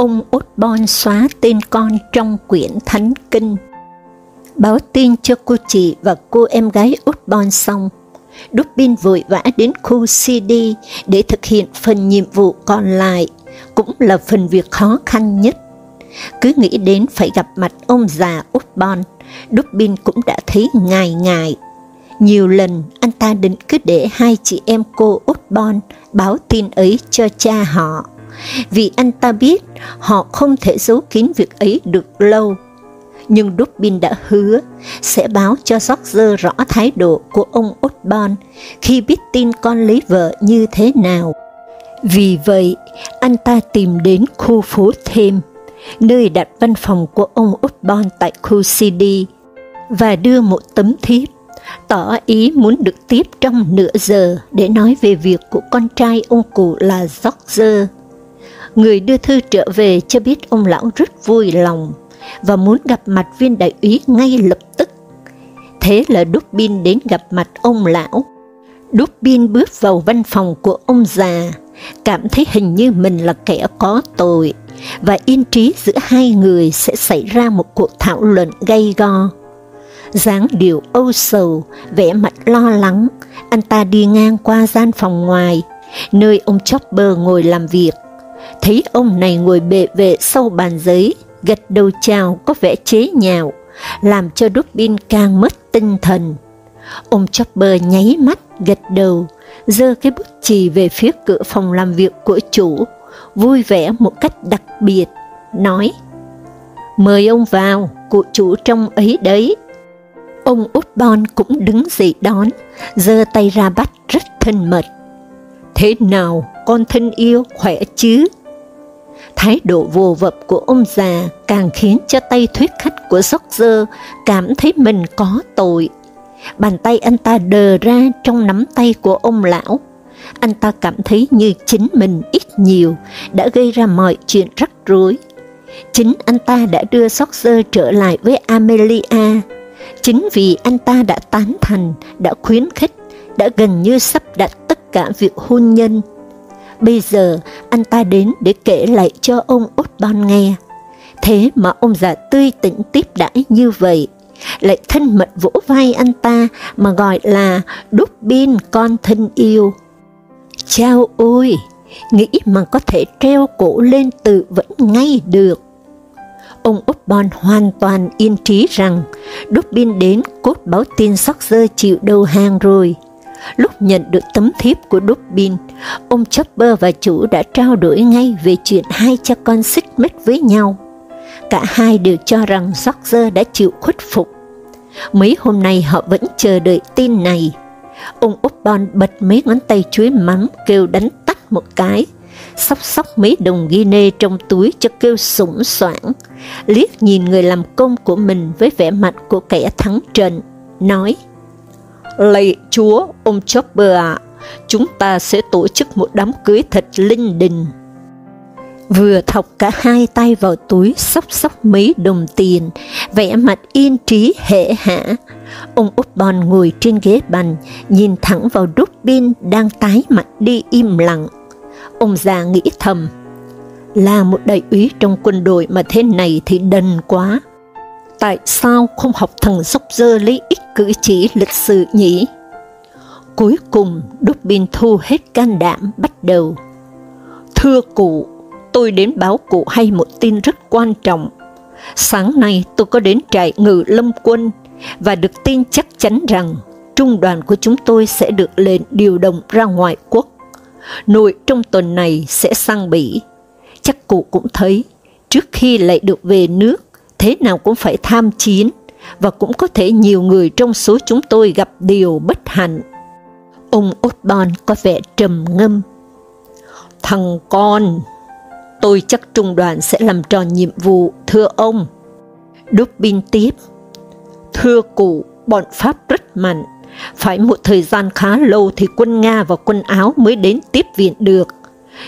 Ông Osborne xóa tên con trong quyển Thánh Kinh. Báo tin cho cô chị và cô em gái Osborne xong, Dubin vội vã đến khu CD để thực hiện phần nhiệm vụ còn lại, cũng là phần việc khó khăn nhất. Cứ nghĩ đến phải gặp mặt ông già Osborne, Dubin cũng đã thấy ngài ngài Nhiều lần anh ta định cứ để hai chị em cô Osborne báo tin ấy cho cha họ vì anh ta biết họ không thể giấu kín việc ấy được lâu. Nhưng Dubin đã hứa sẽ báo cho George rõ thái độ của ông Osborne khi biết tin con lấy vợ như thế nào. Vì vậy, anh ta tìm đến khu phố thêm, nơi đặt văn phòng của ông Osborne tại khu CD, và đưa một tấm thiếp, tỏ ý muốn được tiếp trong nửa giờ để nói về việc của con trai ông cụ là George người đưa thư trở về cho biết ông lão rất vui lòng và muốn gặp mặt viên đại úy ngay lập tức. Thế là Dubin đến gặp mặt ông lão. Dubin bước vào văn phòng của ông già, cảm thấy hình như mình là kẻ có tội, và yên trí giữa hai người sẽ xảy ra một cuộc thảo luận gay go. dáng điệu âu sầu, vẻ mặt lo lắng, anh ta đi ngang qua gian phòng ngoài, nơi ông Chopper ngồi làm việc thấy ông này ngồi bệ vệ sau bàn giấy, gật đầu chào có vẻ chế nhạo, làm cho Dubin càng mất tinh thần. Ông Chopper nháy mắt, gật đầu, giơ cái bút chì về phía cửa phòng làm việc của chủ, vui vẻ một cách đặc biệt, nói, Mời ông vào, cụ chủ trong ấy đấy. Ông Osborne cũng đứng dậy đón, giơ tay ra bắt rất thân mật. Thế nào, con thân yêu, khỏe chứ? Thái độ vô vập của ông già càng khiến cho tay thuyết khách của sóc dơ cảm thấy mình có tội. Bàn tay anh ta đờ ra trong nắm tay của ông lão. Anh ta cảm thấy như chính mình ít nhiều đã gây ra mọi chuyện rắc rối. Chính anh ta đã đưa sóc dơ trở lại với Amelia. Chính vì anh ta đã tán thành, đã khuyến khích, đã gần như sắp đặt tất cả việc hôn nhân Bây giờ anh ta đến để kể lại cho ông Osborn nghe. Thế mà ông già tươi tỉnh tiếp đãi như vậy, lại thân mật vỗ vai anh ta mà gọi là đúc pin con thân yêu. Chao ôi, nghĩ mà có thể treo cổ lên tự vẫn ngay được. Ông Osborn hoàn toàn yên trí rằng đúc đến cốt báo tin sóc dơ chịu đầu hàng rồi. Lúc nhận được tấm thiếp của Dubin, ông Chopper và chủ đã trao đổi ngay về chuyện hai cha con xích mích với nhau. Cả hai đều cho rằng George đã chịu khuất phục. Mấy hôm nay họ vẫn chờ đợi tin này. Ông upton bật mấy ngón tay chuối mắm kêu đánh tắt một cái, sóc sóc mấy đồng guinea trong túi cho kêu sủng soảng, liếc nhìn người làm công của mình với vẻ mặt của kẻ thắng trận, nói – Lạy Chúa, ông Chopper ạ, chúng ta sẽ tổ chức một đám cưới thật linh đình. Vừa thọc cả hai tay vào túi sóc sóc mấy đồng tiền, vẻ mặt yên trí hệ hạ. Ông Osborne ngồi trên ghế bành, nhìn thẳng vào Rubin đang tái mặt đi im lặng. Ông già nghĩ thầm, là một đại úy trong quân đội mà thế này thì đần quá, tại sao không học thằng dốc dơ lấy ít cử chỉ lịch sự nhỉ? Cuối cùng, Dubin thu hết can đảm bắt đầu. Thưa cụ, tôi đến báo cụ hay một tin rất quan trọng. Sáng nay tôi có đến trại ngự lâm quân và được tin chắc chắn rằng trung đoàn của chúng tôi sẽ được lệnh điều động ra ngoại quốc. Nội trong tuần này sẽ sang Bỉ. Chắc cụ cũng thấy, trước khi lại được về nước, thế nào cũng phải tham chiến, và cũng có thể nhiều người trong số chúng tôi gặp điều bất hạnh. Ông Osborne có vẻ trầm ngâm. Thằng con, Tôi chắc trung đoàn sẽ làm tròn nhiệm vụ, thưa ông. Dubin tiếp, Thưa cụ, bọn Pháp rất mạnh, phải một thời gian khá lâu thì quân Nga và quân Áo mới đến tiếp viện được.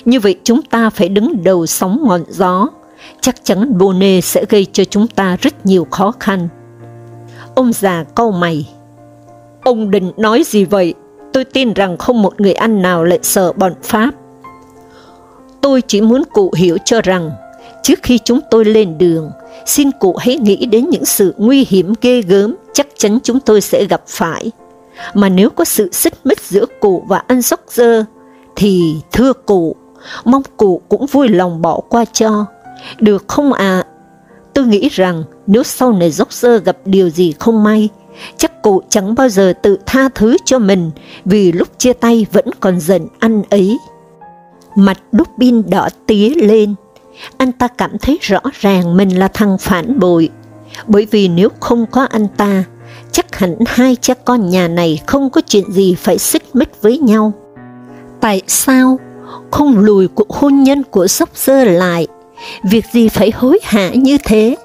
Như vậy chúng ta phải đứng đầu sóng ngọn gió, chắc chắn Bone sẽ gây cho chúng ta rất nhiều khó khăn. Ông già cau mày. Ông định nói gì vậy? Tôi tin rằng không một người ăn nào lại sợ bọn Pháp. Tôi chỉ muốn cụ hiểu cho rằng, trước khi chúng tôi lên đường, xin cụ hãy nghĩ đến những sự nguy hiểm ghê gớm chắc chắn chúng tôi sẽ gặp phải. Mà nếu có sự xích mích giữa cụ và anh Sóc Dơ, thì thưa cụ, mong cụ cũng vui lòng bỏ qua cho. Được không ạ? À? Tôi nghĩ rằng nếu sau này Dốc sơ gặp điều gì không may, chắc cụ chẳng bao giờ tự tha thứ cho mình vì lúc chia tay vẫn còn giận anh ấy. Mặt đúc pin đỏ tía lên, anh ta cảm thấy rõ ràng mình là thằng phản bội, bởi vì nếu không có anh ta, chắc hẳn hai cha con nhà này không có chuyện gì phải xích mích với nhau. Tại sao không lùi cuộc hôn nhân của sóc sơ lại? Việc gì phải hối hả như thế?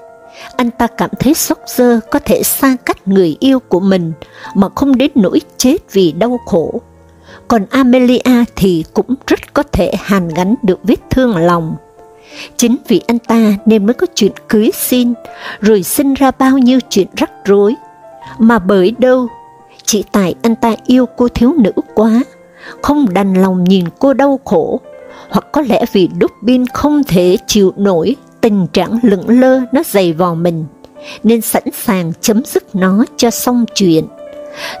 Anh ta cảm thấy sốc dơ có thể xa cách người yêu của mình mà không đến nỗi chết vì đau khổ. Còn Amelia thì cũng rất có thể hàn gắn được vết thương lòng. Chính vì anh ta nên mới có chuyện cưới xin, rồi sinh ra bao nhiêu chuyện rắc rối. Mà bởi đâu, chỉ tại anh ta yêu cô thiếu nữ quá, không đành lòng nhìn cô đau khổ, hoặc có lẽ vì Dubin không thể chịu nổi tình trạng lững lơ nó dày vào mình, nên sẵn sàng chấm dứt nó cho xong chuyện.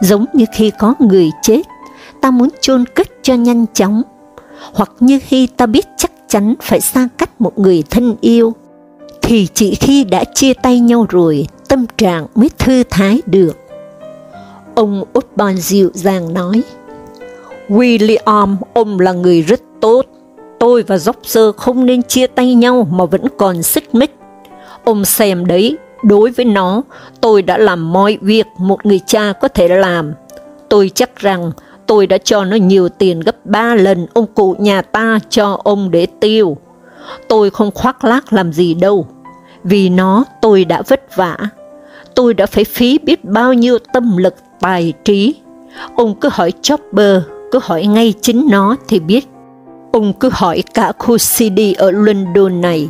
Giống như khi có người chết, ta muốn chôn cất cho nhanh chóng, hoặc như khi ta biết chắc chắn phải xa cách một người thân yêu, thì chỉ khi đã chia tay nhau rồi, tâm trạng mới thư thái được. Ông Osborne dịu dàng nói, William, ông là người rất tốt, tôi và Dr. không nên chia tay nhau mà vẫn còn xích mích. Ông xem đấy, đối với nó, tôi đã làm mọi việc một người cha có thể làm. Tôi chắc rằng tôi đã cho nó nhiều tiền gấp ba lần ông cụ nhà ta cho ông để tiêu. Tôi không khoác lác làm gì đâu, vì nó tôi đã vất vả. Tôi đã phải phí biết bao nhiêu tâm lực tài trí. Ông cứ hỏi Chopper, cứ hỏi ngay chính nó thì biết. Ông cứ hỏi cả khu CD ở London này.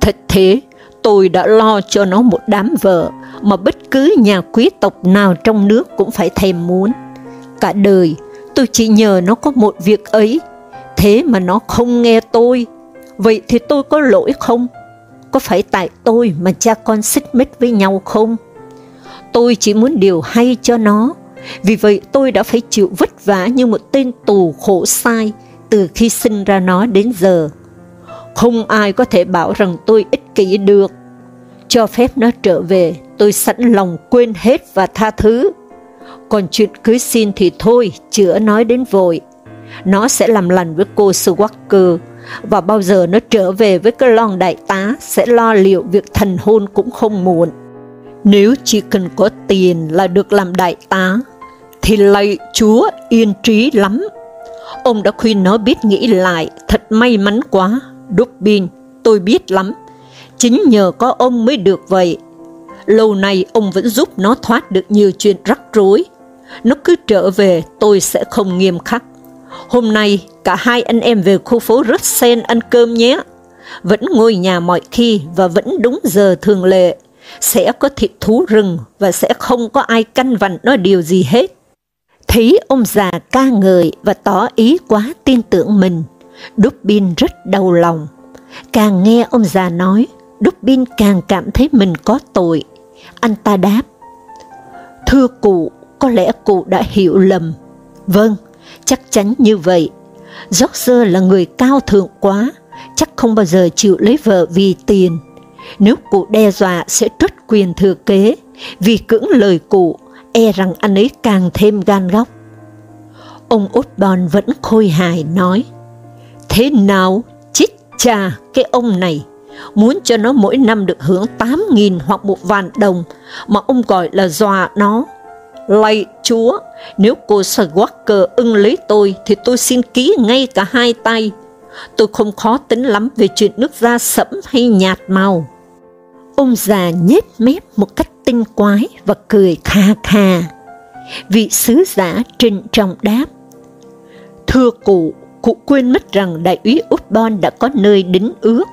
Thật thế, tôi đã lo cho nó một đám vợ mà bất cứ nhà quý tộc nào trong nước cũng phải thèm muốn cả đời, tôi chỉ nhờ nó có một việc ấy, thế mà nó không nghe tôi, vậy thì tôi có lỗi không? Có phải tại tôi mà cha con xích mích với nhau không? Tôi chỉ muốn điều hay cho nó, vì vậy tôi đã phải chịu vất vả như một tên tù khổ sai từ khi sinh ra nó đến giờ. Không ai có thể bảo rằng tôi ích kỷ được. Cho phép nó trở về, tôi sẵn lòng quên hết và tha thứ còn chuyện cưới xin thì thôi, chữa nói đến vội. Nó sẽ làm lành với cô Swacker, và bao giờ nó trở về với cái lon đại tá sẽ lo liệu việc thành hôn cũng không muộn. Nếu chỉ cần có tiền là được làm đại tá, thì lạy Chúa yên trí lắm. Ông đã khuyên nó biết nghĩ lại, thật may mắn quá, Dubin, tôi biết lắm. Chính nhờ có ông mới được vậy. Lâu nay ông vẫn giúp nó thoát được nhiều chuyện rắc rối, nó cứ trở về, tôi sẽ không nghiêm khắc. Hôm nay, cả hai anh em về khu phố Russell ăn cơm nhé. Vẫn ngồi nhà mọi khi và vẫn đúng giờ thường lệ. Sẽ có thịt thú rừng và sẽ không có ai căn vặn nó điều gì hết. Thấy ông già ca ngợi và tỏ ý quá tin tưởng mình, Dubin rất đau lòng. Càng nghe ông già nói, Dubin càng cảm thấy mình có tội. Anh ta đáp, Thưa cụ, có lẽ cụ đã hiểu lầm. Vâng, chắc chắn như vậy. George là người cao thượng quá, chắc không bao giờ chịu lấy vợ vì tiền. Nếu cụ đe dọa sẽ trút quyền thừa kế, vì cưỡng lời cụ, e rằng anh ấy càng thêm gan góc. Ông Osborne vẫn khôi hài nói, Thế nào, chích cha cái ông này, muốn cho nó mỗi năm được hưởng 8.000 hoặc một vạn đồng, mà ông gọi là dọa nó, Lạy Chúa, nếu cô Walker ưng lấy tôi thì tôi xin ký ngay cả hai tay. tôi không khó tính lắm về chuyện nước da sẫm hay nhạt màu. Ông già nhếch mép một cách tinh quái và cười kha kha. Vị sứ giả trịnh trọng đáp, Thưa cụ, cụ quên mất rằng đại úy út bon đã có nơi đính ước.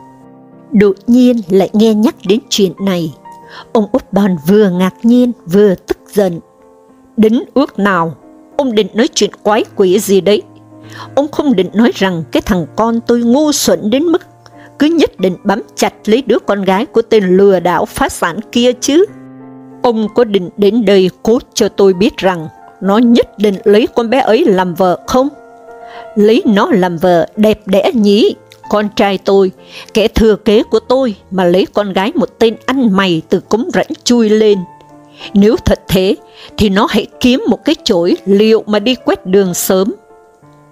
Đột nhiên lại nghe nhắc đến chuyện này. Ông út bon vừa ngạc nhiên vừa tức giận. Đính ước nào? Ông định nói chuyện quái quỷ gì đấy? Ông không định nói rằng cái thằng con tôi ngu xuẩn đến mức cứ nhất định bám chặt lấy đứa con gái của tên lừa đảo phá sản kia chứ. Ông có định đến đây cốt cho tôi biết rằng nó nhất định lấy con bé ấy làm vợ không? Lấy nó làm vợ đẹp đẽ nhí, con trai tôi, kẻ thừa kế của tôi mà lấy con gái một tên ăn mày từ cống rãnh chui lên. Nếu thật thế, thì nó hãy kiếm một cái chổi liệu mà đi quét đường sớm.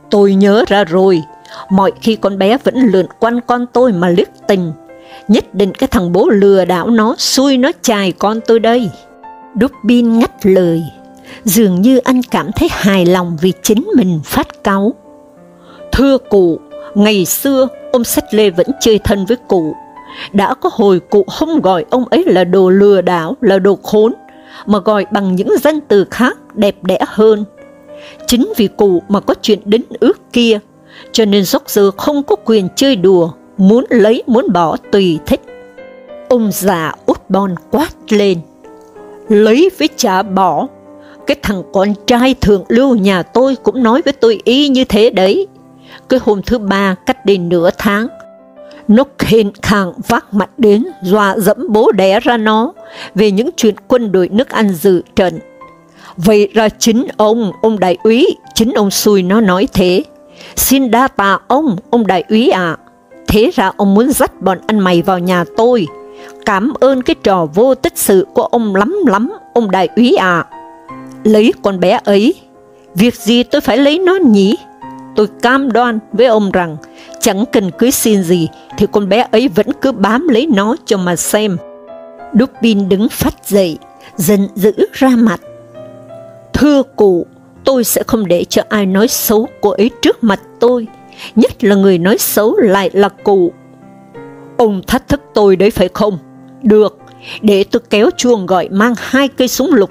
Tôi nhớ ra rồi, mọi khi con bé vẫn lượn quanh con tôi mà liếc tình, nhất định cái thằng bố lừa đảo nó, xui nó chài con tôi đây. Dubin ngắt lời, dường như anh cảm thấy hài lòng vì chính mình phát cáu. Thưa cụ, ngày xưa ông Sách Lê vẫn chơi thân với cụ. Đã có hồi cụ không gọi ông ấy là đồ lừa đảo, là đồ khốn, mà gọi bằng những danh từ khác đẹp đẽ hơn. Chính vì cụ mà có chuyện đính ước kia, cho nên Roger không có quyền chơi đùa, muốn lấy muốn bỏ tùy thích. Ông già út bon quát lên, lấy với trả bỏ, cái thằng con trai thượng lưu nhà tôi cũng nói với tôi y như thế đấy. Cái hôm thứ ba cách đây nửa tháng, nó khên khàng vác mặt đến, dọa dẫm bố đẻ ra nó về những chuyện quân đội nước Anh dự trận. Vậy ra chính ông, ông đại úy, chính ông xui nó nói thế. Xin đa tạ ông, ông đại úy ạ. À. Thế ra ông muốn dắt bọn anh mày vào nhà tôi. Cảm ơn cái trò vô tích sự của ông lắm lắm, ông đại úy ạ. À. Lấy con bé ấy, việc gì tôi phải lấy nó nhỉ? Tôi cam đoan với ông rằng, chẳng cần cưới xin gì, thì con bé ấy vẫn cứ bám lấy nó cho mà xem. Dupin đứng phát dậy, giận dữ ra mặt. Thưa cụ, tôi sẽ không để cho ai nói xấu cô ấy trước mặt tôi, nhất là người nói xấu lại là cụ. Ông thách thức tôi đấy phải không? Được, để tôi kéo chuông gọi mang hai cây súng lục.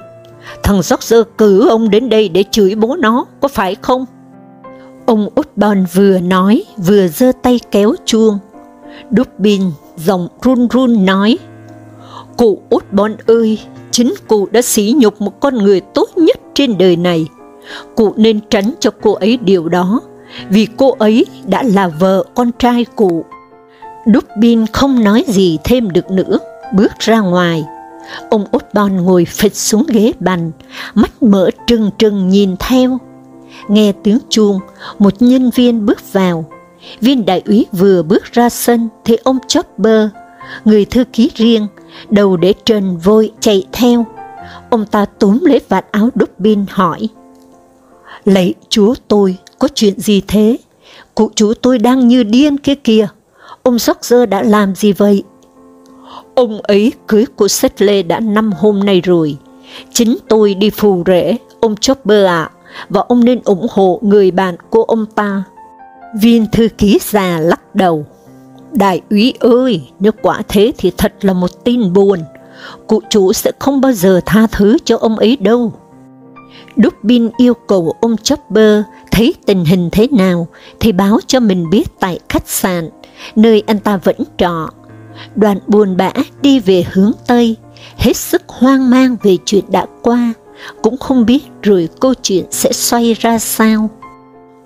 Thằng George cử ông đến đây để chửi bố nó, có phải không? Ông Osborne vừa nói, vừa giơ tay kéo chuông. Dubin giọng run run nói, Cụ Osborne ơi, chính cụ đã sỉ nhục một con người tốt nhất trên đời này. Cụ nên tránh cho cô ấy điều đó, vì cô ấy đã là vợ con trai cụ. Dubin không nói gì thêm được nữa, bước ra ngoài. Ông Osborn ngồi phịch xuống ghế bành, mắt mở trừng trừng nhìn theo. Nghe tiếng chuông, một nhân viên bước vào. Viên đại úy vừa bước ra sân thì ông Chopper, người thư ký riêng, đầu để trần vôi chạy theo. Ông ta túm lấy vạt áo đúc bin hỏi, Lạy chúa tôi, có chuyện gì thế? Cụ chú tôi đang như điên kia kìa. Ông George đã làm gì vậy? Ông ấy cưới cô Sách Lê đã năm hôm nay rồi. Chính tôi đi phù rễ, ông Chopper ạ, à, và ông nên ủng hộ người bạn của ông ta. Viên thư ký già lắc đầu. Đại úy ơi, nếu quả thế thì thật là một tin buồn. Cụ chủ sẽ không bao giờ tha thứ cho ông ấy đâu. Dubin yêu cầu ông Chopper thấy tình hình thế nào thì báo cho mình biết tại khách sạn, nơi anh ta vẫn trọ. Đoàn buồn bã đi về hướng Tây, hết sức hoang mang về chuyện đã qua, cũng không biết rồi câu chuyện sẽ xoay ra sao.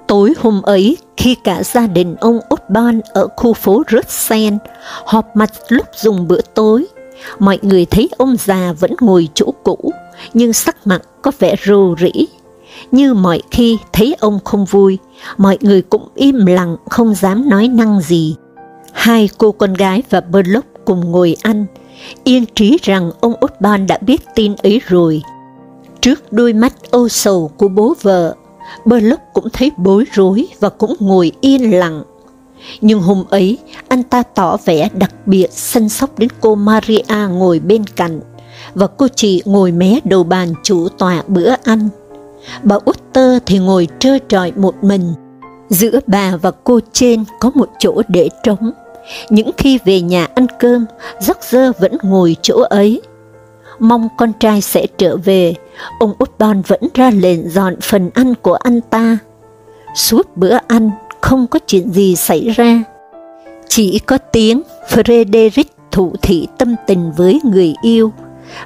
Tối hôm ấy, khi cả gia đình ông Osborn ở khu phố Russell họp mặt lúc dùng bữa tối, mọi người thấy ông già vẫn ngồi chỗ cũ, nhưng sắc mặt có vẻ rù rỉ Như mọi khi thấy ông không vui, mọi người cũng im lặng không dám nói năng gì. Hai cô con gái và Burlock cùng ngồi ăn, yên trí rằng ông Osborne đã biết tin ấy rồi. Trước đôi mắt âu sầu của bố vợ, Burlock cũng thấy bối rối và cũng ngồi yên lặng. Nhưng hôm ấy, anh ta tỏ vẻ đặc biệt săn sóc đến cô Maria ngồi bên cạnh, và cô chị ngồi mé đầu bàn chủ tọa bữa ăn. Bà Utter thì ngồi trơ trọi một mình. Giữa bà và cô trên có một chỗ để trống. Những khi về nhà ăn cơm, giấc dơ vẫn ngồi chỗ ấy. Mong con trai sẽ trở về, ông Osborne vẫn ra lệnh dọn phần ăn của anh ta. Suốt bữa ăn, không có chuyện gì xảy ra. Chỉ có tiếng Frederick thủ thị tâm tình với người yêu,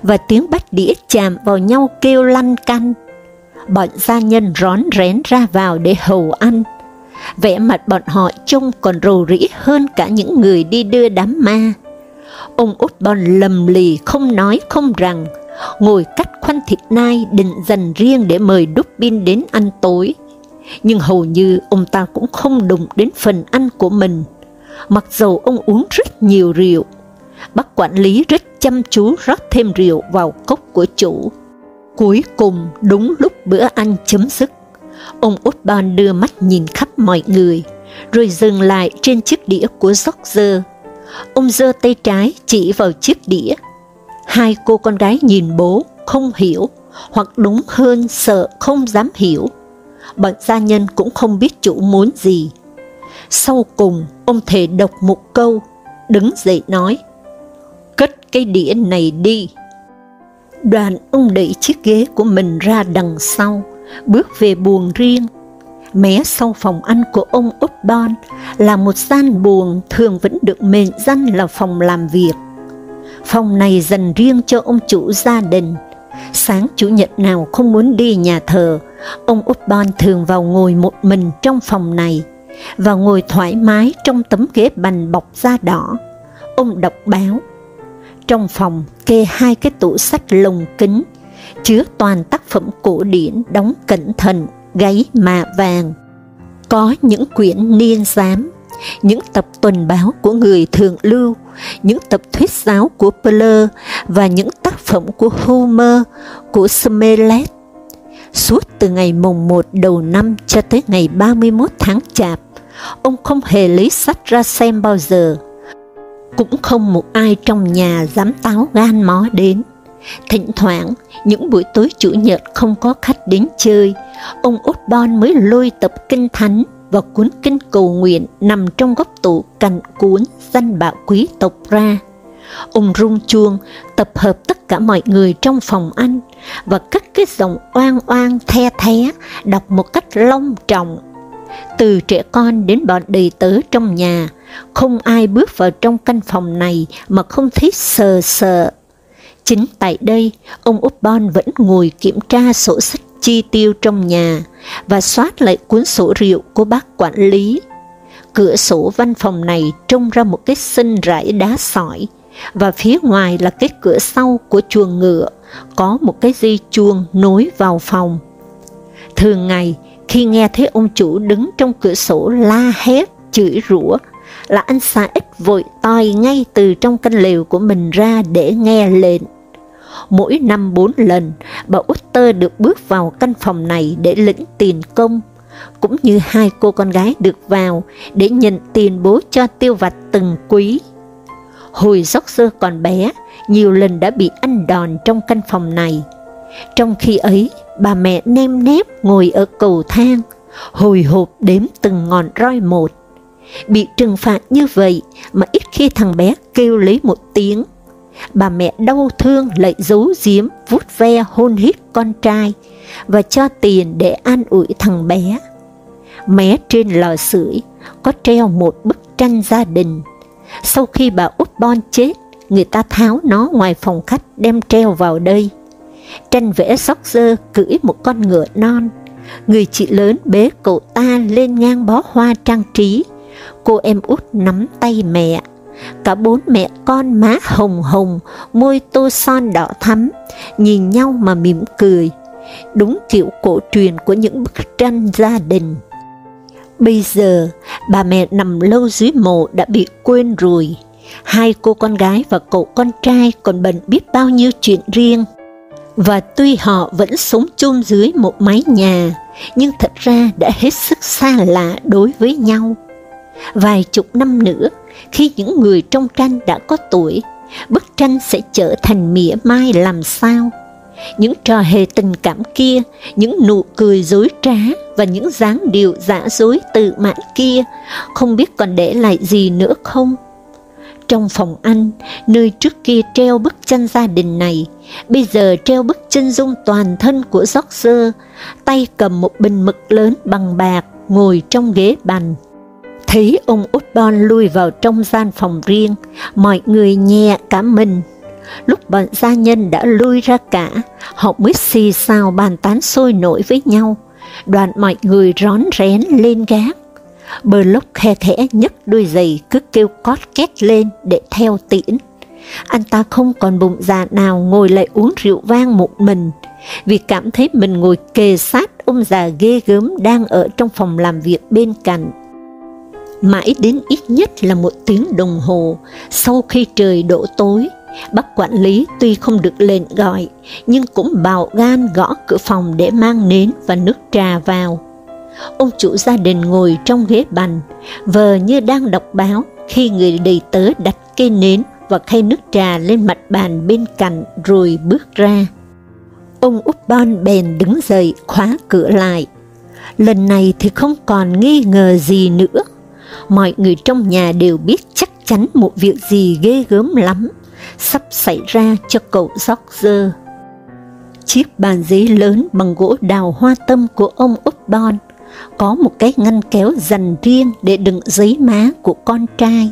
và tiếng bắt đĩa chạm vào nhau kêu lăn canh. Bọn gia nhân rón rén ra vào để hầu ăn. Vẻ mặt bọn họ trông còn rầu rĩ hơn cả những người đi đưa đám ma. Ông út bon lầm lì không nói không rằng, ngồi cắt khoanh thịt nai định dần riêng để mời đúc pin đến ăn tối. Nhưng hầu như ông ta cũng không đụng đến phần ăn của mình, mặc dầu ông uống rất nhiều rượu. Bác quản lý rất chăm chú rót thêm rượu vào cốc của chủ. Cuối cùng, đúng lúc bữa ăn chấm dứt, ông Osborne đưa mắt nhìn khắp mọi người, rồi dừng lại trên chiếc đĩa của George. Ông giơ tay trái chỉ vào chiếc đĩa. Hai cô con gái nhìn bố, không hiểu, hoặc đúng hơn sợ không dám hiểu. Bọn gia nhân cũng không biết chủ muốn gì. Sau cùng, ông thề đọc một câu, đứng dậy nói, cất cái đĩa này đi. Đoàn ông đẩy chiếc ghế của mình ra đằng sau, bước về buồng riêng. Mé sau phòng ăn của ông Osborne là một gian buồng thường vẫn được mệnh danh là phòng làm việc. Phòng này dành riêng cho ông chủ gia đình. Sáng Chủ nhật nào không muốn đi nhà thờ, ông Osborne thường vào ngồi một mình trong phòng này, và ngồi thoải mái trong tấm ghế bành bọc da đỏ. Ông đọc báo, trong phòng kê hai cái tủ sách lồng kính, chứa toàn tác phẩm cổ điển đóng cẩn thận, gáy mạ vàng. Có những quyển niên giám, những tập tuần báo của người thượng lưu, những tập thuyết giáo của Peller và những tác phẩm của Homer, của smelet Suốt từ ngày mùng 1 đầu năm cho tới ngày 31 tháng chạp, ông không hề lấy sách ra xem bao giờ cũng không một ai trong nhà dám táo gan mó đến. Thỉnh thoảng, những buổi tối chủ nhật không có khách đến chơi, ông út bon mới lôi tập kinh thánh và cuốn kinh cầu nguyện nằm trong góc tủ cạnh cuốn danh bạo quý tộc ra. Ông rung chuông, tập hợp tất cả mọi người trong phòng ăn và cất cái giọng oan oan the thé, đọc một cách long trọng. Từ trẻ con đến bọn đầy tớ trong nhà, không ai bước vào trong căn phòng này mà không thấy sờ sờ. Chính tại đây, ông Upton vẫn ngồi kiểm tra sổ sách chi tiêu trong nhà và soát lại cuốn sổ rượu của bác quản lý. Cửa sổ văn phòng này trông ra một cái sân rải đá sỏi, và phía ngoài là cái cửa sau của chuồng ngựa, có một cái dây chuông nối vào phòng. Thường ngày, khi nghe thấy ông chủ đứng trong cửa sổ la hét, chửi rủa, là anh xã ít vội toi ngay từ trong căn lều của mình ra để nghe lệnh. Mỗi năm bốn lần, bà Utter được bước vào căn phòng này để lĩnh tiền công, cũng như hai cô con gái được vào để nhận tiền bố cho tiêu vặt từng quý. Hồi dốc sơ còn bé, nhiều lần đã bị ăn đòn trong căn phòng này. Trong khi ấy, bà mẹ nem nép ngồi ở cầu thang, hồi hộp đếm từng ngọn roi một, Bị trừng phạt như vậy mà ít khi thằng bé kêu lấy một tiếng. Bà mẹ đau thương lại giấu giếm, vút ve hôn hít con trai và cho tiền để an ủi thằng bé. Mé trên lò sưởi có treo một bức tranh gia đình. Sau khi bà út bon chết, người ta tháo nó ngoài phòng khách đem treo vào đây. Tranh vẽ sóc dơ cưỡi một con ngựa non, người chị lớn bế cậu ta lên ngang bó hoa trang trí, cô em út nắm tay mẹ. Cả bốn mẹ con má hồng hồng, môi tô son đỏ thắm, nhìn nhau mà mỉm cười. Đúng kiểu cổ truyền của những bức tranh gia đình. Bây giờ, bà mẹ nằm lâu dưới mộ đã bị quên rồi. Hai cô con gái và cậu con trai còn bận biết bao nhiêu chuyện riêng. Và tuy họ vẫn sống chung dưới một mái nhà, nhưng thật ra đã hết sức xa lạ đối với nhau. Vài chục năm nữa, khi những người trong tranh đã có tuổi, bức tranh sẽ trở thành mỉa mai làm sao? những trò hề tình cảm kia, những nụ cười dối trá và những dáng điệu giả dối tự mãn kia, không biết còn để lại gì nữa không? Trong phòng anh, nơi trước kia treo bức tranh gia đình này, bây giờ treo bức chân dung toàn thân của George, tay cầm một bình mực lớn bằng bạc, ngồi trong ghế bành. Thấy ông Osborne lui vào trong gian phòng riêng, mọi người nhẹ cả mình. Lúc bọn gia nhân đã lui ra cả, họ mới xì xào bàn tán sôi nổi với nhau. Đoàn mọi người rón rén lên gác. Bờ lốc khe khẽ nhấc đôi giày cứ kêu cót két lên để theo tiễn. Anh ta không còn bụng già nào ngồi lại uống rượu vang một mình, vì cảm thấy mình ngồi kề sát ông già ghê gớm đang ở trong phòng làm việc bên cạnh. Mãi đến ít nhất là một tiếng đồng hồ sau khi trời đổ tối, bác quản lý tuy không được lệnh gọi, nhưng cũng bào gan gõ cửa phòng để mang nến và nước trà vào. Ông chủ gia đình ngồi trong ghế bành, vờ như đang đọc báo khi người đầy tớ đặt cây nến và khay nước trà lên mặt bàn bên cạnh rồi bước ra. Ông Úc Bon bèn đứng dậy khóa cửa lại. Lần này thì không còn nghi ngờ gì nữa. Mọi người trong nhà đều biết chắc chắn một việc gì ghê gớm lắm sắp xảy ra cho cậu George. Chiếc bàn giấy lớn bằng gỗ đào hoa tâm của ông Upton Bon có một cái ngăn kéo dành riêng để đựng giấy má của con trai.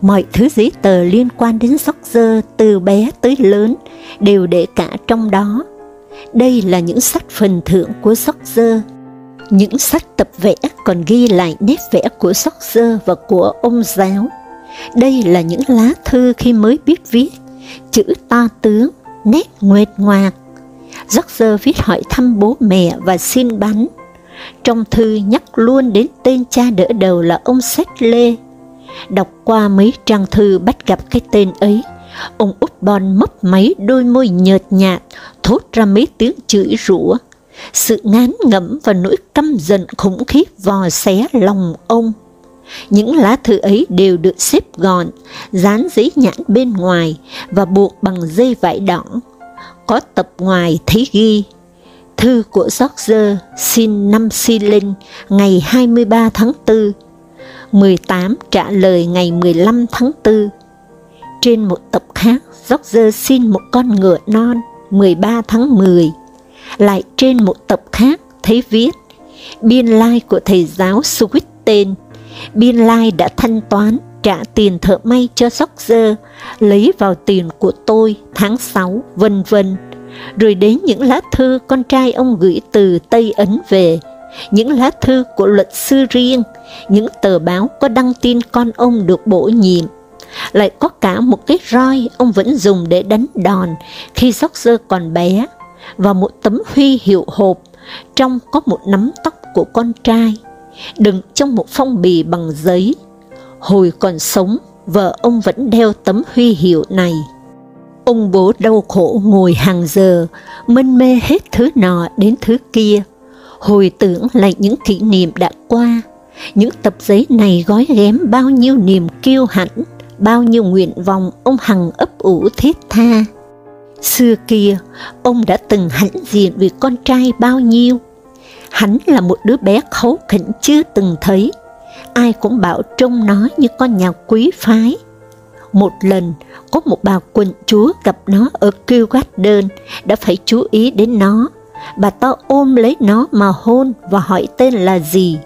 Mọi thứ giấy tờ liên quan đến George từ bé tới lớn đều để cả trong đó. Đây là những sách phần thưởng của George. Những sách tập vẽ còn ghi lại nét vẽ của George và của ông giáo. Đây là những lá thư khi mới biết viết, chữ to tướng, nét nguyệt ngoạc. George viết hỏi thăm bố mẹ và xin bánh. Trong thư nhắc luôn đến tên cha đỡ đầu là ông Sách Lê. Đọc qua mấy trang thư bắt gặp cái tên ấy, ông út bon mấp máy đôi môi nhợt nhạt, thốt ra mấy tiếng chửi rủa. Sự ngán ngẩm và nỗi căm giận khủng khiếp vò xé lòng ông. Những lá thư ấy đều được xếp gọn, dán giấy nhãn bên ngoài và buộc bằng dây vải đỏ. Có tập ngoài thấy ghi, thư của George xin 5 xi linh ngày 23 tháng 4, 18 trả lời ngày 15 tháng 4. Trên một tập khác, George xin một con ngựa non 13 tháng 10. Lại trên một tập khác thấy viết, biên lai của thầy giáo Swift tên, biên lai đã thanh toán trả tiền thợ may cho George, lấy vào tiền của tôi tháng 6, vân vân rồi đến những lá thư con trai ông gửi từ Tây Ấn về, những lá thư của luật sư riêng, những tờ báo có đăng tin con ông được bổ nhiệm, lại có cả một cái roi ông vẫn dùng để đánh đòn khi George còn bé, và một tấm huy hiệu hộp, trong có một nắm tóc của con trai, đựng trong một phong bì bằng giấy. Hồi còn sống, vợ ông vẫn đeo tấm huy hiệu này. Ông bố đau khổ ngồi hàng giờ, mân mê hết thứ nọ đến thứ kia, hồi tưởng lại những kỷ niệm đã qua. Những tập giấy này gói ghém bao nhiêu niềm kiêu hãnh, bao nhiêu nguyện vọng ông Hằng ấp ủ thiết tha. Xưa kia, ông đã từng hãnh diện vì con trai bao nhiêu. Hắn là một đứa bé khấu khỉnh chưa từng thấy, ai cũng bảo trông nó như con nhà quý phái, một lần, có một bà quận chúa gặp nó ở Kew Garden, đã phải chú ý đến nó. Bà ta ôm lấy nó mà hôn và hỏi tên là gì.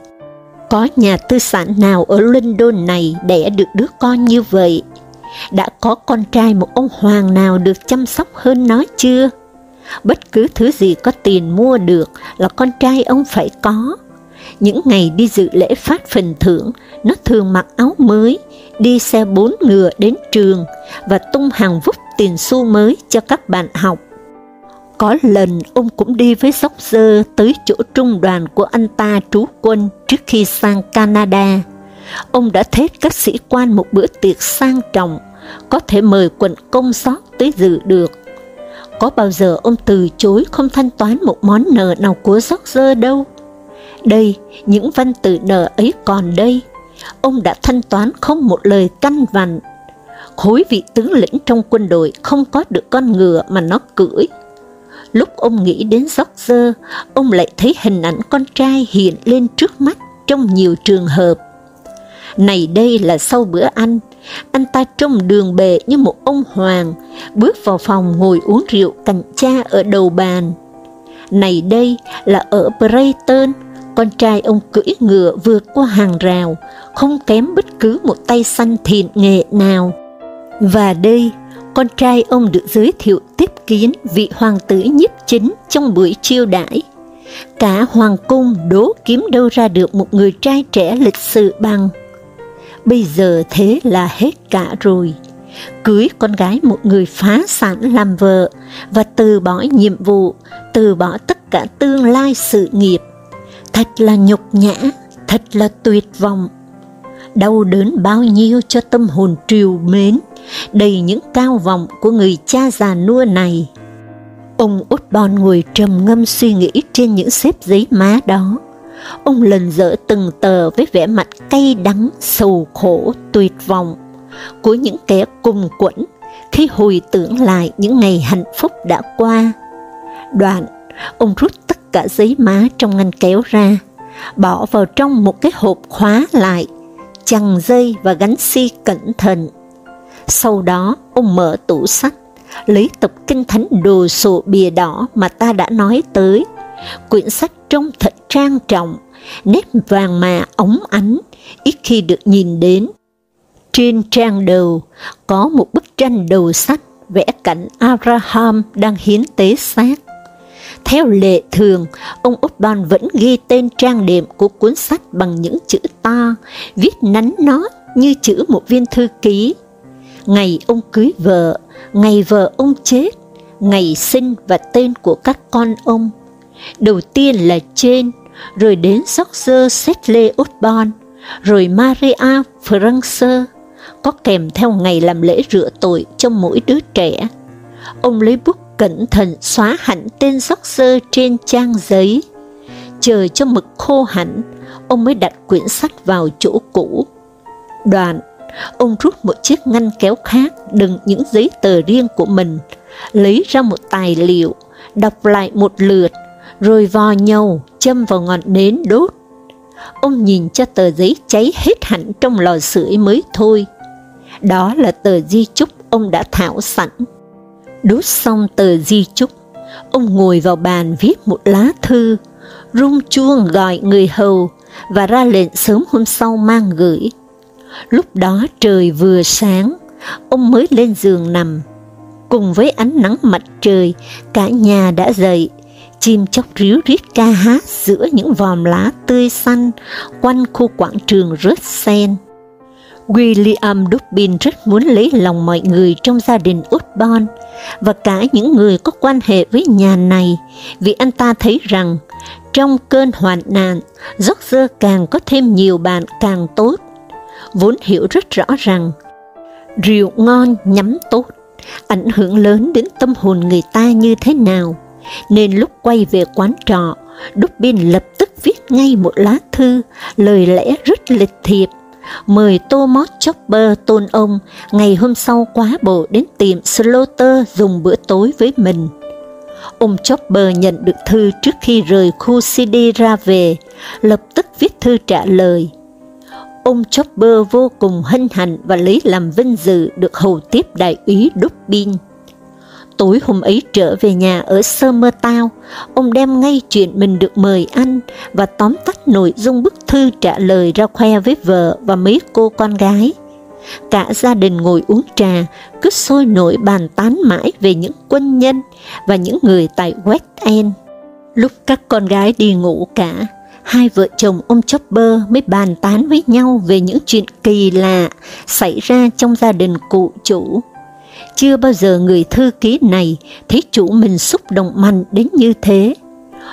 Có nhà tư sản nào ở London này đẻ được đứa con như vậy? Đã có con trai một ông hoàng nào được chăm sóc hơn nó chưa? Bất cứ thứ gì có tiền mua được là con trai ông phải có. Những ngày đi dự lễ phát phần thưởng, nó thường mặc áo mới, đi xe bốn ngựa đến trường và tung hàng vút tiền xu mới cho các bạn học. Có lần ông cũng đi với sóc dơ tới chỗ trung đoàn của anh ta trú quân trước khi sang Canada. Ông đã thết các sĩ quan một bữa tiệc sang trọng, có thể mời quận công sót tới dự được. Có bao giờ ông từ chối không thanh toán một món nợ nào của sóc dơ đâu. Đây, những văn tự nợ ấy còn đây, ông đã thanh toán không một lời căn vặn. Khối vị tướng lĩnh trong quân đội không có được con ngựa mà nó cưỡi. Lúc ông nghĩ đến George, ông lại thấy hình ảnh con trai hiện lên trước mắt trong nhiều trường hợp. Này đây là sau bữa ăn, anh ta trông đường bề như một ông hoàng, bước vào phòng ngồi uống rượu cạnh cha ở đầu bàn. Này đây là ở Brighton, con trai ông cưỡi ngựa vượt qua hàng rào, không kém bất cứ một tay săn thiện nghệ nào. Và đây, con trai ông được giới thiệu tiếp kiến vị hoàng tử nhiếp chính trong buổi chiêu đãi. Cả hoàng cung đố kiếm đâu ra được một người trai trẻ lịch sự bằng. Bây giờ thế là hết cả rồi. Cưới con gái một người phá sản làm vợ và từ bỏ nhiệm vụ, từ bỏ tất cả tương lai sự nghiệp. Thật là nhục nhã, thật là tuyệt vọng. Đau đớn bao nhiêu cho tâm hồn triều mến, đầy những cao vọng của người cha già nua này. Ông út bon ngồi trầm ngâm suy nghĩ trên những xếp giấy má đó. Ông lần dở từng tờ với vẻ mặt cay đắng, sầu khổ, tuyệt vọng của những kẻ cùng quẫn khi hồi tưởng lại những ngày hạnh phúc đã qua. Đoạn, ông rút cả giấy má trong ngăn kéo ra, bỏ vào trong một cái hộp khóa lại, chằng dây và gắn xi cẩn thận. Sau đó, ông mở tủ sách, lấy tập kinh thánh đồ sộ bìa đỏ mà ta đã nói tới. Quyển sách trông thật trang trọng, nét vàng mà ống ánh, ít khi được nhìn đến. Trên trang đầu có một bức tranh đầu sách vẽ cảnh Abraham đang hiến tế xác. Theo lệ thường, ông Urban vẫn ghi tên trang điểm của cuốn sách bằng những chữ to, viết nắn nó như chữ một viên thư ký. Ngày ông cưới vợ, ngày vợ ông chết, ngày sinh và tên của các con ông. Đầu tiên là trên, rồi đến George Sedley Osborne, rồi Maria Francer, có kèm theo ngày làm lễ rửa tội cho mỗi đứa trẻ. Ông lấy bút cẩn thận xóa hẳn tên George trên trang giấy. Chờ cho mực khô hẳn, ông mới đặt quyển sách vào chỗ cũ. Đoạn, ông rút một chiếc ngăn kéo khác đựng những giấy tờ riêng của mình, lấy ra một tài liệu, đọc lại một lượt, rồi vò nhau, châm vào ngọn nến đốt. Ông nhìn cho tờ giấy cháy hết hẳn trong lò sưởi mới thôi. Đó là tờ di chúc ông đã thảo sẵn. Đốt xong tờ di chúc, ông ngồi vào bàn viết một lá thư, rung chuông gọi người hầu và ra lệnh sớm hôm sau mang gửi. Lúc đó trời vừa sáng, ông mới lên giường nằm. Cùng với ánh nắng mặt trời, cả nhà đã dậy, chim chóc ríu rít ca hát giữa những vòm lá tươi xanh quanh khu quảng trường rớt sen. William Dubin rất muốn lấy lòng mọi người trong gia đình Upton và cả những người có quan hệ với nhà này vì anh ta thấy rằng trong cơn hoạn nạn, George càng có thêm nhiều bạn càng tốt. Vốn hiểu rất rõ rằng rượu ngon nhắm tốt, ảnh hưởng lớn đến tâm hồn người ta như thế nào, nên lúc quay về quán trọ, Dubin lập tức viết ngay một lá thư, lời lẽ rất lịch thiệp, mời Thomas Chopper tôn ông ngày hôm sau quá bộ đến tiệm Slaughter dùng bữa tối với mình. Ông Chopper nhận được thư trước khi rời khu CD ra về, lập tức viết thư trả lời. Ông Chopper vô cùng hân hạnh và lấy làm vinh dự được hầu tiếp đại úy Dubin. Tối hôm ấy trở về nhà ở Summertown, ông đem ngay chuyện mình được mời ăn và tóm tắt nội dung bức thư trả lời ra khoe với vợ và mấy cô con gái. Cả gia đình ngồi uống trà, cứ sôi nổi bàn tán mãi về những quân nhân và những người tại West End. Lúc các con gái đi ngủ cả, hai vợ chồng ông Chopper mới bàn tán với nhau về những chuyện kỳ lạ xảy ra trong gia đình cụ chủ. Chưa bao giờ người thư ký này thấy chủ mình xúc động mạnh đến như thế.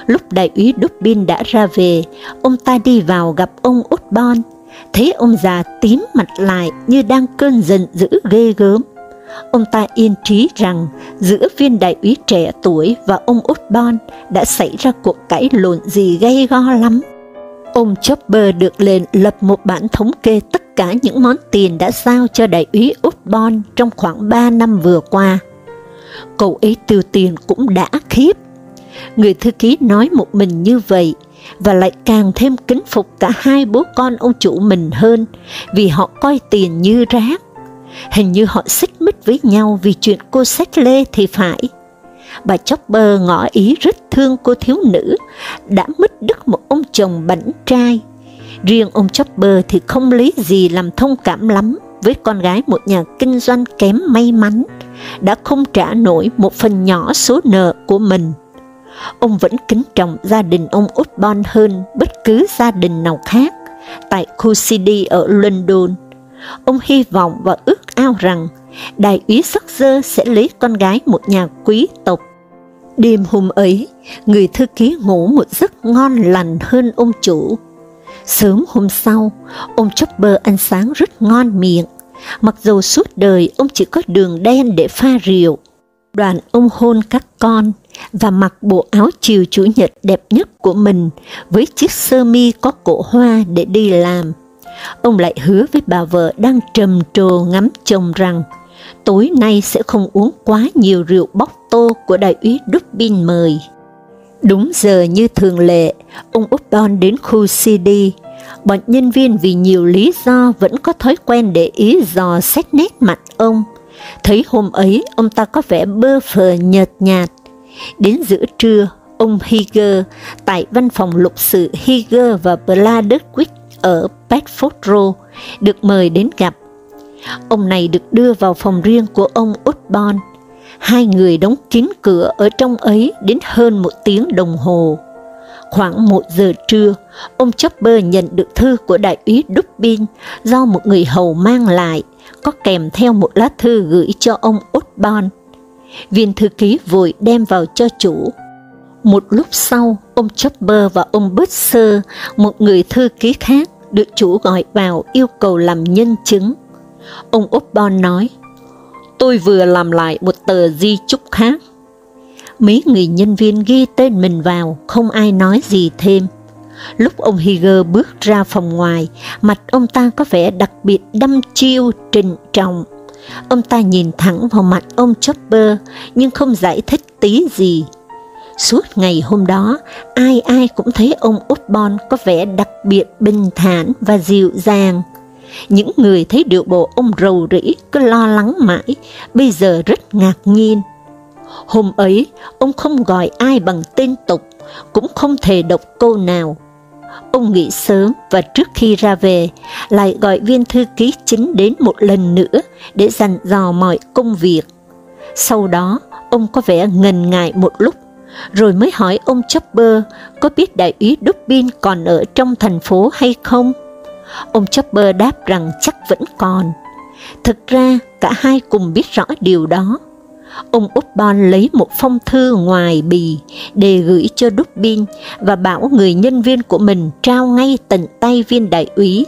Lúc đại úy Dubin đã ra về, ông ta đi vào gặp ông Osborne, thấy ông già tím mặt lại như đang cơn giận dữ ghê gớm. Ông ta yên trí rằng giữa viên đại úy trẻ tuổi và ông Osborne đã xảy ra cuộc cãi lộn gì gây go lắm. Ông Chopper được lệnh lập một bản thống kê tất cả những món tiền đã giao cho đại úy Osborne trong khoảng 3 năm vừa qua. Cậu ấy tiêu tiền cũng đã khiếp, Người thư ký nói một mình như vậy, và lại càng thêm kính phục cả hai bố con ông chủ mình hơn, vì họ coi tiền như rác. Hình như họ xích mích với nhau vì chuyện cô sách lê thì phải. Bà Chopper ngỏ ý rất thương cô thiếu nữ, đã mất đức một ông chồng bảnh trai. Riêng ông Chopper thì không lý gì làm thông cảm lắm với con gái một nhà kinh doanh kém may mắn, đã không trả nổi một phần nhỏ số nợ của mình. Ông vẫn kính trọng gia đình ông Osborne hơn bất cứ gia đình nào khác tại khu CD ở London. Ông hy vọng và ước ao rằng đại úy sắc dơ sẽ lấy con gái một nhà quý tộc. Đêm hôm ấy, người thư ký ngủ một giấc ngon lành hơn ông chủ. Sớm hôm sau, ông Chopper ăn sáng rất ngon miệng, mặc dù suốt đời ông chỉ có đường đen để pha rượu. Đoàn ông hôn các con và mặc bộ áo chiều chủ nhật đẹp nhất của mình với chiếc sơ mi có cổ hoa để đi làm. Ông lại hứa với bà vợ đang trầm trồ ngắm chồng rằng tối nay sẽ không uống quá nhiều rượu bóc tô của đại úy Dubin mời. Đúng giờ như thường lệ, ông Upton đến khu CD. Bọn nhân viên vì nhiều lý do vẫn có thói quen để ý dò xét nét mặt ông. Thấy hôm ấy ông ta có vẻ bơ phờ nhợt nhạt. Đến giữa trưa, ông Higer tại văn phòng lục sự Higer và Bladudwick ở Bedford Row được mời đến gặp. Ông này được đưa vào phòng riêng của ông Osborne hai người đóng kín cửa ở trong ấy đến hơn một tiếng đồng hồ. Khoảng một giờ trưa, ông Chopper nhận được thư của đại úy Dubin do một người hầu mang lại, có kèm theo một lá thư gửi cho ông Osborne. Viên thư ký vội đem vào cho chủ. Một lúc sau, ông Chopper và ông Butcher, một người thư ký khác, được chủ gọi vào yêu cầu làm nhân chứng. Ông Osborne nói, tôi vừa làm lại một tờ di chúc khác. Mấy người nhân viên ghi tên mình vào, không ai nói gì thêm. Lúc ông Higer bước ra phòng ngoài, mặt ông ta có vẻ đặc biệt đăm chiêu, trịnh trọng. Ông ta nhìn thẳng vào mặt ông Chopper, nhưng không giải thích tí gì. Suốt ngày hôm đó, ai ai cũng thấy ông Osborne có vẻ đặc biệt bình thản và dịu dàng. Những người thấy điệu bộ ông rầu rĩ, cứ lo lắng mãi, bây giờ rất ngạc nhiên. Hôm ấy, ông không gọi ai bằng tên tục, cũng không thể đọc câu nào. Ông nghỉ sớm và trước khi ra về, lại gọi viên thư ký chính đến một lần nữa để dặn dò mọi công việc. Sau đó, ông có vẻ ngần ngại một lúc, rồi mới hỏi ông Chopper có biết đại úy Dubin còn ở trong thành phố hay không? Ông Chopper đáp rằng chắc vẫn còn. Thực ra, cả hai cùng biết rõ điều đó. Ông Upton lấy một phong thư ngoài bì để gửi cho Dubin và bảo người nhân viên của mình trao ngay tận tay viên đại úy.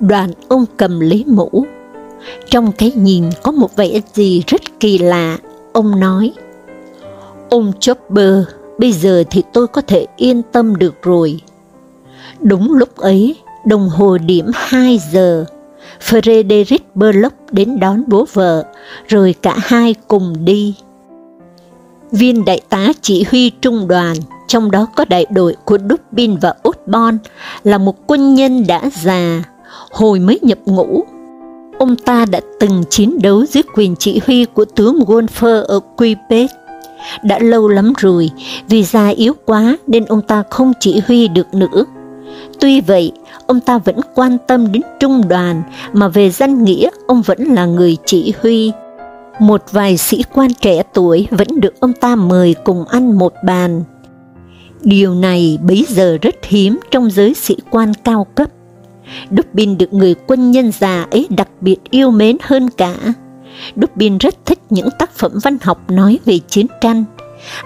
Đoàn ông cầm lấy mũ. Trong cái nhìn có một vẻ gì rất kỳ lạ, ông nói, Ông Chopper, bây giờ thì tôi có thể yên tâm được rồi. Đúng lúc ấy, Đồng hồ điểm 2 giờ, Frederick Burlock đến đón bố vợ, rồi cả hai cùng đi. Viên đại tá chỉ huy trung đoàn, trong đó có đại đội của Dubin và utbon là một quân nhân đã già, hồi mới nhập ngũ. Ông ta đã từng chiến đấu dưới quyền chỉ huy của tướng Wolfer ở Quebec. Đã lâu lắm rồi, vì già yếu quá nên ông ta không chỉ huy được nữa. Tuy vậy, ông ta vẫn quan tâm đến trung đoàn, mà về danh nghĩa ông vẫn là người chỉ huy. Một vài sĩ quan trẻ tuổi vẫn được ông ta mời cùng ăn một bàn. Điều này bấy giờ rất hiếm trong giới sĩ quan cao cấp. Dubin được người quân nhân già ấy đặc biệt yêu mến hơn cả. Dubin rất thích những tác phẩm văn học nói về chiến tranh,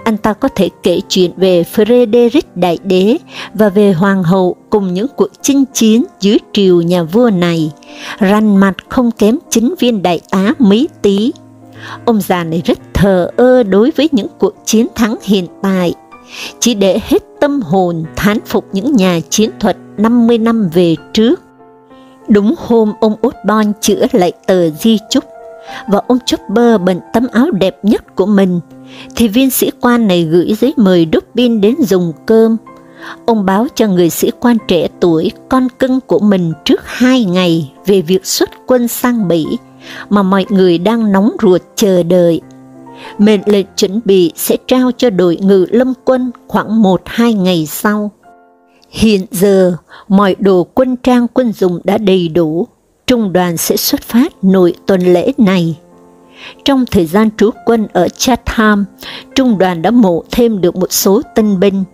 anh ta có thể kể chuyện về Frederick Đại Đế và về Hoàng hậu cùng những cuộc chinh chiến dưới triều nhà vua này, răn mặt không kém chính viên đại tá mấy tí. Ông già này rất thờ ơ đối với những cuộc chiến thắng hiện tại, chỉ để hết tâm hồn thán phục những nhà chiến thuật 50 năm về trước. Đúng hôm ông Osborne chữa lại tờ di chúc, và ông Chopper bận tấm áo đẹp nhất của mình, thì viên sĩ quan này gửi giấy mời Dubin đến dùng cơm. Ông báo cho người sĩ quan trẻ tuổi, con cưng của mình trước hai ngày về việc xuất quân sang Bỉ, mà mọi người đang nóng ruột chờ đợi. Mệnh lệnh chuẩn bị sẽ trao cho đội ngự lâm quân khoảng một hai ngày sau. Hiện giờ, mọi đồ quân trang quân dụng đã đầy đủ, trung đoàn sẽ xuất phát nội tuần lễ này. Trong thời gian trú quân ở Chatham, trung đoàn đã mộ thêm được một số tân binh.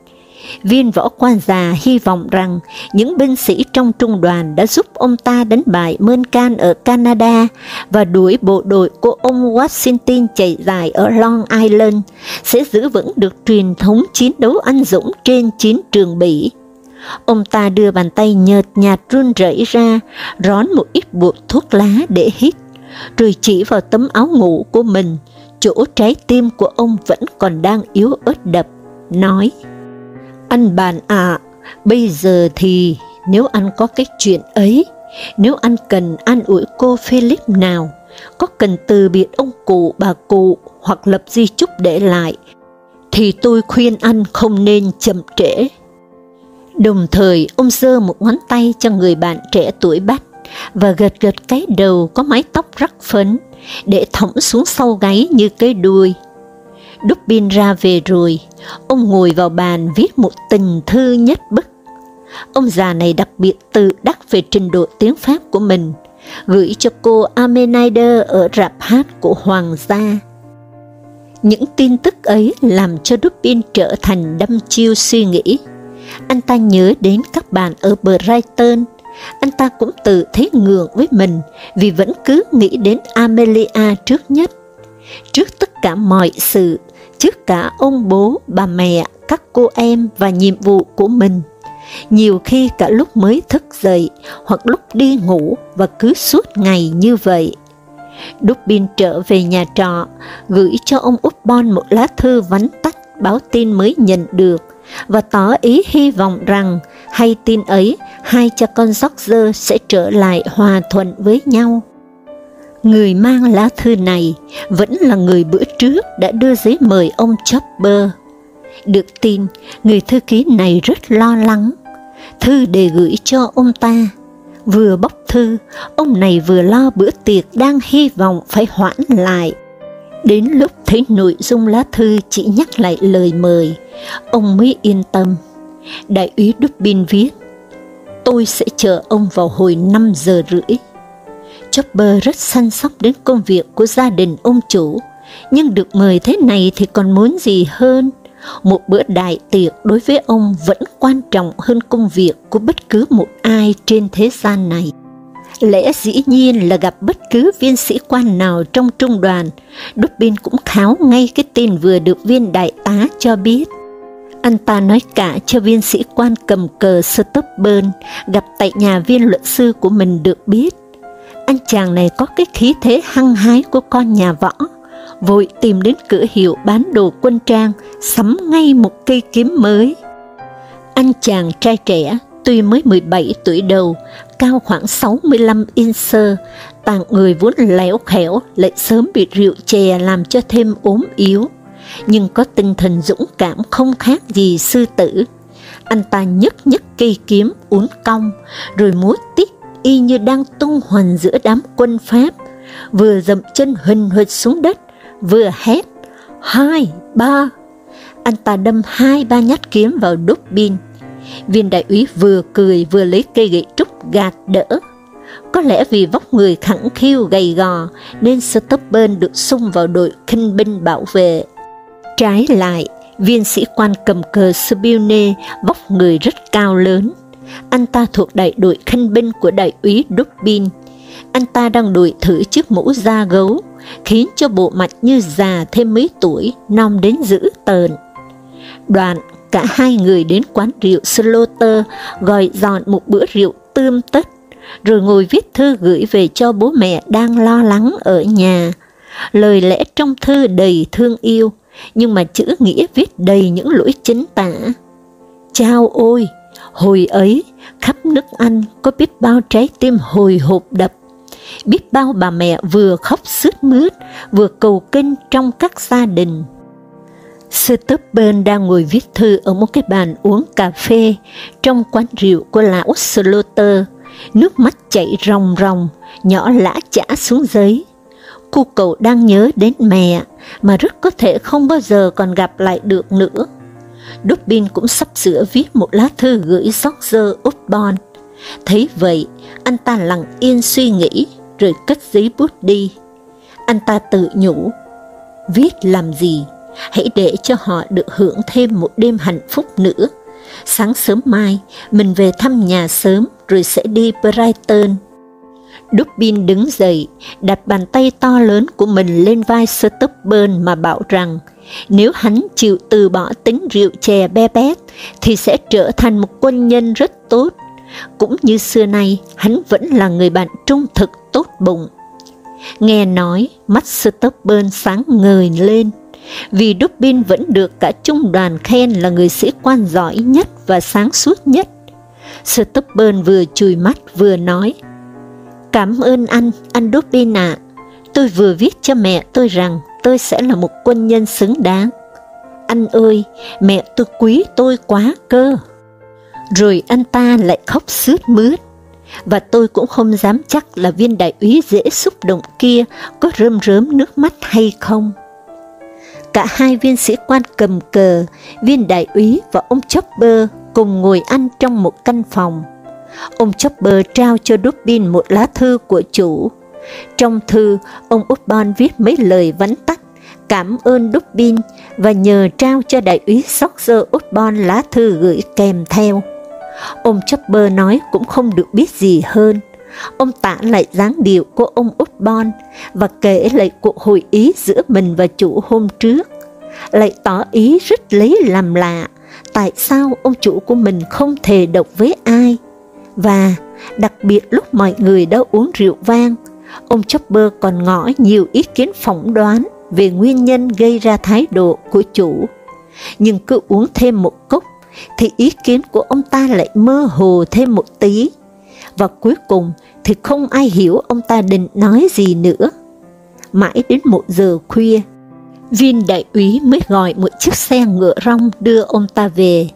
Viên võ quan già hy vọng rằng những binh sĩ trong trung đoàn đã giúp ông ta đánh bại Can ở Canada và đuổi bộ đội của ông Washington chạy dài ở Long Island, sẽ giữ vững được truyền thống chiến đấu anh dũng trên chiến trường Bỉ. Ông ta đưa bàn tay nhợt nhạt run rẩy ra, rón một ít bột thuốc lá để hít, rồi chỉ vào tấm áo ngủ của mình, chỗ trái tim của ông vẫn còn đang yếu ớt đập, nói, Anh bạn ạ, bây giờ thì nếu anh có cái chuyện ấy, nếu anh cần an ủi cô Philip nào, có cần từ biệt ông cụ bà cụ hoặc lập di chúc để lại, thì tôi khuyên anh không nên chậm trễ. Đồng thời ông giơ một ngón tay cho người bạn trẻ tuổi bắt và gật gật cái đầu có mái tóc rắc phấn để thõng xuống sau gáy như cái đuôi. Đúc pin ra về rồi, ông ngồi vào bàn viết một tình thư nhất bức. Ông già này đặc biệt tự đắc về trình độ tiếng Pháp của mình, gửi cho cô Amenaider ở rạp hát của Hoàng gia. Những tin tức ấy làm cho Dupin trở thành đâm chiêu suy nghĩ anh ta nhớ đến các bạn ở Brighton, anh ta cũng tự thấy ngượng với mình vì vẫn cứ nghĩ đến Amelia trước nhất. Trước tất cả mọi sự, trước cả ông bố, bà mẹ, các cô em và nhiệm vụ của mình. Nhiều khi cả lúc mới thức dậy hoặc lúc đi ngủ và cứ suốt ngày như vậy. Dubin trở về nhà trọ, gửi cho ông Upton một lá thư vắn tắt báo tin mới nhận được và tỏ ý hy vọng rằng hay tin ấy hai cha con George sẽ trở lại hòa thuận với nhau. Người mang lá thư này vẫn là người bữa trước đã đưa giấy mời ông Chopper. Được tin, người thư ký này rất lo lắng. Thư để gửi cho ông ta. Vừa bóc thư, ông này vừa lo bữa tiệc đang hy vọng phải hoãn lại. Đến lúc thấy nội dung lá thư chỉ nhắc lại lời mời, ông mới yên tâm. Đại úy Dubin viết, tôi sẽ chờ ông vào hồi 5 giờ rưỡi. Chopper rất săn sóc đến công việc của gia đình ông chủ, nhưng được mời thế này thì còn muốn gì hơn. Một bữa đại tiệc đối với ông vẫn quan trọng hơn công việc của bất cứ một ai trên thế gian này. Lẽ dĩ nhiên là gặp bất cứ viên sĩ quan nào trong trung đoàn, Dubin cũng kháo ngay cái tin vừa được viên đại tá cho biết. Anh ta nói cả cho viên sĩ quan cầm cờ Stubburn gặp tại nhà viên luật sư của mình được biết. Anh chàng này có cái khí thế hăng hái của con nhà võ, vội tìm đến cửa hiệu bán đồ quân trang, sắm ngay một cây kiếm mới. Anh chàng trai trẻ, tuy mới 17 tuổi đầu, cao khoảng 65 inch, tàng người vốn léo khéo lại sớm bị rượu chè làm cho thêm ốm yếu, nhưng có tinh thần dũng cảm không khác gì sư tử. Anh ta nhấc nhấc cây kiếm uốn cong, rồi múa tít y như đang tung hoành giữa đám quân Pháp, vừa dậm chân huỳnh huỵch xuống đất, vừa hét, hai, ba. Anh ta đâm hai ba nhát kiếm vào đốt pin, Viên đại úy vừa cười vừa lấy cây gậy trúc gạt đỡ. Có lẽ vì vóc người khẳng khiu gầy gò nên Stubburn được xung vào đội kinh binh bảo vệ. Trái lại, viên sĩ quan cầm cờ Spilne vóc người rất cao lớn. Anh ta thuộc đại đội khinh binh của đại úy Dubin. Anh ta đang đội thử chiếc mũ da gấu, khiến cho bộ mặt như già thêm mấy tuổi, non đến dữ tợn. Đoạn cả hai người đến quán rượu Slaughter gọi dọn một bữa rượu tươm tất, rồi ngồi viết thư gửi về cho bố mẹ đang lo lắng ở nhà. Lời lẽ trong thư đầy thương yêu, nhưng mà chữ nghĩa viết đầy những lỗi chính tả. Chao ôi, hồi ấy, khắp nước Anh có biết bao trái tim hồi hộp đập, biết bao bà mẹ vừa khóc sướt mướt, vừa cầu kinh trong các gia đình. Stubben đang ngồi viết thư ở một cái bàn uống cà phê trong quán rượu của lão Slaughter, nước mắt chảy ròng ròng, nhỏ lã chả xuống giấy. Cô cậu đang nhớ đến mẹ, mà rất có thể không bao giờ còn gặp lại được nữa. Dubin cũng sắp sửa viết một lá thư gửi George Osborne. Thấy vậy, anh ta lặng yên suy nghĩ, rồi cất giấy bút đi. Anh ta tự nhủ, viết làm gì, hãy để cho họ được hưởng thêm một đêm hạnh phúc nữa. Sáng sớm mai, mình về thăm nhà sớm, rồi sẽ đi Brighton. Dubin đứng dậy, đặt bàn tay to lớn của mình lên vai Stubburn mà bảo rằng, nếu hắn chịu từ bỏ tính rượu chè be bét, thì sẽ trở thành một quân nhân rất tốt. Cũng như xưa nay, hắn vẫn là người bạn trung thực tốt bụng. Nghe nói, mắt Stubburn sáng ngời lên, vì Dubin vẫn được cả trung đoàn khen là người sĩ quan giỏi nhất và sáng suốt nhất. Stubburn vừa chùi mắt vừa nói, Cảm ơn anh, anh Dubin ạ. Tôi vừa viết cho mẹ tôi rằng tôi sẽ là một quân nhân xứng đáng. Anh ơi, mẹ tôi quý tôi quá cơ. Rồi anh ta lại khóc sướt mướt, và tôi cũng không dám chắc là viên đại úy dễ xúc động kia có rơm rớm nước mắt hay không. Cả hai viên sĩ quan cầm cờ, viên đại úy và ông Chopper cùng ngồi ăn trong một căn phòng. Ông Chopper trao cho Dubin một lá thư của chủ. Trong thư, ông Upton viết mấy lời vắn tắt cảm ơn Dubin và nhờ trao cho đại úy George Upton lá thư gửi kèm theo. Ông Chopper nói cũng không được biết gì hơn. Ông tả lại dáng điệu của ông Upton và kể lại cuộc hội ý giữa mình và chủ hôm trước, lại tỏ ý rất lấy làm lạ tại sao ông chủ của mình không thề độc với ai. Và đặc biệt lúc mọi người đã uống rượu vang, ông Chopper còn ngỏ nhiều ý kiến phỏng đoán về nguyên nhân gây ra thái độ của chủ. Nhưng cứ uống thêm một cốc, thì ý kiến của ông ta lại mơ hồ thêm một tí, và cuối cùng thì không ai hiểu ông ta định nói gì nữa. Mãi đến một giờ khuya, viên đại úy mới gọi một chiếc xe ngựa rong đưa ông ta về.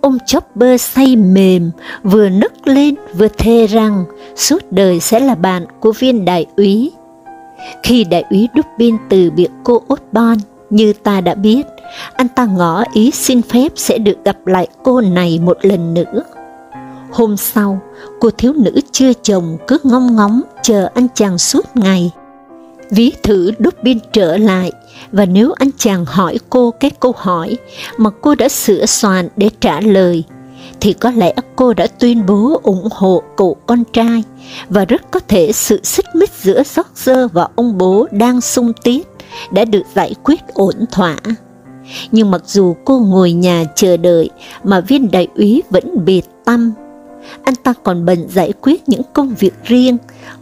Ông Chopper say mềm, vừa nức lên vừa thề rằng suốt đời sẽ là bạn của viên đại úy. Khi đại úy Dubin từ biệt cô Osborn, như ta đã biết, anh ta ngỏ ý xin phép sẽ được gặp lại cô này một lần nữa. Hôm sau, cô thiếu nữ chưa chồng cứ ngóng ngóng chờ anh chàng suốt ngày. Ví thử Dubin trở lại, và nếu anh chàng hỏi cô cái câu hỏi mà cô đã sửa soạn để trả lời, thì có lẽ cô đã tuyên bố ủng hộ cậu con trai, và rất có thể sự xích mích giữa George và ông bố đang sung tiết đã được giải quyết ổn thỏa. Nhưng mặc dù cô ngồi nhà chờ đợi, mà viên đại úy vẫn biệt tâm. Anh ta còn bận giải quyết những công việc riêng,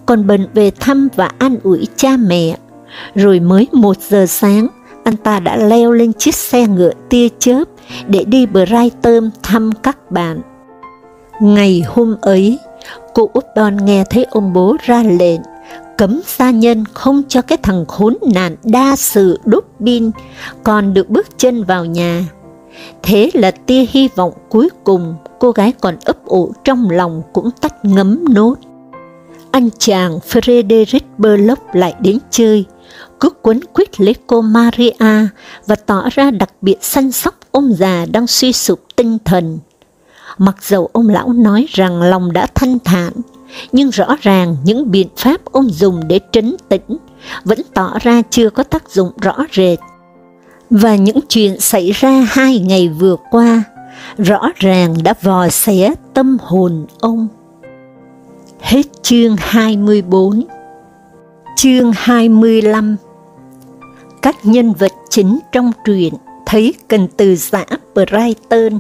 còn bận về thăm và an ủi cha mẹ. Rồi mới một giờ sáng, anh ta đã leo lên chiếc xe ngựa tia chớp để đi Brighton thăm các bạn. Ngày hôm ấy, cô Upton nghe thấy ông bố ra lệnh cấm gia nhân không cho cái thằng khốn nạn đa sự đúc bin còn được bước chân vào nhà. Thế là tia hy vọng cuối cùng cô gái còn ấp ủ trong lòng cũng tắt ngấm nốt. Anh chàng Frederick Berlock lại đến chơi, cứ quấn quýt lấy cô Maria và tỏ ra đặc biệt săn sóc ông già đang suy sụp tinh thần. Mặc dầu ông lão nói rằng lòng đã thanh thản, nhưng rõ ràng những biện pháp ông dùng để trấn tĩnh vẫn tỏ ra chưa có tác dụng rõ rệt. Và những chuyện xảy ra hai ngày vừa qua rõ ràng đã vò xé tâm hồn ông. Hết chương 24 Chương 25 Các nhân vật chính trong truyện thấy cần từ giã Brighton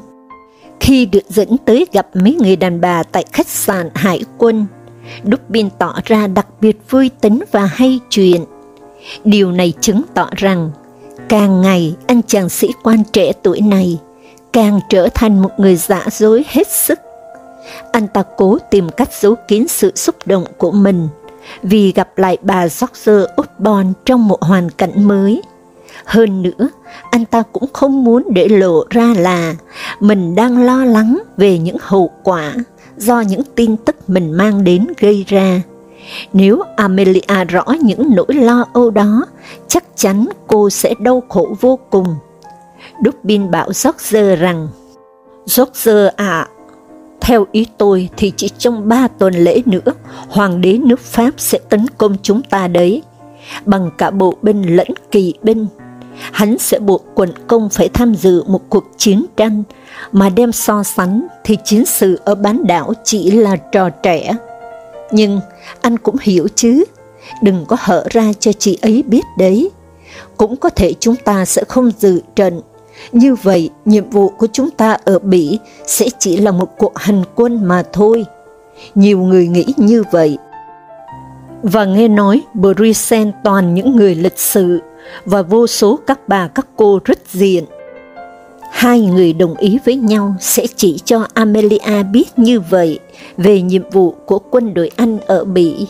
khi được dẫn tới gặp mấy người đàn bà tại khách sạn hải quân, Dubin tỏ ra đặc biệt vui tính và hay chuyện. Điều này chứng tỏ rằng, càng ngày anh chàng sĩ quan trẻ tuổi này càng trở thành một người giả dối hết sức. Anh ta cố tìm cách giấu kín sự xúc động của mình, vì gặp lại bà George Osborne trong một hoàn cảnh mới. Hơn nữa, anh ta cũng không muốn để lộ ra là mình đang lo lắng về những hậu quả do những tin tức mình mang đến gây ra. Nếu Amelia rõ những nỗi lo âu đó, chắc chắn cô sẽ đau khổ vô cùng. Dubin bảo George rằng, George à, theo ý tôi thì chỉ trong ba tuần lễ nữa, hoàng đế nước Pháp sẽ tấn công chúng ta đấy, bằng cả bộ binh lẫn kỳ binh. Hắn sẽ buộc quận công phải tham dự một cuộc chiến tranh, mà đem so sánh thì chiến sự ở bán đảo chỉ là trò trẻ. Nhưng anh cũng hiểu chứ, đừng có hở ra cho chị ấy biết đấy. Cũng có thể chúng ta sẽ không dự trận, như vậy, nhiệm vụ của chúng ta ở Bỉ sẽ chỉ là một cuộc hành quân mà thôi. Nhiều người nghĩ như vậy. Và nghe nói Bruxelles toàn những người lịch sự và vô số các bà các cô rất diện. Hai người đồng ý với nhau sẽ chỉ cho Amelia biết như vậy về nhiệm vụ của quân đội Anh ở Bỉ.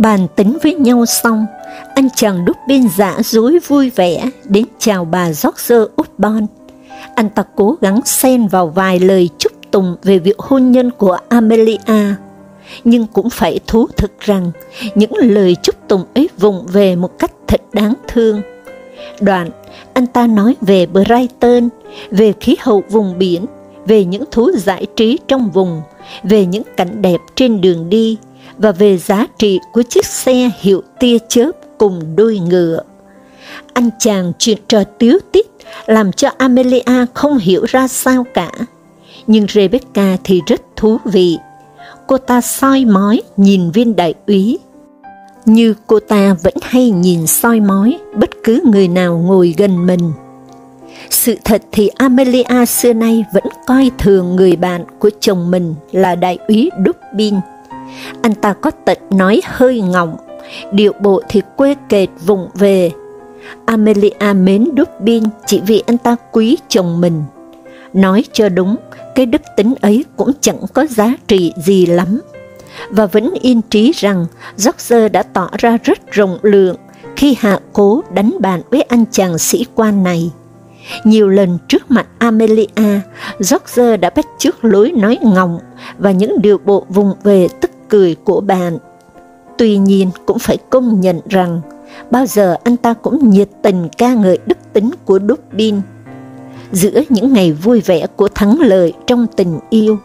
Bàn tính với nhau xong, anh chàng đúc bên dạ giả dối vui vẻ đến chào bà George Upton. Anh ta cố gắng xen vào vài lời chúc tùng về việc hôn nhân của Amelia, nhưng cũng phải thú thực rằng những lời chúc tùng ấy vùng về một cách thật đáng thương. Đoạn, anh ta nói về Brighton, về khí hậu vùng biển, về những thú giải trí trong vùng, về những cảnh đẹp trên đường đi, và về giá trị của chiếc xe hiệu tia chớp cùng đôi ngựa. Anh chàng chuyện trò tiếu tít làm cho Amelia không hiểu ra sao cả, nhưng Rebecca thì rất thú vị. Cô ta soi mói nhìn viên đại úy, như cô ta vẫn hay nhìn soi mói bất cứ người nào ngồi gần mình. Sự thật thì Amelia xưa nay vẫn coi thường người bạn của chồng mình là đại úy Dubin. Anh ta có tật nói hơi ngọng, điệu bộ thì quê kệt vùng về. Amelia mến Dubin chỉ vì anh ta quý chồng mình. Nói cho đúng, cái đức tính ấy cũng chẳng có giá trị gì lắm. Và vẫn yên trí rằng George đã tỏ ra rất rộng lượng khi hạ cố đánh bàn với anh chàng sĩ quan này. Nhiều lần trước mặt Amelia, George đã bắt chước lối nói ngọng và những điều bộ vùng về tức cười của bạn. Tuy nhiên cũng phải công nhận rằng, bao giờ anh ta cũng nhiệt tình ca ngợi đức tính của Dubin. Giữa những ngày vui vẻ của thắng lợi trong tình yêu,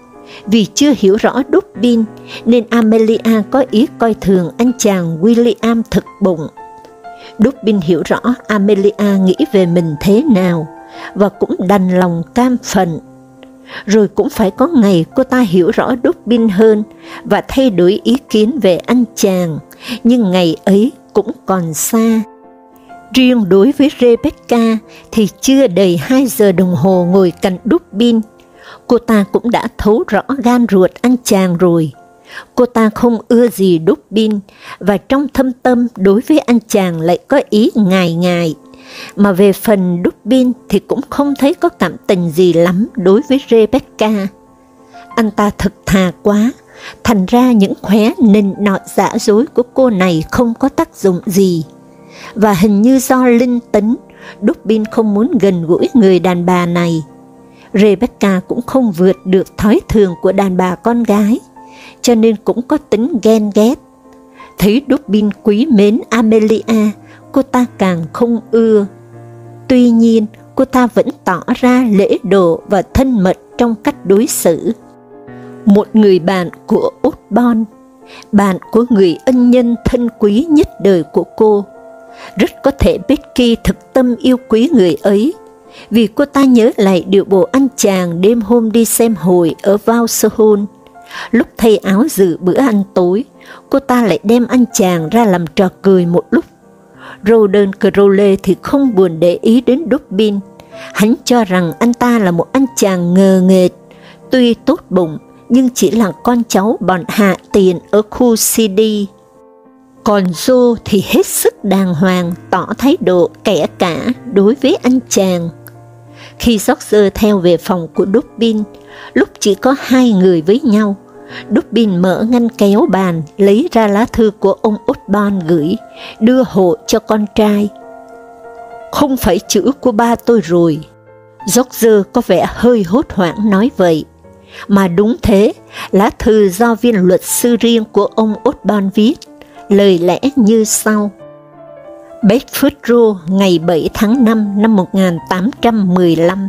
vì chưa hiểu rõ Dubin nên Amelia có ý coi thường anh chàng William thực bụng. Dubin hiểu rõ Amelia nghĩ về mình thế nào, và cũng đành lòng cam phận rồi cũng phải có ngày cô ta hiểu rõ Dubin hơn và thay đổi ý kiến về anh chàng, nhưng ngày ấy cũng còn xa. Riêng đối với Rebecca thì chưa đầy 2 giờ đồng hồ ngồi cạnh Dubin, cô ta cũng đã thấu rõ gan ruột anh chàng rồi. Cô ta không ưa gì Dubin và trong thâm tâm đối với anh chàng lại có ý ngài ngài mà về phần Dubin thì cũng không thấy có cảm tình gì lắm đối với Rebecca. Anh ta thật thà quá, thành ra những khóe nịnh nọt giả dối của cô này không có tác dụng gì. Và hình như do linh tính, Dubin không muốn gần gũi người đàn bà này. Rebecca cũng không vượt được thói thường của đàn bà con gái, cho nên cũng có tính ghen ghét. Thấy Dubin quý mến Amelia, cô ta càng không ưa. Tuy nhiên, cô ta vẫn tỏ ra lễ độ và thân mật trong cách đối xử. Một người bạn của Osborne, bạn của người ân nhân thân quý nhất đời của cô, rất có thể Becky thực tâm yêu quý người ấy, vì cô ta nhớ lại điệu bộ anh chàng đêm hôm đi xem hồi ở Valsehon. Lúc thay áo dự bữa ăn tối, cô ta lại đem anh chàng ra làm trò cười một lúc Roden Crowley thì không buồn để ý đến Dubin. Hắn cho rằng anh ta là một anh chàng ngờ nghệch, tuy tốt bụng nhưng chỉ là con cháu bọn hạ tiền ở khu CD. Còn Joe thì hết sức đàng hoàng tỏ thái độ kẻ cả đối với anh chàng. Khi George theo về phòng của Dubin, lúc chỉ có hai người với nhau, Dubin mở ngăn kéo bàn, lấy ra lá thư của ông Osborne gửi, đưa hộ cho con trai. Không phải chữ của ba tôi rồi. George có vẻ hơi hốt hoảng nói vậy. Mà đúng thế, lá thư do viên luật sư riêng của ông Osborne viết, lời lẽ như sau. Bedford Row, ngày 7 tháng 5 năm 1815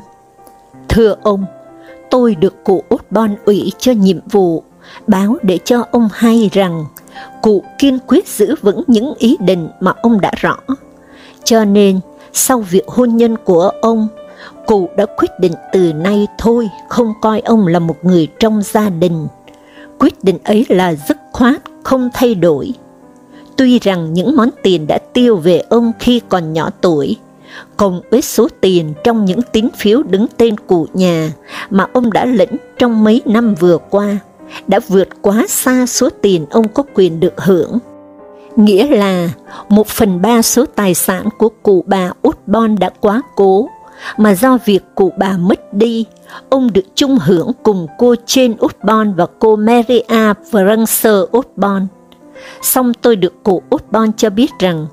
Thưa ông, tôi được cụ Osborne ủy cho nhiệm vụ báo để cho ông hay rằng cụ kiên quyết giữ vững những ý định mà ông đã rõ. Cho nên, sau việc hôn nhân của ông, cụ đã quyết định từ nay thôi không coi ông là một người trong gia đình. Quyết định ấy là dứt khoát, không thay đổi. Tuy rằng những món tiền đã tiêu về ông khi còn nhỏ tuổi, cùng với số tiền trong những tín phiếu đứng tên cụ nhà mà ông đã lĩnh trong mấy năm vừa qua, đã vượt quá xa số tiền ông có quyền được hưởng. Nghĩa là một phần ba số tài sản của cụ bà Osborne đã quá cố, mà do việc cụ bà mất đi, ông được chung hưởng cùng cô Jane Osborne và cô Maria Francer Osborne. Xong tôi được cụ Osborne cho biết rằng,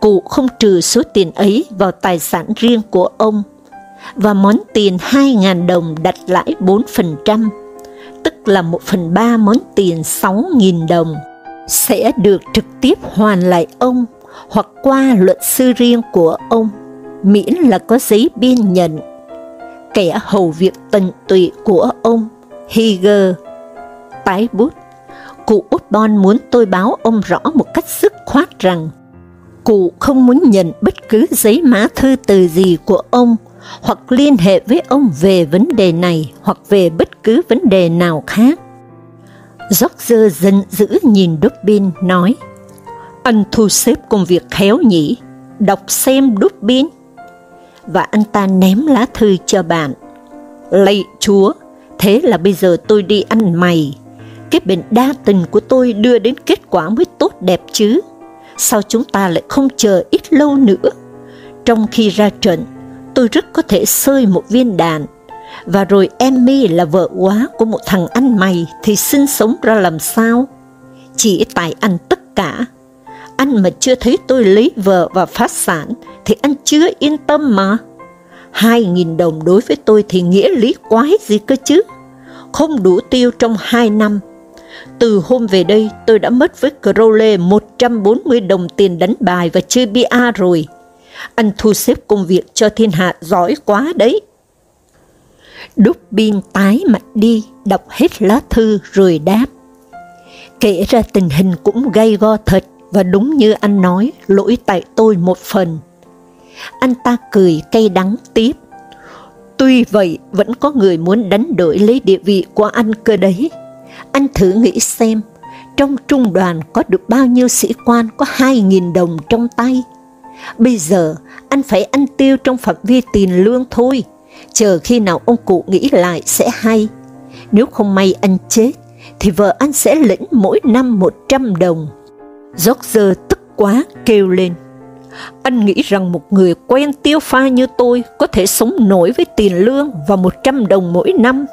cụ không trừ số tiền ấy vào tài sản riêng của ông, và món tiền 2.000 đồng đặt lãi 4%, tức là 1 phần 3 món tiền 6.000 đồng, sẽ được trực tiếp hoàn lại ông hoặc qua luật sư riêng của ông, miễn là có giấy biên nhận. Kẻ hầu việc tận tụy của ông, Higer, tái bút, cụ Osborne muốn tôi báo ông rõ một cách dứt khoát rằng, cụ không muốn nhận bất cứ giấy mã thư từ gì của ông, hoặc liên hệ với ông về vấn đề này hoặc về bất cứ vấn đề nào khác. George giận dữ nhìn Dubin nói, anh thu xếp công việc khéo nhỉ, đọc xem Dubin. Và anh ta ném lá thư cho bạn. Lạy chúa, thế là bây giờ tôi đi ăn mày. Cái bệnh đa tình của tôi đưa đến kết quả mới tốt đẹp chứ. Sao chúng ta lại không chờ ít lâu nữa? Trong khi ra trận, tôi rất có thể sơi một viên đạn, và rồi Emmy là vợ quá của một thằng ăn mày thì sinh sống ra làm sao? Chỉ tại anh tất cả. Anh mà chưa thấy tôi lấy vợ và phát sản thì anh chưa yên tâm mà. Hai nghìn đồng đối với tôi thì nghĩa lý quái gì cơ chứ? Không đủ tiêu trong hai năm. Từ hôm về đây tôi đã mất với Crowley 140 đồng tiền đánh bài và chơi bia rồi anh thu xếp công việc cho thiên hạ giỏi quá đấy. Đúc biên tái mặt đi, đọc hết lá thư rồi đáp. Kể ra tình hình cũng gây go thật, và đúng như anh nói, lỗi tại tôi một phần. Anh ta cười cay đắng tiếp. Tuy vậy, vẫn có người muốn đánh đổi lấy địa vị của anh cơ đấy. Anh thử nghĩ xem, trong trung đoàn có được bao nhiêu sĩ quan có 2.000 đồng trong tay, Bây giờ, anh phải ăn tiêu trong phạm vi tiền lương thôi, chờ khi nào ông cụ nghĩ lại sẽ hay. Nếu không may anh chết, thì vợ anh sẽ lĩnh mỗi năm 100 đồng. George tức quá kêu lên. Anh nghĩ rằng một người quen tiêu pha như tôi có thể sống nổi với tiền lương và 100 đồng mỗi năm.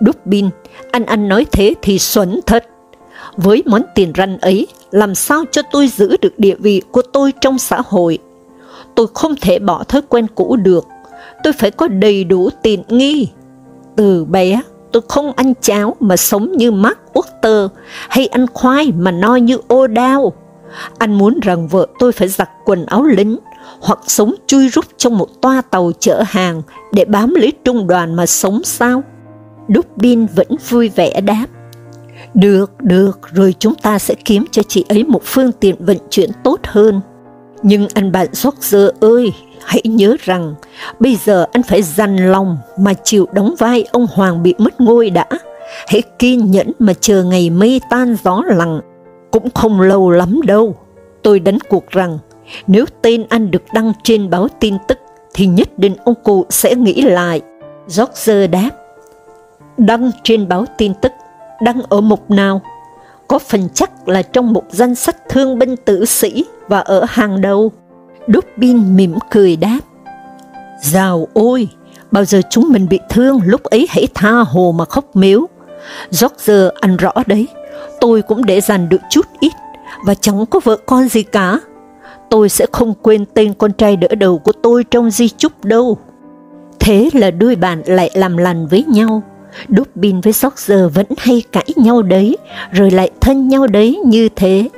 Dubin, anh anh nói thế thì xuẩn thật. Với món tiền răn ấy, làm sao cho tôi giữ được địa vị của tôi trong xã hội? Tôi không thể bỏ thói quen cũ được, tôi phải có đầy đủ tiện nghi. Từ bé, tôi không ăn cháo mà sống như Mark tơ hay ăn khoai mà no như ô đao. Anh muốn rằng vợ tôi phải giặt quần áo lính, hoặc sống chui rút trong một toa tàu chở hàng để bám lấy trung đoàn mà sống sao? Dubin vẫn vui vẻ đáp. Được, được, rồi chúng ta sẽ kiếm cho chị ấy một phương tiện vận chuyển tốt hơn. Nhưng anh bạn George ơi, hãy nhớ rằng, bây giờ anh phải dằn lòng mà chịu đóng vai ông Hoàng bị mất ngôi đã. Hãy kiên nhẫn mà chờ ngày mây tan gió lặng, cũng không lâu lắm đâu. Tôi đánh cuộc rằng, nếu tên anh được đăng trên báo tin tức, thì nhất định ông cụ sẽ nghĩ lại. George đáp, đăng trên báo tin tức đăng ở mục nào, có phần chắc là trong một danh sách thương binh tử sĩ và ở hàng đầu. Dubin mỉm cười đáp, Dào ôi, bao giờ chúng mình bị thương lúc ấy hãy tha hồ mà khóc miếu, George ăn rõ đấy, tôi cũng để dành được chút ít, và chẳng có vợ con gì cả. Tôi sẽ không quên tên con trai đỡ đầu của tôi trong di chúc đâu. Thế là đôi bạn lại làm lành với nhau. Dubin với George vẫn hay cãi nhau đấy, rồi lại thân nhau đấy như thế.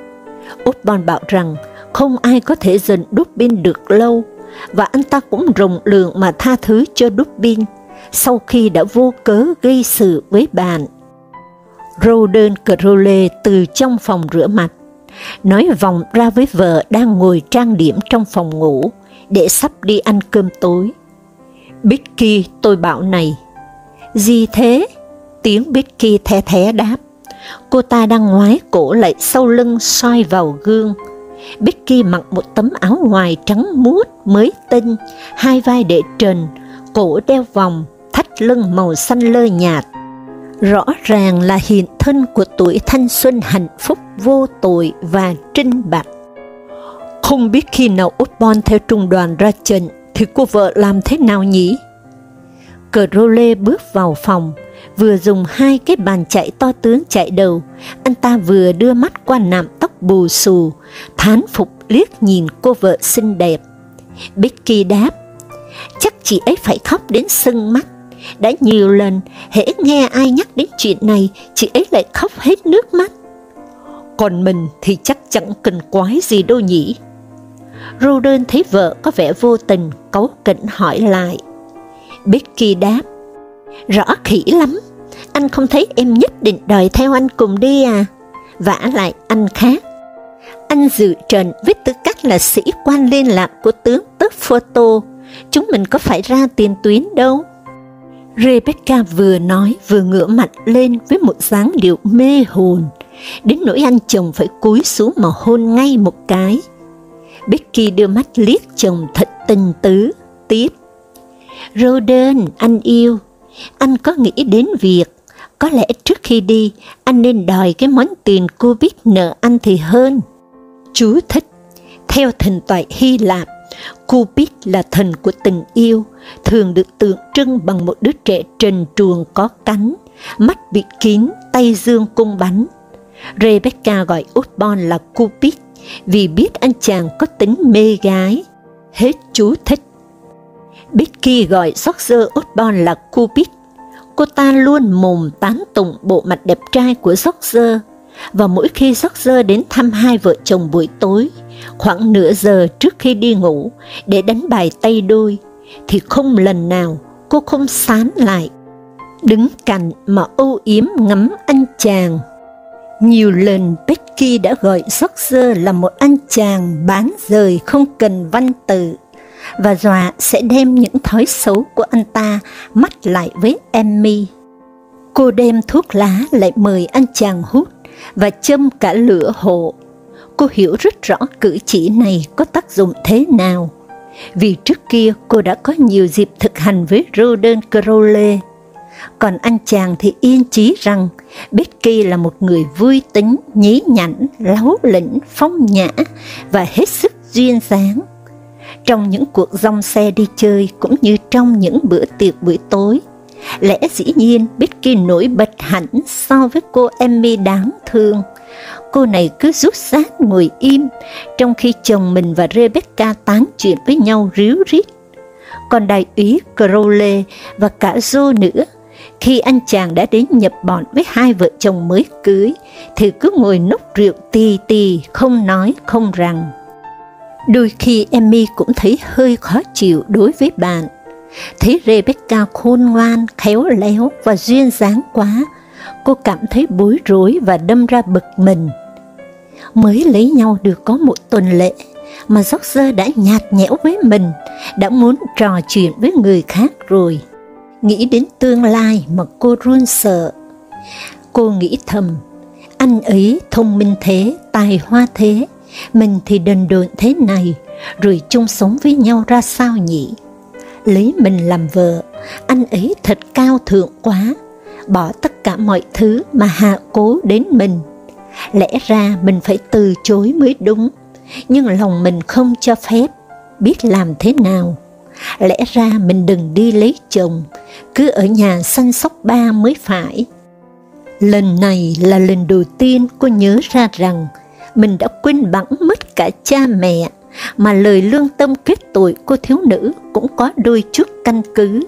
Upton bảo rằng không ai có thể giận Dubin được lâu, và anh ta cũng rộng lượng mà tha thứ cho Dubin sau khi đã vô cớ gây sự với bạn. Roden Crowley từ trong phòng rửa mặt, nói vòng ra với vợ đang ngồi trang điểm trong phòng ngủ để sắp đi ăn cơm tối. Bicky tôi bảo này, gì thế? Tiếng Becky the thé đáp. Cô ta đang ngoái cổ lại sau lưng soi vào gương. Becky mặc một tấm áo ngoài trắng muốt mới tinh, hai vai để trần, cổ đeo vòng, thắt lưng màu xanh lơ nhạt. Rõ ràng là hiện thân của tuổi thanh xuân hạnh phúc vô tội và trinh bạch. Không biết khi nào Osborne theo trung đoàn ra trận thì cô vợ làm thế nào nhỉ? Crowley bước vào phòng, vừa dùng hai cái bàn chạy to tướng chạy đầu, anh ta vừa đưa mắt qua nạm tóc bù xù, thán phục liếc nhìn cô vợ xinh đẹp. Becky đáp, chắc chị ấy phải khóc đến sưng mắt. Đã nhiều lần, hễ nghe ai nhắc đến chuyện này, chị ấy lại khóc hết nước mắt. Còn mình thì chắc chẳng cần quái gì đâu nhỉ. Roden thấy vợ có vẻ vô tình, cấu kỉnh hỏi lại. Becky đáp, rõ khỉ lắm, anh không thấy em nhất định đòi theo anh cùng đi à? Vả lại anh khác. Anh dự trần với tư cách là sĩ quan liên lạc của tướng Tớp Photo, chúng mình có phải ra tiền tuyến đâu. Rebecca vừa nói vừa ngửa mặt lên với một dáng điệu mê hồn, đến nỗi anh chồng phải cúi xuống mà hôn ngay một cái. Becky đưa mắt liếc chồng thật tình tứ, tiếp. Roden, anh yêu, anh có nghĩ đến việc, có lẽ trước khi đi, anh nên đòi cái món tiền cô biết nợ anh thì hơn. Chú thích, theo thần thoại Hy Lạp, Cupid là thần của tình yêu, thường được tượng trưng bằng một đứa trẻ trần truồng có cánh, mắt bịt kín, tay dương cung bắn. Rebecca gọi Osborne là Cupid vì biết anh chàng có tính mê gái. Hết chú thích. Becky gọi George Osborne là Cupid. Cô ta luôn mồm tán tụng bộ mặt đẹp trai của George, và mỗi khi George đến thăm hai vợ chồng buổi tối, khoảng nửa giờ trước khi đi ngủ, để đánh bài tay đôi, thì không lần nào cô không sán lại, đứng cạnh mà âu yếm ngắm anh chàng. Nhiều lần Becky đã gọi George là một anh chàng bán rời không cần văn tự, và dọa sẽ đem những thói xấu của anh ta mắt lại với Emmy. Cô đem thuốc lá lại mời anh chàng hút và châm cả lửa hộ. Cô hiểu rất rõ cử chỉ này có tác dụng thế nào, vì trước kia cô đã có nhiều dịp thực hành với Roden Crowley. Còn anh chàng thì yên chí rằng Becky là một người vui tính, nhí nhảnh, láo lĩnh, phong nhã và hết sức duyên dáng trong những cuộc dòng xe đi chơi cũng như trong những bữa tiệc buổi tối. Lẽ dĩ nhiên Becky nổi bật hẳn so với cô Emmy đáng thương. Cô này cứ rút rát ngồi im, trong khi chồng mình và Rebecca tán chuyện với nhau ríu rít. Còn đại úy Crowley và cả Joe nữa, khi anh chàng đã đến nhập bọn với hai vợ chồng mới cưới, thì cứ ngồi nốc rượu tì tì, không nói không rằng. Đôi khi Emmy cũng thấy hơi khó chịu đối với bạn. Thấy Rebecca khôn ngoan, khéo léo và duyên dáng quá, cô cảm thấy bối rối và đâm ra bực mình. Mới lấy nhau được có một tuần lễ, mà George đã nhạt nhẽo với mình, đã muốn trò chuyện với người khác rồi. Nghĩ đến tương lai mà cô run sợ. Cô nghĩ thầm, anh ấy thông minh thế, tài hoa thế, mình thì đền đượn thế này, rồi chung sống với nhau ra sao nhỉ? Lấy mình làm vợ, anh ấy thật cao thượng quá, bỏ tất cả mọi thứ mà hạ cố đến mình. Lẽ ra mình phải từ chối mới đúng, nhưng lòng mình không cho phép, biết làm thế nào. Lẽ ra mình đừng đi lấy chồng, cứ ở nhà săn sóc ba mới phải. Lần này là lần đầu tiên cô nhớ ra rằng mình đã quên bẵng mất cả cha mẹ, mà lời lương tâm kết tội cô thiếu nữ cũng có đôi chút căn cứ,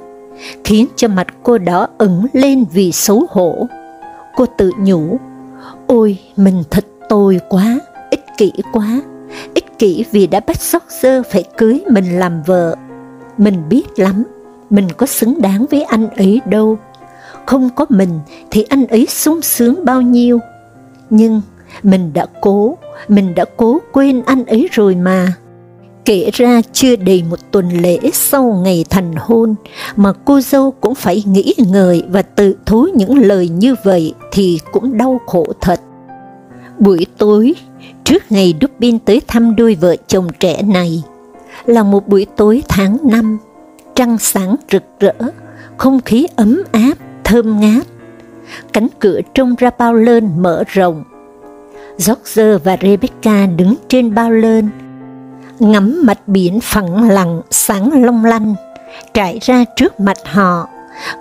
khiến cho mặt cô đó ửng lên vì xấu hổ. Cô tự nhủ, ôi mình thật tồi quá, ích kỷ quá, ích kỷ vì đã bắt sóc dơ phải cưới mình làm vợ. Mình biết lắm, mình có xứng đáng với anh ấy đâu. Không có mình thì anh ấy sung sướng bao nhiêu. Nhưng mình đã cố, mình đã cố quên anh ấy rồi mà. Kể ra chưa đầy một tuần lễ sau ngày thành hôn mà cô dâu cũng phải nghĩ ngợi và tự thú những lời như vậy thì cũng đau khổ thật. Buổi tối, trước ngày Dubin tới thăm đôi vợ chồng trẻ này, là một buổi tối tháng năm, trăng sáng rực rỡ, không khí ấm áp, thơm ngát. Cánh cửa trông ra bao lơn mở rộng. George và Rebecca đứng trên bao lơn, ngắm mặt biển phẳng lặng sáng long lanh, trải ra trước mặt họ,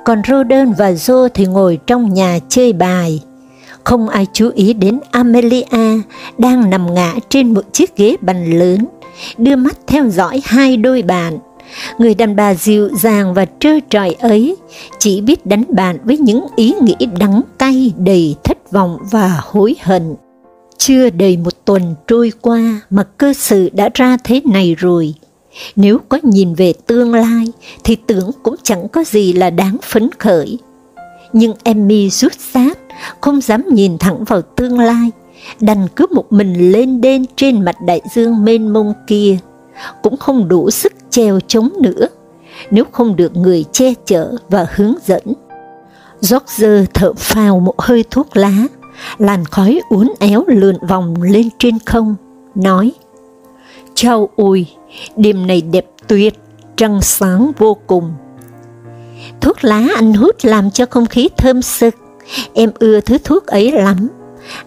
còn Roden và Joe thì ngồi trong nhà chơi bài. Không ai chú ý đến Amelia đang nằm ngã trên một chiếc ghế bành lớn, đưa mắt theo dõi hai đôi bạn. Người đàn bà dịu dàng và trơ trọi ấy chỉ biết đánh bạn với những ý nghĩ đắng cay đầy thất vọng và hối hận. Chưa đầy một tuần trôi qua mà cơ sự đã ra thế này rồi. Nếu có nhìn về tương lai thì tưởng cũng chẳng có gì là đáng phấn khởi. Nhưng Emmy rút sát, không dám nhìn thẳng vào tương lai, đành cứ một mình lên đên trên mặt đại dương mênh mông kia, cũng không đủ sức treo chống nữa, nếu không được người che chở và hướng dẫn. George thở phào một hơi thuốc lá, làn khói uốn éo lượn vòng lên trên không, nói, Chào ôi, đêm này đẹp tuyệt, trăng sáng vô cùng. Thuốc lá anh hút làm cho không khí thơm sực, em ưa thứ thuốc ấy lắm.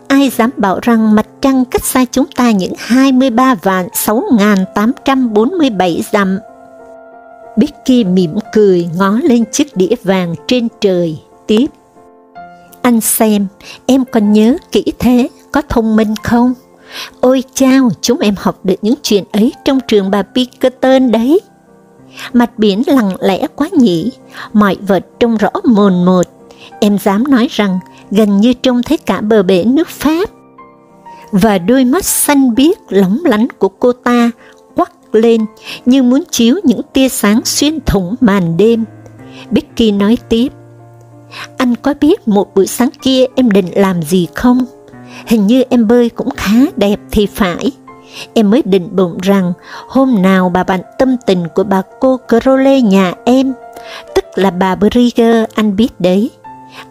Ai dám bảo rằng mặt trăng cách xa chúng ta những 23 vạn 6.847 dặm. Becky mỉm cười ngó lên chiếc đĩa vàng trên trời, tiếp. Anh xem, em còn nhớ kỹ thế, có thông minh không? Ôi chao, chúng em học được những chuyện ấy trong trường bà Pinkerton đấy. Mặt biển lặng lẽ quá nhỉ, mọi vật trông rõ mồn một. Em dám nói rằng gần như trông thấy cả bờ bể nước Pháp. Và đôi mắt xanh biếc lóng lánh của cô ta quắc lên như muốn chiếu những tia sáng xuyên thủng màn đêm. Becky nói tiếp, anh có biết một buổi sáng kia em định làm gì không? Hình như em bơi cũng khá đẹp thì phải. Em mới định bụng rằng hôm nào bà bạn tâm tình của bà cô Crowley nhà em, tức là bà Brigger, anh biết đấy.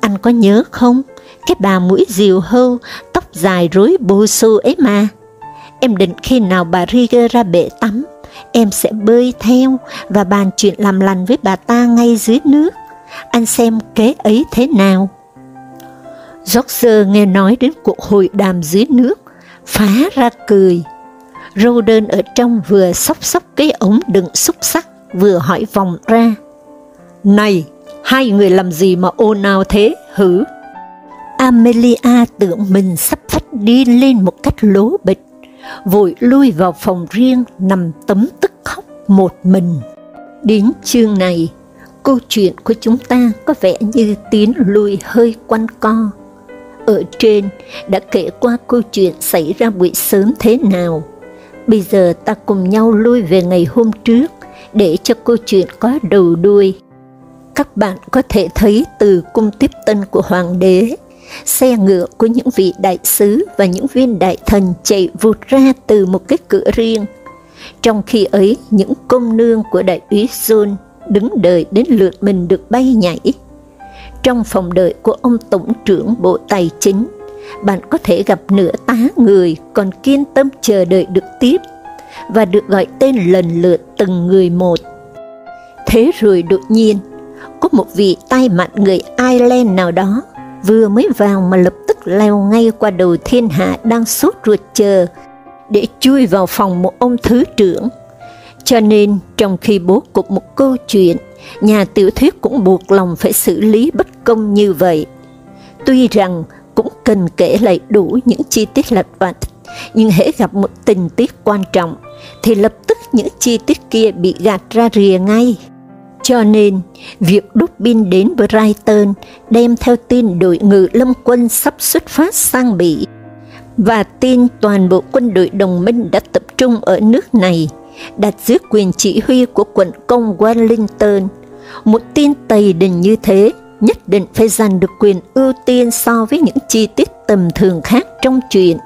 Anh có nhớ không? Cái bà mũi diều hâu, tóc dài rối bù xù ấy mà. Em định khi nào bà Rieger ra bể tắm, em sẽ bơi theo và bàn chuyện làm lành với bà ta ngay dưới nước anh xem kế ấy thế nào. George nghe nói đến cuộc hội đàm dưới nước, phá ra cười. Roden ở trong vừa sóc sóc cái ống đựng xúc sắc, vừa hỏi vòng ra. Này, hai người làm gì mà ồn ào thế, hử? Amelia tưởng mình sắp phát điên lên một cách lố bịch, vội lui vào phòng riêng nằm tấm tức khóc một mình. Đến chương này, câu chuyện của chúng ta có vẻ như tiến lùi hơi quanh co. Ở trên đã kể qua câu chuyện xảy ra buổi sớm thế nào. Bây giờ ta cùng nhau lui về ngày hôm trước để cho câu chuyện có đầu đuôi. Các bạn có thể thấy từ cung tiếp tân của hoàng đế, xe ngựa của những vị đại sứ và những viên đại thần chạy vụt ra từ một cái cửa riêng. Trong khi ấy, những công nương của đại úy John đứng đợi đến lượt mình được bay nhảy. Trong phòng đợi của ông Tổng trưởng Bộ Tài chính, bạn có thể gặp nửa tá người còn kiên tâm chờ đợi được tiếp và được gọi tên lần lượt từng người một. Thế rồi đột nhiên, có một vị tai mặt người Ireland nào đó vừa mới vào mà lập tức leo ngay qua đầu thiên hạ đang sốt ruột chờ để chui vào phòng một ông thứ trưởng cho nên, trong khi bố cục một câu chuyện, nhà tiểu thuyết cũng buộc lòng phải xử lý bất công như vậy. Tuy rằng cũng cần kể lại đủ những chi tiết lặt vặt, nhưng hễ gặp một tình tiết quan trọng, thì lập tức những chi tiết kia bị gạt ra rìa ngay. Cho nên, việc Dubin đến Brighton đem theo tin đội ngự lâm quân sắp xuất phát sang Bỉ, và tin toàn bộ quân đội đồng minh đã tập trung ở nước này, đặt dưới quyền chỉ huy của quận công Wellington. Một tin tày đình như thế nhất định phải giành được quyền ưu tiên so với những chi tiết tầm thường khác trong chuyện.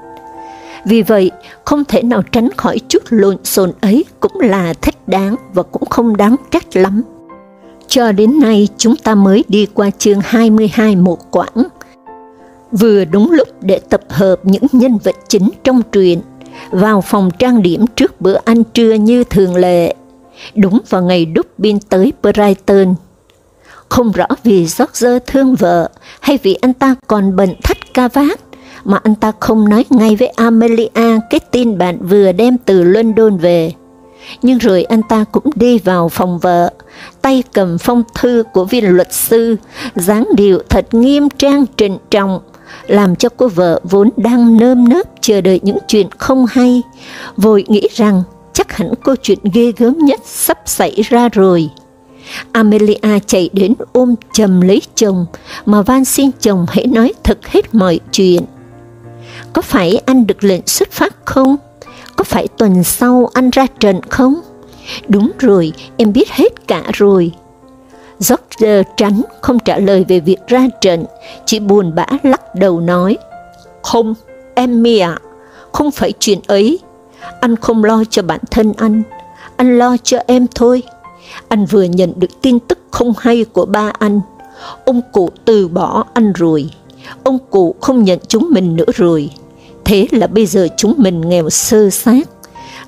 Vì vậy, không thể nào tránh khỏi chút lộn xộn ấy cũng là thích đáng và cũng không đáng trách lắm. Cho đến nay chúng ta mới đi qua chương 22 một quãng, vừa đúng lúc để tập hợp những nhân vật chính trong truyện vào phòng trang điểm trước bữa ăn trưa như thường lệ, đúng vào ngày Dubin tới Brighton. Không rõ vì George thương vợ hay vì anh ta còn bận thắt ca vát, mà anh ta không nói ngay với Amelia cái tin bạn vừa đem từ London về. Nhưng rồi anh ta cũng đi vào phòng vợ, tay cầm phong thư của viên luật sư, dáng điệu thật nghiêm trang trịnh trọng, làm cho cô vợ vốn đang nơm nớp chờ đợi những chuyện không hay, vội nghĩ rằng chắc hẳn câu chuyện ghê gớm nhất sắp xảy ra rồi. Amelia chạy đến ôm chầm lấy chồng, mà van xin chồng hãy nói thật hết mọi chuyện. Có phải anh được lệnh xuất phát không? Có phải tuần sau anh ra trận không? Đúng rồi, em biết hết cả rồi. George tránh không trả lời về việc ra trận, chỉ buồn bã lắc đầu nói, Không, Emmy ạ, không phải chuyện ấy. Anh không lo cho bản thân anh, anh lo cho em thôi. Anh vừa nhận được tin tức không hay của ba anh. Ông cụ từ bỏ anh rồi. Ông cụ không nhận chúng mình nữa rồi. Thế là bây giờ chúng mình nghèo sơ sát.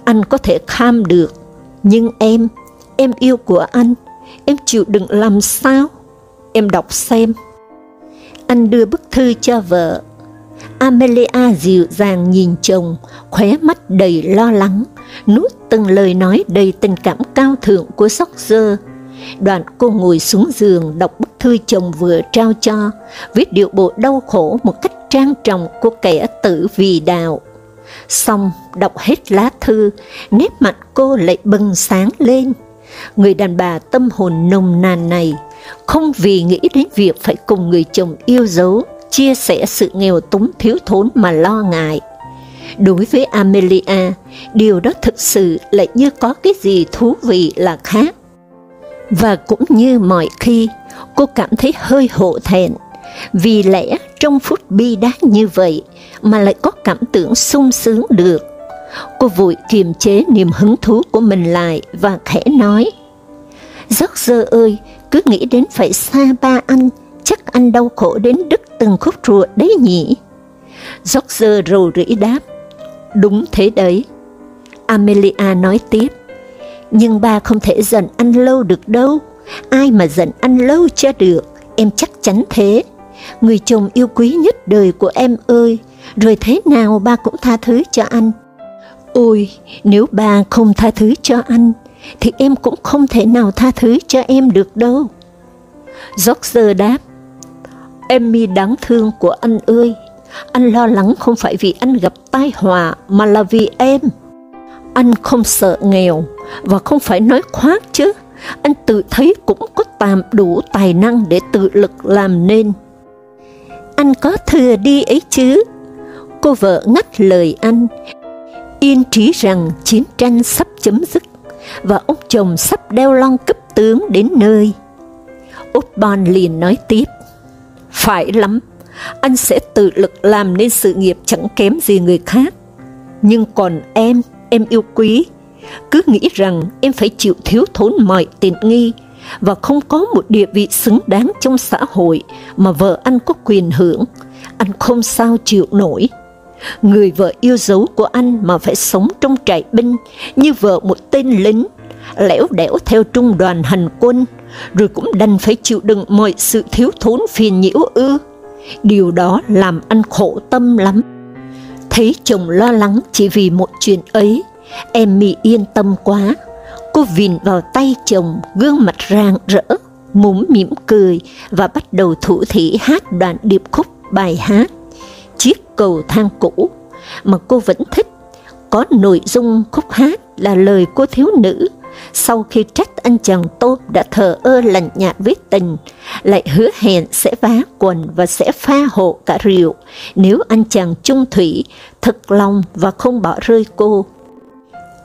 Anh có thể kham được, nhưng em, em yêu của anh, em chịu đựng làm sao? Em đọc xem. Anh đưa bức thư cho vợ. Amelia dịu dàng nhìn chồng, khóe mắt đầy lo lắng, nuốt từng lời nói đầy tình cảm cao thượng của George. Đoạn cô ngồi xuống giường đọc bức thư chồng vừa trao cho, viết điệu bộ đau khổ một cách trang trọng của kẻ tử vì đạo. Xong, đọc hết lá thư, nét mặt cô lại bừng sáng lên. Người đàn bà tâm hồn nồng nàn này, không vì nghĩ đến việc phải cùng người chồng yêu dấu, chia sẻ sự nghèo túng thiếu thốn mà lo ngại. Đối với Amelia, điều đó thực sự lại như có cái gì thú vị là khác. Và cũng như mọi khi, cô cảm thấy hơi hổ thẹn, vì lẽ trong phút bi đát như vậy mà lại có cảm tưởng sung sướng được. Cô vội kiềm chế niềm hứng thú của mình lại và khẽ nói, George ơi, cứ nghĩ đến phải xa ba anh, chắc anh đau khổ đến đứt từng khúc ruột đấy nhỉ? George rầu rĩ đáp, đúng thế đấy. Amelia nói tiếp, nhưng ba không thể giận anh lâu được đâu, ai mà giận anh lâu cho được, em chắc chắn thế. Người chồng yêu quý nhất đời của em ơi, rồi thế nào ba cũng tha thứ cho anh. Ôi, nếu bà không tha thứ cho anh, thì em cũng không thể nào tha thứ cho em được đâu. George đáp, Emmy đáng thương của anh ơi, anh lo lắng không phải vì anh gặp tai họa mà là vì em. Anh không sợ nghèo và không phải nói khoác chứ, anh tự thấy cũng có tạm đủ tài năng để tự lực làm nên. Anh có thừa đi ấy chứ? Cô vợ ngắt lời anh, yên trí rằng chiến tranh sắp chấm dứt và ông chồng sắp đeo lon cấp tướng đến nơi. Osborne liền nói tiếp, phải lắm, anh sẽ tự lực làm nên sự nghiệp chẳng kém gì người khác. Nhưng còn em, em yêu quý, cứ nghĩ rằng em phải chịu thiếu thốn mọi tiện nghi và không có một địa vị xứng đáng trong xã hội mà vợ anh có quyền hưởng, anh không sao chịu nổi. Người vợ yêu dấu của anh mà phải sống trong trại binh như vợ một tên lính, lẻo đẻo theo trung đoàn hành quân, rồi cũng đành phải chịu đựng mọi sự thiếu thốn phiền nhiễu ư. Điều đó làm anh khổ tâm lắm. Thấy chồng lo lắng chỉ vì một chuyện ấy, em mị yên tâm quá. Cô vìn vào tay chồng, gương mặt rạng rỡ, mũm mỉm cười và bắt đầu thủ thỉ hát đoạn điệp khúc bài hát Chiếc cầu thang cũ mà cô vẫn thích. Có nội dung khúc hát là lời cô thiếu nữ sau khi trách anh chàng tốt đã thờ ơ lạnh nhạt với tình, lại hứa hẹn sẽ vá quần và sẽ pha hộ cả rượu nếu anh chàng trung thủy, thật lòng và không bỏ rơi cô.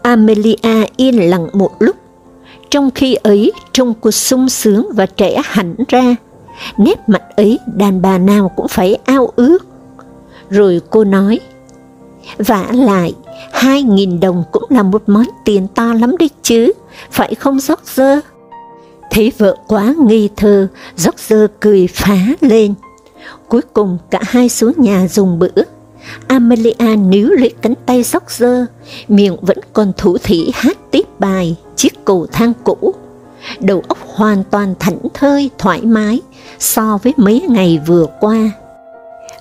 Amelia yên lặng một lúc, trong khi ấy trông cô sung sướng và trẻ hẳn ra, nét mặt ấy đàn bà nào cũng phải ao ước. Rồi cô nói, vả lại, hai nghìn đồng cũng là một món tiền to lắm đấy chứ, phải không dốc dơ? Thấy vợ quá nghi thơ, dốc dơ cười phá lên. Cuối cùng cả hai xuống nhà dùng bữa. Amelia níu lấy cánh tay dốc dơ, miệng vẫn còn thủ thỉ hát tiếp bài chiếc cầu thang cũ. Đầu óc hoàn toàn thảnh thơi, thoải mái so với mấy ngày vừa qua.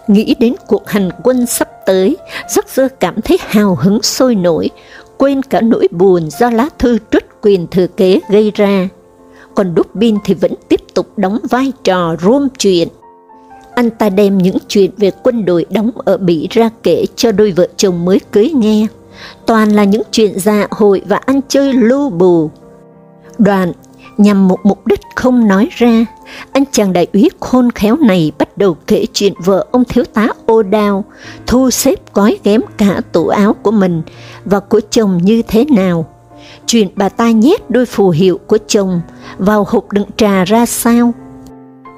Nghĩ đến cuộc hành quân sắp tới, rất dơ cảm thấy hào hứng sôi nổi, quên cả nỗi buồn do lá thư trút quyền thừa kế gây ra. Còn Dubin thì vẫn tiếp tục đóng vai trò rôm chuyện. Anh ta đem những chuyện về quân đội đóng ở Bỉ ra kể cho đôi vợ chồng mới cưới nghe. Toàn là những chuyện dạ hội và ăn chơi lưu bù. Đoàn nhằm một mục đích không nói ra, anh chàng đại úy khôn khéo này bắt đầu kể chuyện vợ ông thiếu tá ô đao, thu xếp gói ghém cả tủ áo của mình và của chồng như thế nào. Chuyện bà ta nhét đôi phù hiệu của chồng vào hộp đựng trà ra sao,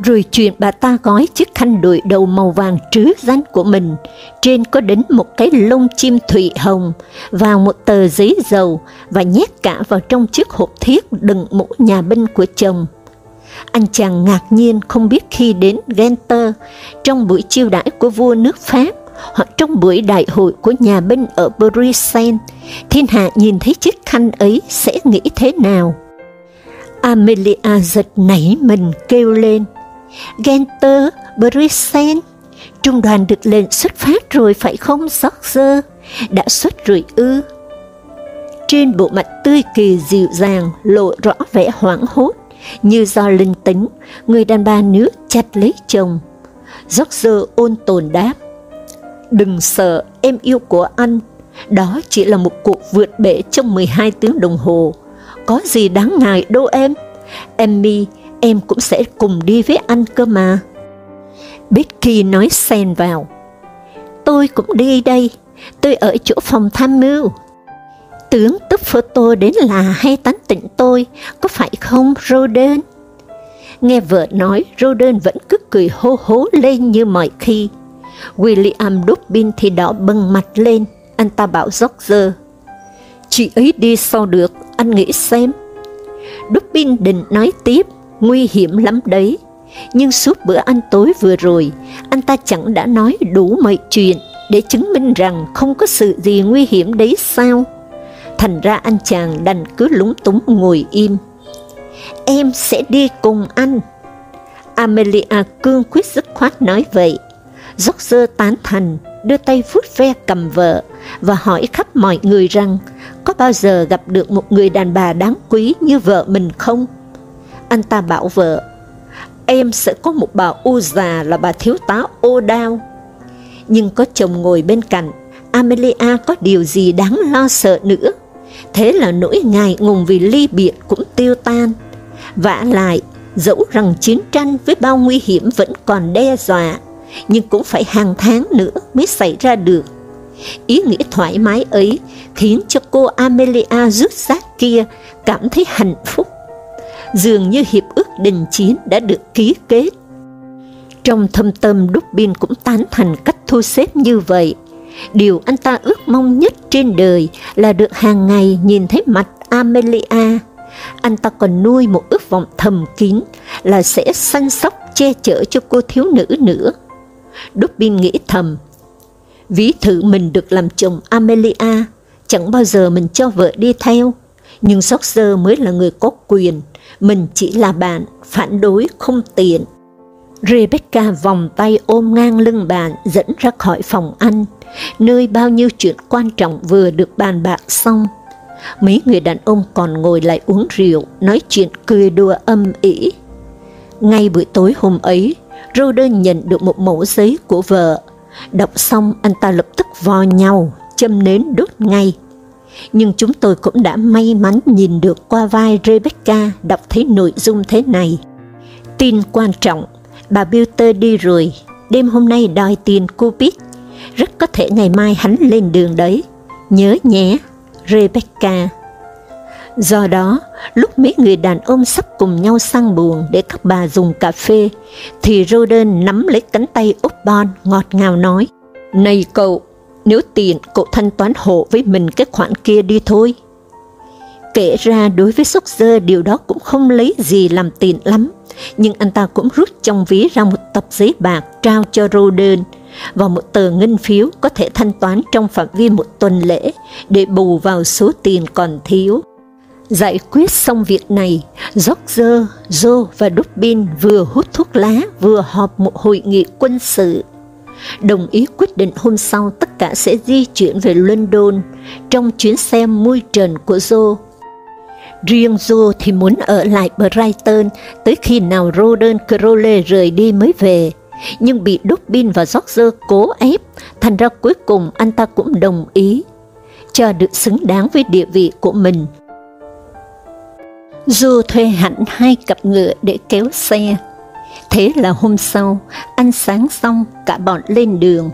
rồi chuyện bà ta gói chiếc khăn đội đầu màu vàng trứ rắn của mình, trên có đính một cái lông chim thủy hồng vào một tờ giấy dầu và nhét cả vào trong chiếc hộp thiết đựng mũ nhà binh của chồng. Anh chàng ngạc nhiên không biết khi đến Genter trong buổi chiêu đãi của vua nước Pháp hoặc trong buổi đại hội của nhà binh ở Bruxelles, thiên hạ nhìn thấy chiếc khăn ấy sẽ nghĩ thế nào? Amelia giật nảy mình kêu lên, Genter, Bruxelles, trung đoàn được lệnh xuất phát rồi phải không George? Đã xuất rồi ư? Trên bộ mặt tươi kỳ dịu dàng lộ rõ vẻ hoảng hốt, như do linh tính, người đàn bà nước chặt lấy chồng. George ôn tồn đáp, Đừng sợ, em yêu của anh, đó chỉ là một cuộc vượt bể trong 12 tiếng đồng hồ. Có gì đáng ngại đâu em. Emmy em cũng sẽ cùng đi với anh cơ mà. Becky nói xen vào. Tôi cũng đi đây, tôi ở chỗ phòng tham mưu. Tướng tức photo đến là hay tán tỉnh tôi, có phải không Roden? Nghe vợ nói, Roden vẫn cứ cười hô hố lên như mọi khi. William Dobbin thì đỏ bừng mặt lên, anh ta bảo George. Chị ấy đi sau được, anh nghĩ xem. Dobbin định nói tiếp, nguy hiểm lắm đấy. Nhưng suốt bữa ăn tối vừa rồi, anh ta chẳng đã nói đủ mọi chuyện để chứng minh rằng không có sự gì nguy hiểm đấy sao? Thành ra anh chàng đành cứ lúng túng ngồi im. Em sẽ đi cùng anh. Amelia cương quyết dứt khoát nói vậy. George tán thành, đưa tay vuốt ve cầm vợ và hỏi khắp mọi người rằng có bao giờ gặp được một người đàn bà đáng quý như vợ mình không? Anh ta bảo vợ, em sẽ có một bà u già là bà thiếu tá ô đao. Nhưng có chồng ngồi bên cạnh, Amelia có điều gì đáng lo sợ nữa. Thế là nỗi ngại ngùng vì ly biệt cũng tiêu tan. Vả lại, dẫu rằng chiến tranh với bao nguy hiểm vẫn còn đe dọa, nhưng cũng phải hàng tháng nữa mới xảy ra được. Ý nghĩa thoải mái ấy khiến cho cô Amelia rút rác kia cảm thấy hạnh phúc dường như hiệp ước đình chiến đã được ký kết. Trong thâm tâm Dubin cũng tán thành cách thu xếp như vậy. Điều anh ta ước mong nhất trên đời là được hàng ngày nhìn thấy mặt Amelia. Anh ta còn nuôi một ước vọng thầm kín là sẽ săn sóc che chở cho cô thiếu nữ nữa. Dubin nghĩ thầm, ví thử mình được làm chồng Amelia, chẳng bao giờ mình cho vợ đi theo, nhưng Sóc Sơ mới là người có quyền, mình chỉ là bạn, phản đối không tiện. Rebecca vòng tay ôm ngang lưng bạn dẫn ra khỏi phòng ăn, nơi bao nhiêu chuyện quan trọng vừa được bàn bạc xong. Mấy người đàn ông còn ngồi lại uống rượu, nói chuyện cười đùa âm ỉ. Ngay buổi tối hôm ấy, Roden nhận được một mẫu giấy của vợ. Đọc xong anh ta lập tức vò nhau, châm nến đốt ngay. Nhưng chúng tôi cũng đã may mắn nhìn được qua vai Rebecca đọc thấy nội dung thế này. Tin quan trọng, bà Bilter đi rồi, đêm hôm nay đòi tiền Cupid, rất có thể ngày mai hắn lên đường đấy. Nhớ nhé, Rebecca. Do đó, lúc mấy người đàn ông sắp cùng nhau sang buồn để các bà dùng cà phê, thì Roden nắm lấy cánh tay Osborne ngọt ngào nói, Này cậu, nếu tiền cậu thanh toán hộ với mình cái khoản kia đi thôi. Kể ra đối với sốc dơ điều đó cũng không lấy gì làm tiền lắm, nhưng anh ta cũng rút trong ví ra một tập giấy bạc trao cho Roden, và một tờ ngân phiếu có thể thanh toán trong phạm vi một tuần lễ để bù vào số tiền còn thiếu. Giải quyết xong việc này, George, Joe và Dubin vừa hút thuốc lá vừa họp một hội nghị quân sự. Đồng ý quyết định hôm sau tất cả sẽ di chuyển về London trong chuyến xe mui trần của Joe. Riêng Joe thì muốn ở lại Brighton tới khi nào Roden Crowley rời đi mới về, nhưng bị Dobbin và George cố ép, thành ra cuối cùng anh ta cũng đồng ý, cho được xứng đáng với địa vị của mình. Joe thuê hẳn hai cặp ngựa để kéo xe. Thế là hôm sau, ăn sáng xong, cả bọn lên đường.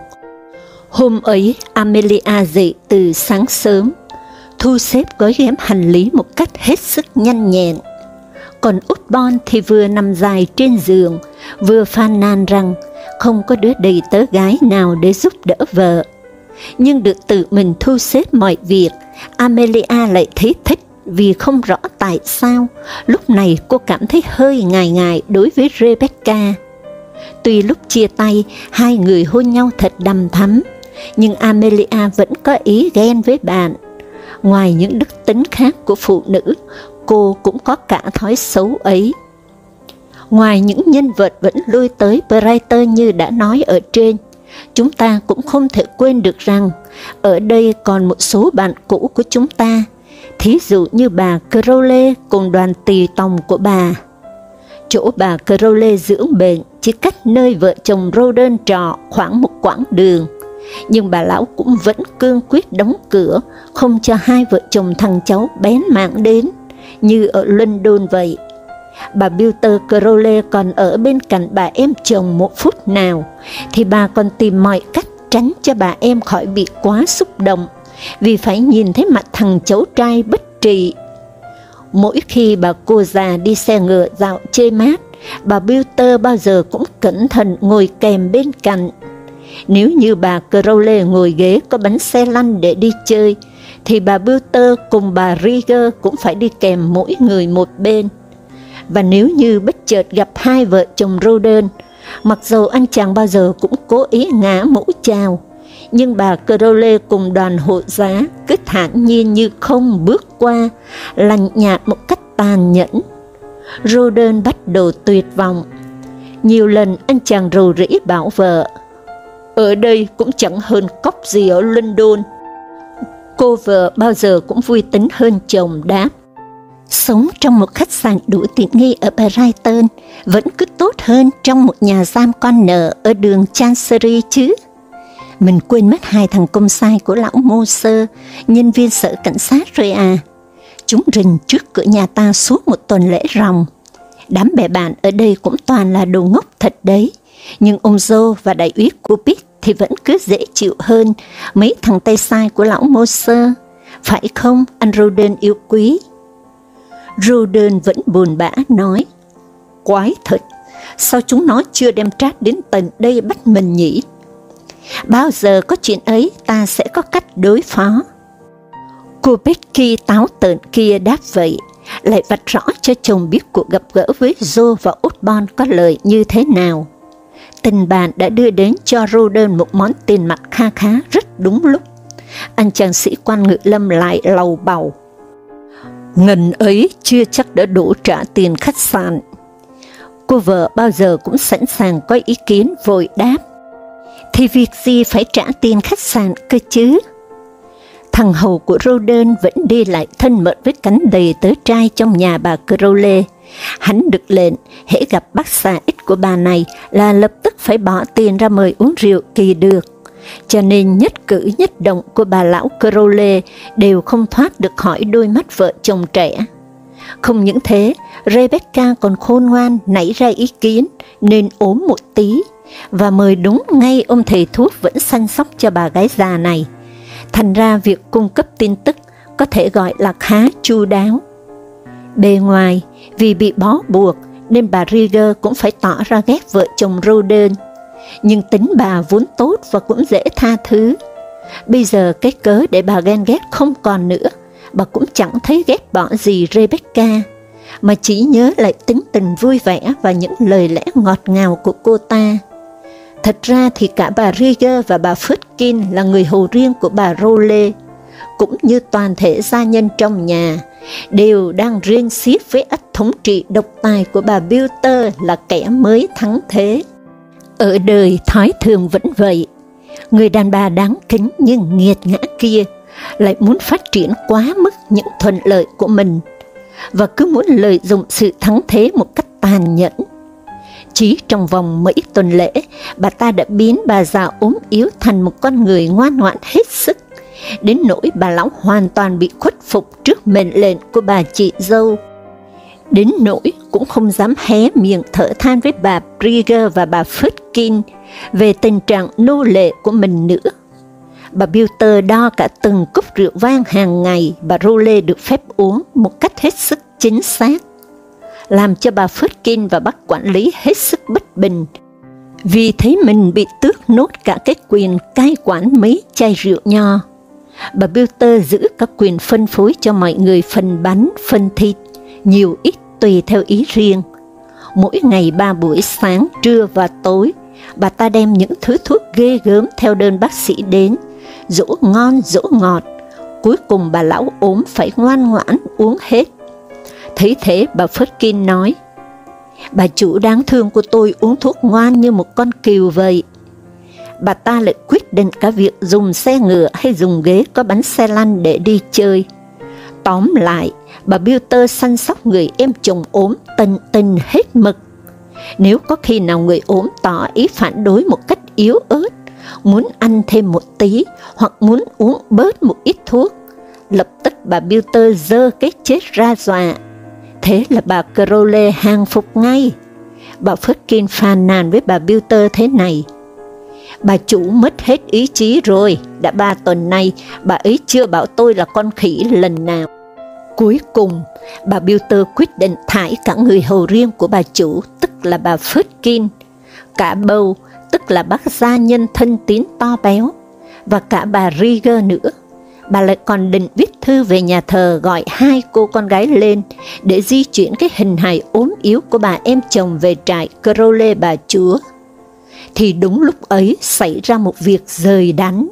Hôm ấy, Amelia dậy từ sáng sớm, thu xếp gói ghém hành lý một cách hết sức nhanh nhẹn. Còn út bon thì vừa nằm dài trên giường, vừa phàn nàn rằng không có đứa đầy tớ gái nào để giúp đỡ vợ. Nhưng được tự mình thu xếp mọi việc, Amelia lại thấy thích vì không rõ tại sao lúc này cô cảm thấy hơi ngài ngài đối với Rebecca. Tuy lúc chia tay, hai người hôn nhau thật đầm thắm, nhưng Amelia vẫn có ý ghen với bạn. Ngoài những đức tính khác của phụ nữ, cô cũng có cả thói xấu ấy. Ngoài những nhân vật vẫn lui tới Brighton như đã nói ở trên, chúng ta cũng không thể quên được rằng, ở đây còn một số bạn cũ của chúng ta, thí dụ như bà Crowley cùng đoàn tỳ tòng của bà. Chỗ bà Crowley dưỡng bệnh chỉ cách nơi vợ chồng Roden trọ khoảng một quãng đường, nhưng bà lão cũng vẫn cương quyết đóng cửa, không cho hai vợ chồng thằng cháu bén mạng đến, như ở London vậy. Bà Bilter Crowley còn ở bên cạnh bà em chồng một phút nào, thì bà còn tìm mọi cách tránh cho bà em khỏi bị quá xúc động vì phải nhìn thấy mặt thằng cháu trai bất trị. Mỗi khi bà cô già đi xe ngựa dạo chơi mát, bà Bilter bao giờ cũng cẩn thận ngồi kèm bên cạnh. Nếu như bà Crowley ngồi ghế có bánh xe lăn để đi chơi, thì bà Bilter cùng bà Rieger cũng phải đi kèm mỗi người một bên. Và nếu như bất chợt gặp hai vợ chồng Roden, mặc dù anh chàng bao giờ cũng cố ý ngã mũ chào, nhưng bà Crowley cùng đoàn hộ giá cứ thản nhiên như không bước qua, lạnh nhạt một cách tàn nhẫn. Roden bắt đầu tuyệt vọng. Nhiều lần anh chàng rầu rĩ bảo vợ, ở đây cũng chẳng hơn cốc gì ở London. Cô vợ bao giờ cũng vui tính hơn chồng đáp. Sống trong một khách sạn đủ tiện nghi ở Brighton vẫn cứ tốt hơn trong một nhà giam con nợ ở đường Chancery chứ. Mình quên mất hai thằng công sai của lão Mô Sơ, nhân viên sở cảnh sát rồi à. Chúng rình trước cửa nhà ta suốt một tuần lễ ròng. Đám bè bạn ở đây cũng toàn là đồ ngốc thật đấy. Nhưng ông Dô và đại úy Cupid thì vẫn cứ dễ chịu hơn mấy thằng tay sai của lão Mô Sơ. Phải không, anh Roden yêu quý? Roden vẫn buồn bã nói, Quái thật, sao chúng nó chưa đem trát đến tận đây bắt mình nhỉ? Bao giờ có chuyện ấy ta sẽ có cách đối phó. Cô Becky táo tợn kia đáp vậy, lại vạch rõ cho chồng biết cuộc gặp gỡ với Joe và Osborne có lời như thế nào. Tình bạn đã đưa đến cho Roden một món tiền mặt kha khá rất đúng lúc. Anh chàng sĩ quan ngự lâm lại lầu bầu. Ngân ấy chưa chắc đã đủ trả tiền khách sạn. Cô vợ bao giờ cũng sẵn sàng có ý kiến vội đáp thì việc gì phải trả tiền khách sạn cơ chứ? Thằng hầu của Roden vẫn đi lại thân mật với cánh đầy tớ trai trong nhà bà Crowley. Hắn được lệnh, hễ gặp bác xã ít của bà này là lập tức phải bỏ tiền ra mời uống rượu kỳ được, cho nên nhất cử nhất động của bà lão Crowley đều không thoát được khỏi đôi mắt vợ chồng trẻ. Không những thế, Rebecca còn khôn ngoan nảy ra ý kiến nên ốm một tí, và mời đúng ngay ông thầy thuốc vẫn săn sóc cho bà gái già này. Thành ra việc cung cấp tin tức có thể gọi là khá chu đáo. Bề ngoài, vì bị bó buộc nên bà Rieger cũng phải tỏ ra ghét vợ chồng Roden. Nhưng tính bà vốn tốt và cũng dễ tha thứ. Bây giờ cái cớ để bà ghen ghét không còn nữa, bà cũng chẳng thấy ghét bỏ gì Rebecca, mà chỉ nhớ lại tính tình vui vẻ và những lời lẽ ngọt ngào của cô ta. Thật ra thì cả bà Rieger và bà Fritkin là người hầu riêng của bà Rowley, cũng như toàn thể gia nhân trong nhà, đều đang riêng xiết với ách thống trị độc tài của bà Bilter là kẻ mới thắng thế. Ở đời thói thường vẫn vậy, người đàn bà đáng kính nhưng nghiệt ngã kia lại muốn phát triển quá mức những thuận lợi của mình, và cứ muốn lợi dụng sự thắng thế một cách tàn nhẫn. Chỉ trong vòng mấy tuần lễ, bà ta đã biến bà già ốm yếu thành một con người ngoan ngoãn hết sức, đến nỗi bà lão hoàn toàn bị khuất phục trước mệnh lệnh của bà chị dâu. Đến nỗi cũng không dám hé miệng thở than với bà Brigger và bà Fritkin về tình trạng nô lệ của mình nữa. Bà Bilter đo cả từng cốc rượu vang hàng ngày bà Rowley được phép uống một cách hết sức chính xác, làm cho bà Fredkin và bác quản lý hết sức bất bình, vì thấy mình bị tước nốt cả cái quyền cai quản mấy chai rượu nho bà Bilter giữ các quyền phân phối cho mọi người phần bánh, phần thịt, nhiều ít tùy theo ý riêng. Mỗi ngày ba buổi sáng, trưa và tối, bà ta đem những thứ thuốc ghê gớm theo đơn bác sĩ đến, dỗ ngon dỗ ngọt, cuối cùng bà lão ốm phải ngoan ngoãn uống hết. Thấy thế bà Phất nói, bà chủ đáng thương của tôi uống thuốc ngoan như một con kiều vậy, bà ta lại quyết định cả việc dùng xe ngựa hay dùng ghế có bánh xe lăn để đi chơi. Tóm lại, bà Bilter săn sóc người em chồng ốm tận tình hết mực. Nếu có khi nào người ốm tỏ ý phản đối một cách yếu ớt, muốn ăn thêm một tí hoặc muốn uống bớt một ít thuốc, lập tức bà Bilter dơ cái chết ra dọa. Thế là bà Crowley hàng phục ngay. Bà Phất phàn nàn với bà Bilter thế này, bà chủ mất hết ý chí rồi, đã ba tuần nay bà ấy chưa bảo tôi là con khỉ lần nào. Cuối cùng, bà Bilter quyết định thải cả người hầu riêng của bà chủ, tức là bà Fitkin, cả bầu, tức là bác gia nhân thân tín to béo, và cả bà Rieger nữa. Bà lại còn định viết thư về nhà thờ gọi hai cô con gái lên để di chuyển cái hình hài ốm yếu của bà em chồng về trại Crowley bà chúa thì đúng lúc ấy xảy ra một việc rời đánh,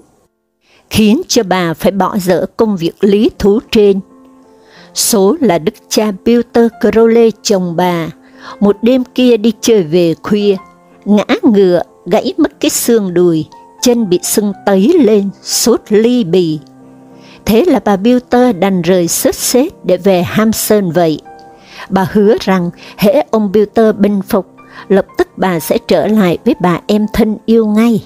khiến cho bà phải bỏ dở công việc lý thú trên. Số là đức cha Peter Crowley chồng bà, một đêm kia đi chơi về khuya, ngã ngựa, gãy mất cái xương đùi, chân bị sưng tấy lên, sốt ly bì. Thế là bà Bilter đành rời sớt xếp để về Hamson vậy. Bà hứa rằng hễ ông Bilter bình phục lập tức bà sẽ trở lại với bà em thân yêu ngay.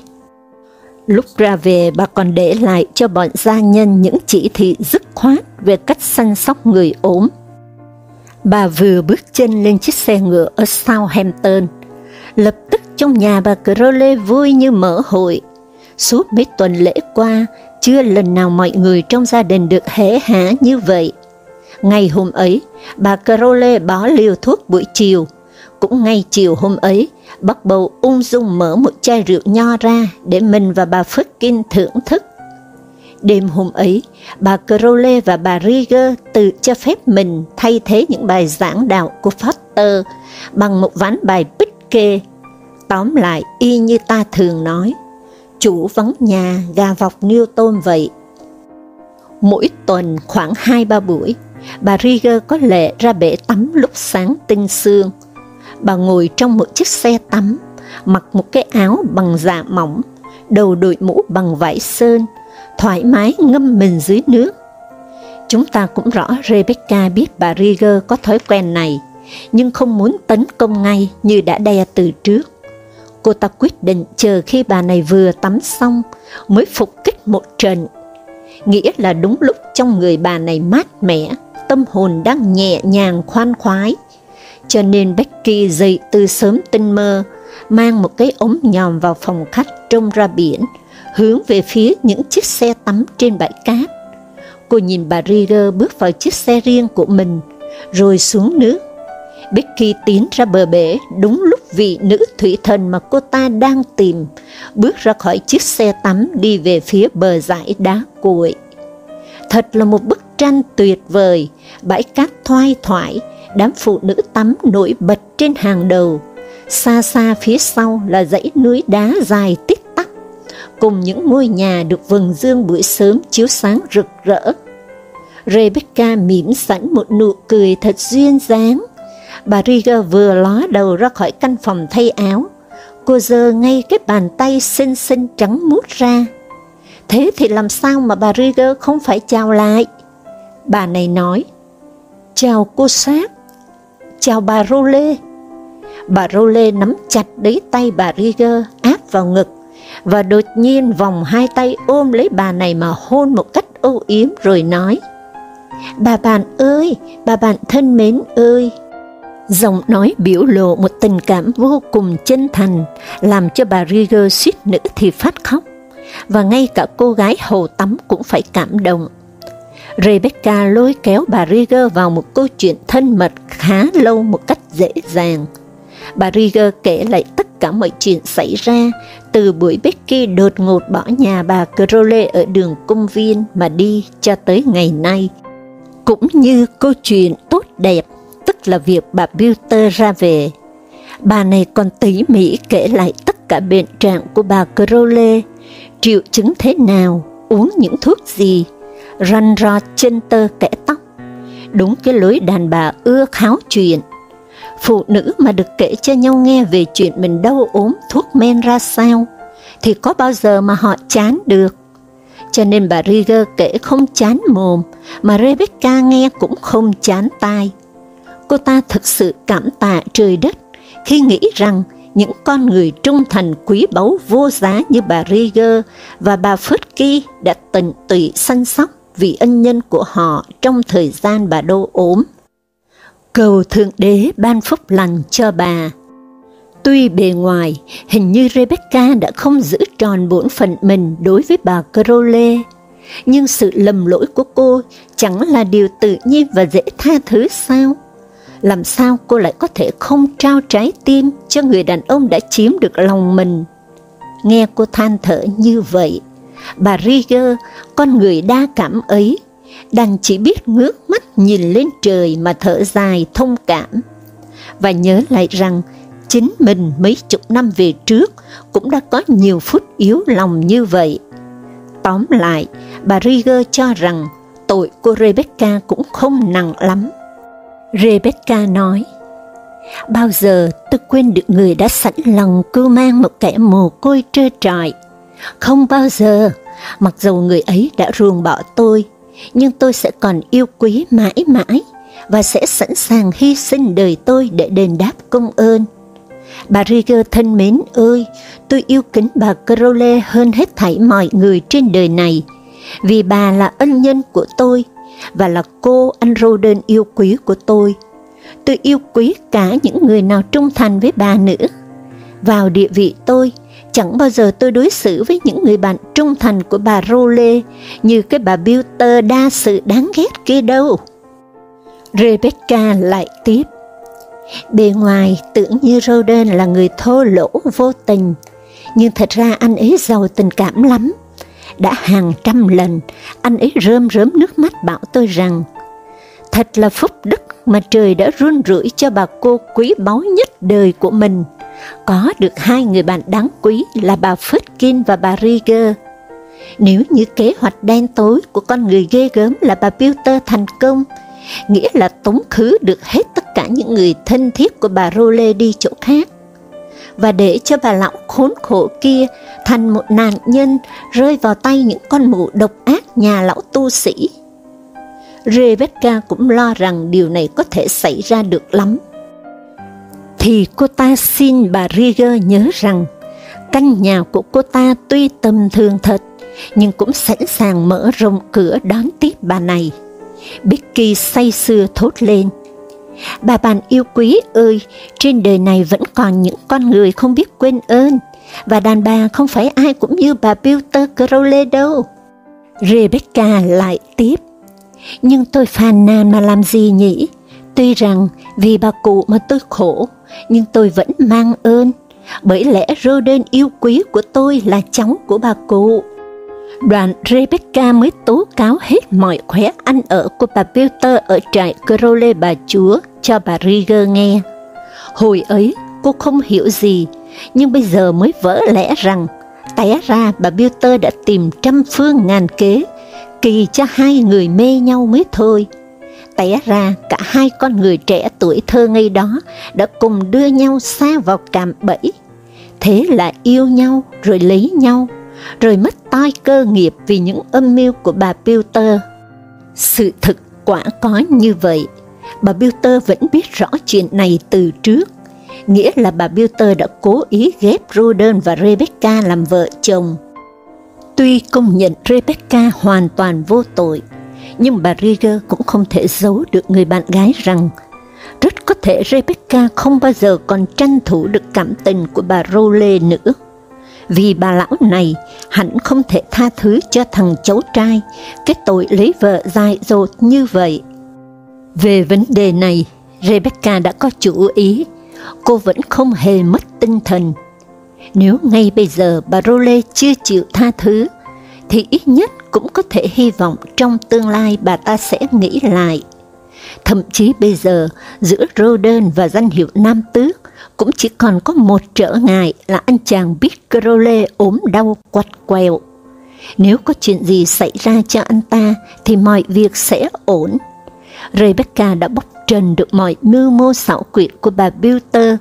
Lúc ra về, bà còn để lại cho bọn gia nhân những chỉ thị dứt khoát về cách săn sóc người ốm. Bà vừa bước chân lên chiếc xe ngựa ở Southampton, lập tức trong nhà bà Crowley vui như mở hội. Suốt mấy tuần lễ qua, chưa lần nào mọi người trong gia đình được hễ hả như vậy. Ngày hôm ấy, bà Carole bỏ liều thuốc buổi chiều, cũng ngay chiều hôm ấy, bác bầu ung dung mở một chai rượu nho ra để mình và bà Phất-Kinh thưởng thức. Đêm hôm ấy, bà Crowley và bà Rieger tự cho phép mình thay thế những bài giảng đạo của Foster bằng một ván bài bích kê. Tóm lại, y như ta thường nói, chủ vắng nhà, gà vọc niêu tôm vậy. Mỗi tuần khoảng 2-3 buổi, bà Rieger có lệ ra bể tắm lúc sáng tinh sương, bà ngồi trong một chiếc xe tắm, mặc một cái áo bằng dạ mỏng, đầu đội mũ bằng vải sơn, thoải mái ngâm mình dưới nước. Chúng ta cũng rõ Rebecca biết bà Rieger có thói quen này, nhưng không muốn tấn công ngay như đã đe từ trước. Cô ta quyết định chờ khi bà này vừa tắm xong mới phục kích một trận. Nghĩa là đúng lúc trong người bà này mát mẻ, tâm hồn đang nhẹ nhàng khoan khoái. Cho nên Becky dậy từ sớm tinh mơ, mang một cái ống nhòm vào phòng khách trông ra biển, hướng về phía những chiếc xe tắm trên bãi cát. Cô nhìn bà Rieger bước vào chiếc xe riêng của mình, rồi xuống nước. Becky tiến ra bờ bể đúng lúc vị nữ thủy thần mà cô ta đang tìm, bước ra khỏi chiếc xe tắm đi về phía bờ dải đá cuội. Thật là một bức tranh tuyệt vời, bãi cát thoai thoải, đám phụ nữ tắm nổi bật trên hàng đầu. Xa xa phía sau là dãy núi đá dài tích tắc, cùng những ngôi nhà được vầng dương buổi sớm chiếu sáng rực rỡ. Rebecca mỉm sẵn một nụ cười thật duyên dáng. Bà Rieger vừa ló đầu ra khỏi căn phòng thay áo, cô giơ ngay cái bàn tay xinh xinh trắng mút ra. Thế thì làm sao mà bà Rieger không phải chào lại? Bà này nói, chào cô sát, chào bà Rô Lê. Bà Rô Lê nắm chặt lấy tay bà Rieger áp vào ngực, và đột nhiên vòng hai tay ôm lấy bà này mà hôn một cách âu yếm rồi nói, Bà bạn ơi, bà bạn thân mến ơi! Giọng nói biểu lộ một tình cảm vô cùng chân thành, làm cho bà Rieger suýt nữa thì phát khóc, và ngay cả cô gái hồ tắm cũng phải cảm động. Rebecca lôi kéo bà Rieger vào một câu chuyện thân mật khá lâu một cách dễ dàng. Bà Rieger kể lại tất cả mọi chuyện xảy ra, từ buổi Becky đột ngột bỏ nhà bà Crowley ở đường công viên mà đi cho tới ngày nay, cũng như câu chuyện tốt đẹp, là việc bà Bilter ra về. Bà này còn tỉ mỉ kể lại tất cả bệnh trạng của bà Crowley, triệu chứng thế nào, uống những thuốc gì, răn ro chân tơ kẻ tóc. Đúng cái lối đàn bà ưa kháo chuyện. Phụ nữ mà được kể cho nhau nghe về chuyện mình đau ốm thuốc men ra sao, thì có bao giờ mà họ chán được. Cho nên bà Rieger kể không chán mồm, mà Rebecca nghe cũng không chán tai. Cô ta thực sự cảm tạ trời đất khi nghĩ rằng những con người trung thành quý báu vô giá như bà Rieger và bà Phất đã tận tụy săn sóc vì ân nhân của họ trong thời gian bà đô ốm. Cầu Thượng Đế ban phúc lành cho bà. Tuy bề ngoài, hình như Rebecca đã không giữ tròn bổn phận mình đối với bà Crowley, nhưng sự lầm lỗi của cô chẳng là điều tự nhiên và dễ tha thứ sao? Làm sao cô lại có thể không trao trái tim cho người đàn ông đã chiếm được lòng mình? Nghe cô than thở như vậy, bà Rieger, con người đa cảm ấy, đang chỉ biết ngước mắt nhìn lên trời mà thở dài thông cảm, và nhớ lại rằng chính mình mấy chục năm về trước cũng đã có nhiều phút yếu lòng như vậy. Tóm lại, bà Rieger cho rằng tội của Rebecca cũng không nặng lắm. Rebecca nói, Bao giờ tôi quên được người đã sẵn lòng cưu mang một kẻ mồ côi trơ trọi. Không bao giờ, mặc dù người ấy đã ruồng bỏ tôi, nhưng tôi sẽ còn yêu quý mãi mãi và sẽ sẵn sàng hy sinh đời tôi để đền đáp công ơn. Bà Rieger thân mến ơi, tôi yêu kính bà Crowley hơn hết thảy mọi người trên đời này, vì bà là ân nhân của tôi, và là cô anh Roden yêu quý của tôi. Tôi yêu quý cả những người nào trung thành với bà nữa. Vào địa vị tôi, chẳng bao giờ tôi đối xử với những người bạn trung thành của bà Role như cái bà Bilter đa sự đáng ghét kia đâu. Rebecca lại tiếp. Bề ngoài tưởng như Roden là người thô lỗ vô tình, nhưng thật ra anh ấy giàu tình cảm lắm. Đã hàng trăm lần, anh ấy rơm rớm nước mắt bảo tôi rằng, thật là phúc đức mà trời đã run rủi cho bà cô quý báu nhất đời của mình, có được hai người bạn đáng quý là bà Fitkin và bà Rieger. Nếu như kế hoạch đen tối của con người ghê gớm là bà Peter thành công, nghĩa là tống khứ được hết tất cả những người thân thiết của bà Role đi chỗ khác, và để cho bà lão khốn khổ kia thành một nạn nhân rơi vào tay những con mụ độc ác nhà lão tu sĩ. Rebecca cũng lo rằng điều này có thể xảy ra được lắm. thì cô ta xin bà Rieger nhớ rằng căn nhà của cô ta tuy tầm thường thật, nhưng cũng sẵn sàng mở rộng cửa đón tiếp bà này. Becky say sưa thốt lên. Bà bạn yêu quý ơi, trên đời này vẫn còn những con người không biết quên ơn, và đàn bà không phải ai cũng như bà Peter Crowley đâu. Rebecca lại tiếp. Nhưng tôi phàn nàn mà làm gì nhỉ? Tuy rằng vì bà cụ mà tôi khổ, nhưng tôi vẫn mang ơn, bởi lẽ Roden yêu quý của tôi là cháu của bà cụ. Đoàn Rebecca mới tố cáo hết mọi khóe ăn ở của bà Peter ở trại Crowley bà chúa cho bà Rieger nghe. Hồi ấy, cô không hiểu gì, nhưng bây giờ mới vỡ lẽ rằng, té ra bà Peter đã tìm trăm phương ngàn kế, kỳ cho hai người mê nhau mới thôi. Té ra cả hai con người trẻ tuổi thơ ngây đó đã cùng đưa nhau xa vào cạm bẫy. Thế là yêu nhau rồi lấy nhau, rồi mất tai cơ nghiệp vì những âm mưu của bà Pewter. Sự thực quả có như vậy, bà Pewter vẫn biết rõ chuyện này từ trước, nghĩa là bà Pewter đã cố ý ghép Roden và Rebecca làm vợ chồng. Tuy công nhận Rebecca hoàn toàn vô tội, nhưng bà Rieger cũng không thể giấu được người bạn gái rằng rất có thể Rebecca không bao giờ còn tranh thủ được cảm tình của bà Rowley nữa. Vì bà lão này hẳn không thể tha thứ cho thằng cháu trai cái tội lấy vợ dại dột như vậy. Về vấn đề này, Rebecca đã có chủ ý, cô vẫn không hề mất tinh thần. Nếu ngay bây giờ bà Rowley chưa chịu tha thứ, thì ít nhất cũng có thể hy vọng trong tương lai bà ta sẽ nghĩ lại. Thậm chí bây giờ, giữa Roden và danh hiệu Nam Tước, cũng chỉ còn có một trở ngại là anh chàng Big Crowley ốm đau quặt quẹo. Nếu có chuyện gì xảy ra cho anh ta, thì mọi việc sẽ ổn. Rebecca đã bóc trần được mọi mưu mô xảo quyệt của bà Bilter,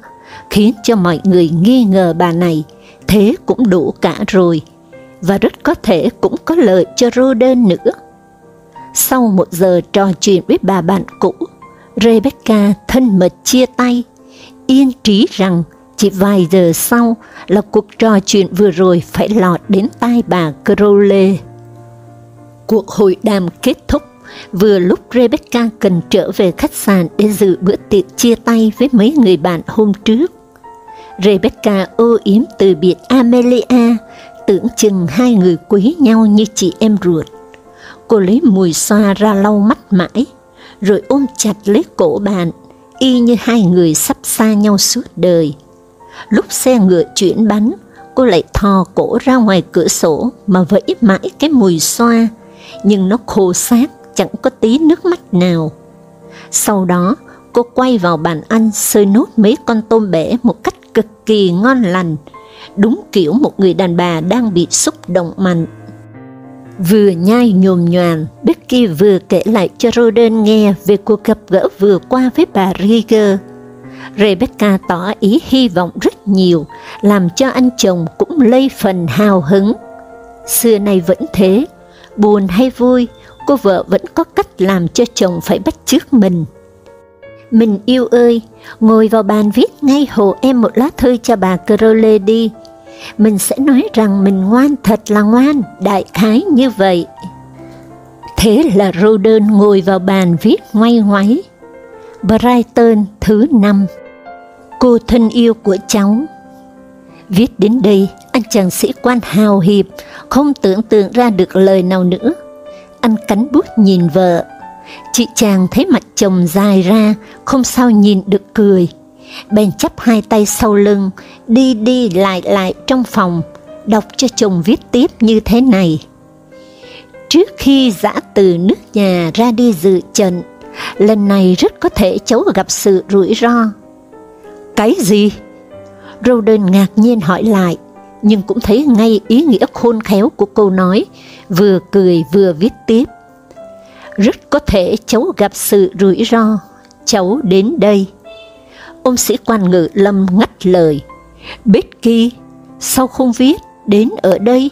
khiến cho mọi người nghi ngờ bà này, thế cũng đủ cả rồi và rất có thể cũng có lợi cho Roden nữa. Sau một giờ trò chuyện với bà bạn cũ, Rebecca thân mật chia tay, yên trí rằng chỉ vài giờ sau là cuộc trò chuyện vừa rồi phải lọt đến tai bà Crowley. Cuộc hội đàm kết thúc, vừa lúc Rebecca cần trở về khách sạn để dự bữa tiệc chia tay với mấy người bạn hôm trước. Rebecca ô yếm từ biệt Amelia tưởng chừng hai người quý nhau như chị em ruột. Cô lấy mùi xoa ra lau mắt mãi, rồi ôm chặt lấy cổ bạn, y như hai người sắp xa nhau suốt đời. Lúc xe ngựa chuyển bánh, cô lại thò cổ ra ngoài cửa sổ mà vẫy mãi cái mùi xoa, nhưng nó khô xác, chẳng có tí nước mắt nào. Sau đó, cô quay vào bàn ăn sơi nốt mấy con tôm bể một cách cực kỳ ngon lành, đúng kiểu một người đàn bà đang bị xúc động mạnh. Vừa nhai nhồm nhoàn, Becky vừa kể lại cho Roden nghe về cuộc gặp gỡ vừa qua với bà Rieger. Rebecca tỏ ý hy vọng rất nhiều, làm cho anh chồng cũng lây phần hào hứng. Xưa nay vẫn thế, buồn hay vui, cô vợ vẫn có cách làm cho chồng phải bắt chước mình. Mình yêu ơi, ngồi vào bàn viết ngay hộ em một lá thư cho bà Crowley đi, mình sẽ nói rằng mình ngoan thật là ngoan, đại khái như vậy. Thế là Roden ngồi vào bàn viết ngoay ngoáy. Brighton thứ năm Cô thân yêu của cháu Viết đến đây, anh chàng sĩ quan hào hiệp, không tưởng tượng ra được lời nào nữa. Anh cắn bút nhìn vợ. Chị chàng thấy mặt chồng dài ra, không sao nhìn được cười bèn chắp hai tay sau lưng, đi đi lại lại trong phòng, đọc cho chồng viết tiếp như thế này. Trước khi dã từ nước nhà ra đi dự trận, lần này rất có thể cháu gặp sự rủi ro. Cái gì? Roden ngạc nhiên hỏi lại, nhưng cũng thấy ngay ý nghĩa khôn khéo của câu nói, vừa cười vừa viết tiếp. Rất có thể cháu gặp sự rủi ro, cháu đến đây. Ông sĩ quan ngự lâm ngắt lời, Becky, sao không viết, đến ở đây?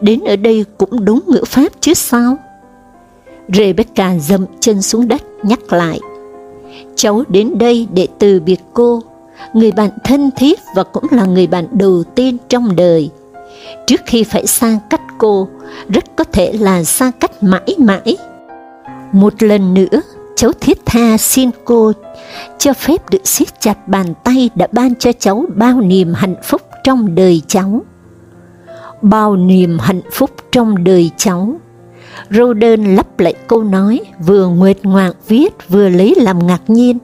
Đến ở đây cũng đúng ngữ pháp chứ sao? Rebecca dậm chân xuống đất nhắc lại, cháu đến đây để từ biệt cô, người bạn thân thiết và cũng là người bạn đầu tiên trong đời. Trước khi phải xa cách cô, rất có thể là xa cách mãi mãi. Một lần nữa, cháu thiết tha xin cô cho phép được siết chặt bàn tay đã ban cho cháu bao niềm hạnh phúc trong đời cháu. Bao niềm hạnh phúc trong đời cháu. Roden lắp lại câu nói, vừa nguyệt ngoạc viết vừa lấy làm ngạc nhiên.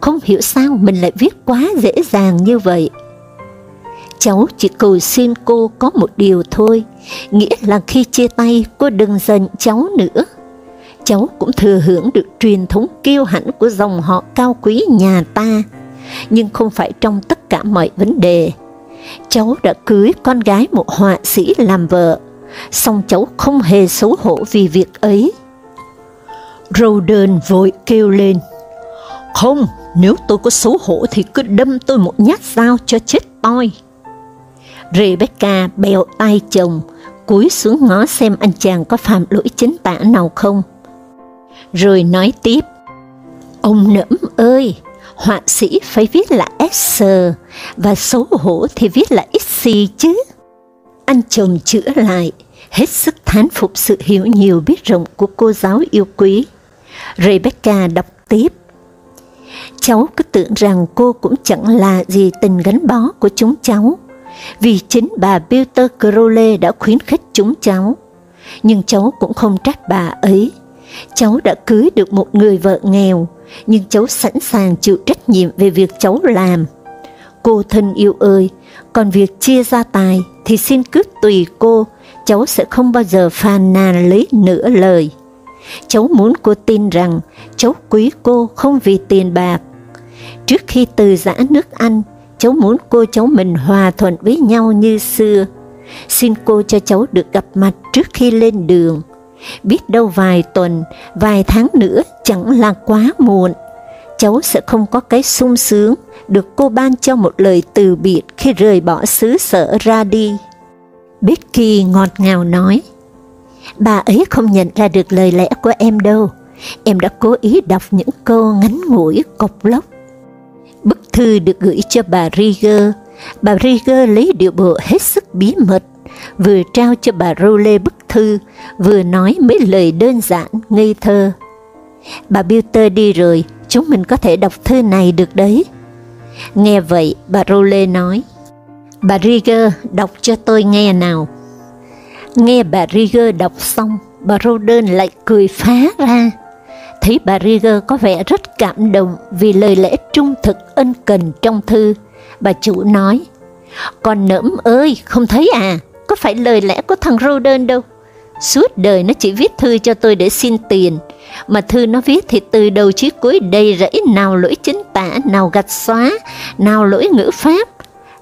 Không hiểu sao mình lại viết quá dễ dàng như vậy. Cháu chỉ cầu xin cô có một điều thôi, nghĩa là khi chia tay cô đừng giận cháu nữa cháu cũng thừa hưởng được truyền thống kiêu hãnh của dòng họ cao quý nhà ta, nhưng không phải trong tất cả mọi vấn đề. Cháu đã cưới con gái một họa sĩ làm vợ, song cháu không hề xấu hổ vì việc ấy. Roden vội kêu lên, Không, nếu tôi có xấu hổ thì cứ đâm tôi một nhát dao cho chết toi. Rebecca bèo tay chồng, cúi xuống ngó xem anh chàng có phạm lỗi chính tả nào không rồi nói tiếp, Ông nẫm ơi, họa sĩ phải viết là S, và xấu hổ thì viết là X chứ. Anh chồng chữa lại, hết sức thán phục sự hiểu nhiều biết rộng của cô giáo yêu quý. Rebecca đọc tiếp, Cháu cứ tưởng rằng cô cũng chẳng là gì tình gắn bó của chúng cháu, vì chính bà Peter Crowley đã khuyến khích chúng cháu. Nhưng cháu cũng không trách bà ấy, cháu đã cưới được một người vợ nghèo, nhưng cháu sẵn sàng chịu trách nhiệm về việc cháu làm. Cô thân yêu ơi, còn việc chia gia tài thì xin cứ tùy cô, cháu sẽ không bao giờ phàn nàn lấy nửa lời. Cháu muốn cô tin rằng cháu quý cô không vì tiền bạc. Trước khi từ giã nước Anh, cháu muốn cô cháu mình hòa thuận với nhau như xưa. Xin cô cho cháu được gặp mặt trước khi lên đường biết đâu vài tuần, vài tháng nữa chẳng là quá muộn. Cháu sẽ không có cái sung sướng được cô ban cho một lời từ biệt khi rời bỏ xứ sở ra đi. Becky ngọt ngào nói, bà ấy không nhận ra được lời lẽ của em đâu, em đã cố ý đọc những câu ngắn ngủi cộc lốc. Bức thư được gửi cho bà Rieger, bà Rieger lấy điệu bộ hết sức bí mật, vừa trao cho bà Rowley bức thư, vừa nói mấy lời đơn giản, ngây thơ. Bà Bilter đi rồi, chúng mình có thể đọc thư này được đấy. Nghe vậy, bà Rowley nói, Bà Rieger đọc cho tôi nghe nào. Nghe bà Rieger đọc xong, bà Roden lại cười phá ra. Thấy bà Rieger có vẻ rất cảm động vì lời lẽ trung thực ân cần trong thư. Bà chủ nói, Con nỡm ơi, không thấy à, có phải lời lẽ của thằng Roden đâu. Suốt đời nó chỉ viết thư cho tôi để xin tiền, mà thư nó viết thì từ đầu chí cuối đầy rẫy nào lỗi chính tả, nào gạch xóa, nào lỗi ngữ pháp.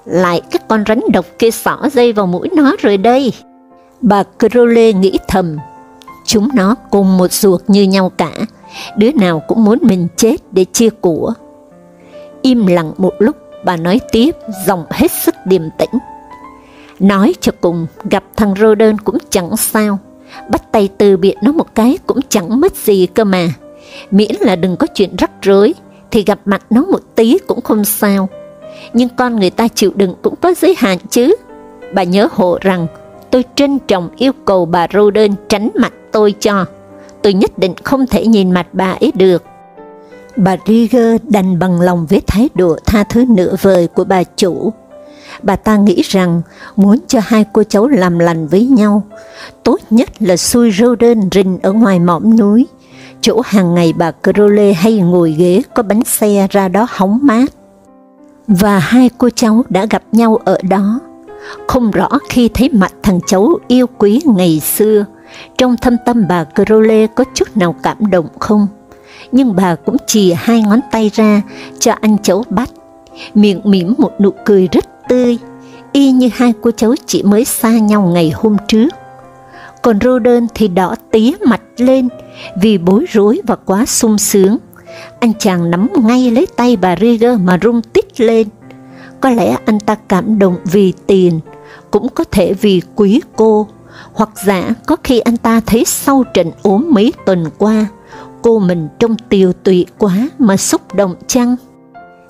Lại các con rắn độc kia xỏ dây vào mũi nó rồi đây. Bà Crowley nghĩ thầm, chúng nó cùng một ruột như nhau cả, đứa nào cũng muốn mình chết để chia của. Im lặng một lúc, bà nói tiếp, giọng hết sức điềm tĩnh. Nói cho cùng, gặp thằng Roden cũng chẳng sao, bắt tay từ biệt nó một cái cũng chẳng mất gì cơ mà. Miễn là đừng có chuyện rắc rối, thì gặp mặt nó một tí cũng không sao. Nhưng con người ta chịu đựng cũng có giới hạn chứ. Bà nhớ hộ rằng, tôi trân trọng yêu cầu bà Roden tránh mặt tôi cho. Tôi nhất định không thể nhìn mặt bà ấy được. Bà Rieger đành bằng lòng với thái độ tha thứ nửa vời của bà chủ, bà ta nghĩ rằng muốn cho hai cô cháu làm lành với nhau, tốt nhất là xui rô đơn rình ở ngoài mỏm núi, chỗ hàng ngày bà Crowley hay ngồi ghế có bánh xe ra đó hóng mát. Và hai cô cháu đã gặp nhau ở đó, không rõ khi thấy mặt thằng cháu yêu quý ngày xưa, trong thâm tâm bà Crowley có chút nào cảm động không? Nhưng bà cũng chìa hai ngón tay ra cho anh cháu bắt, miệng mỉm một nụ cười rất tươi, y như hai cô cháu chỉ mới xa nhau ngày hôm trước. Còn Roden thì đỏ tía mặt lên vì bối rối và quá sung sướng. Anh chàng nắm ngay lấy tay bà Rieger mà rung tít lên. Có lẽ anh ta cảm động vì tiền, cũng có thể vì quý cô, hoặc giả có khi anh ta thấy sau trận ốm mấy tuần qua, cô mình trông tiều tụy quá mà xúc động chăng?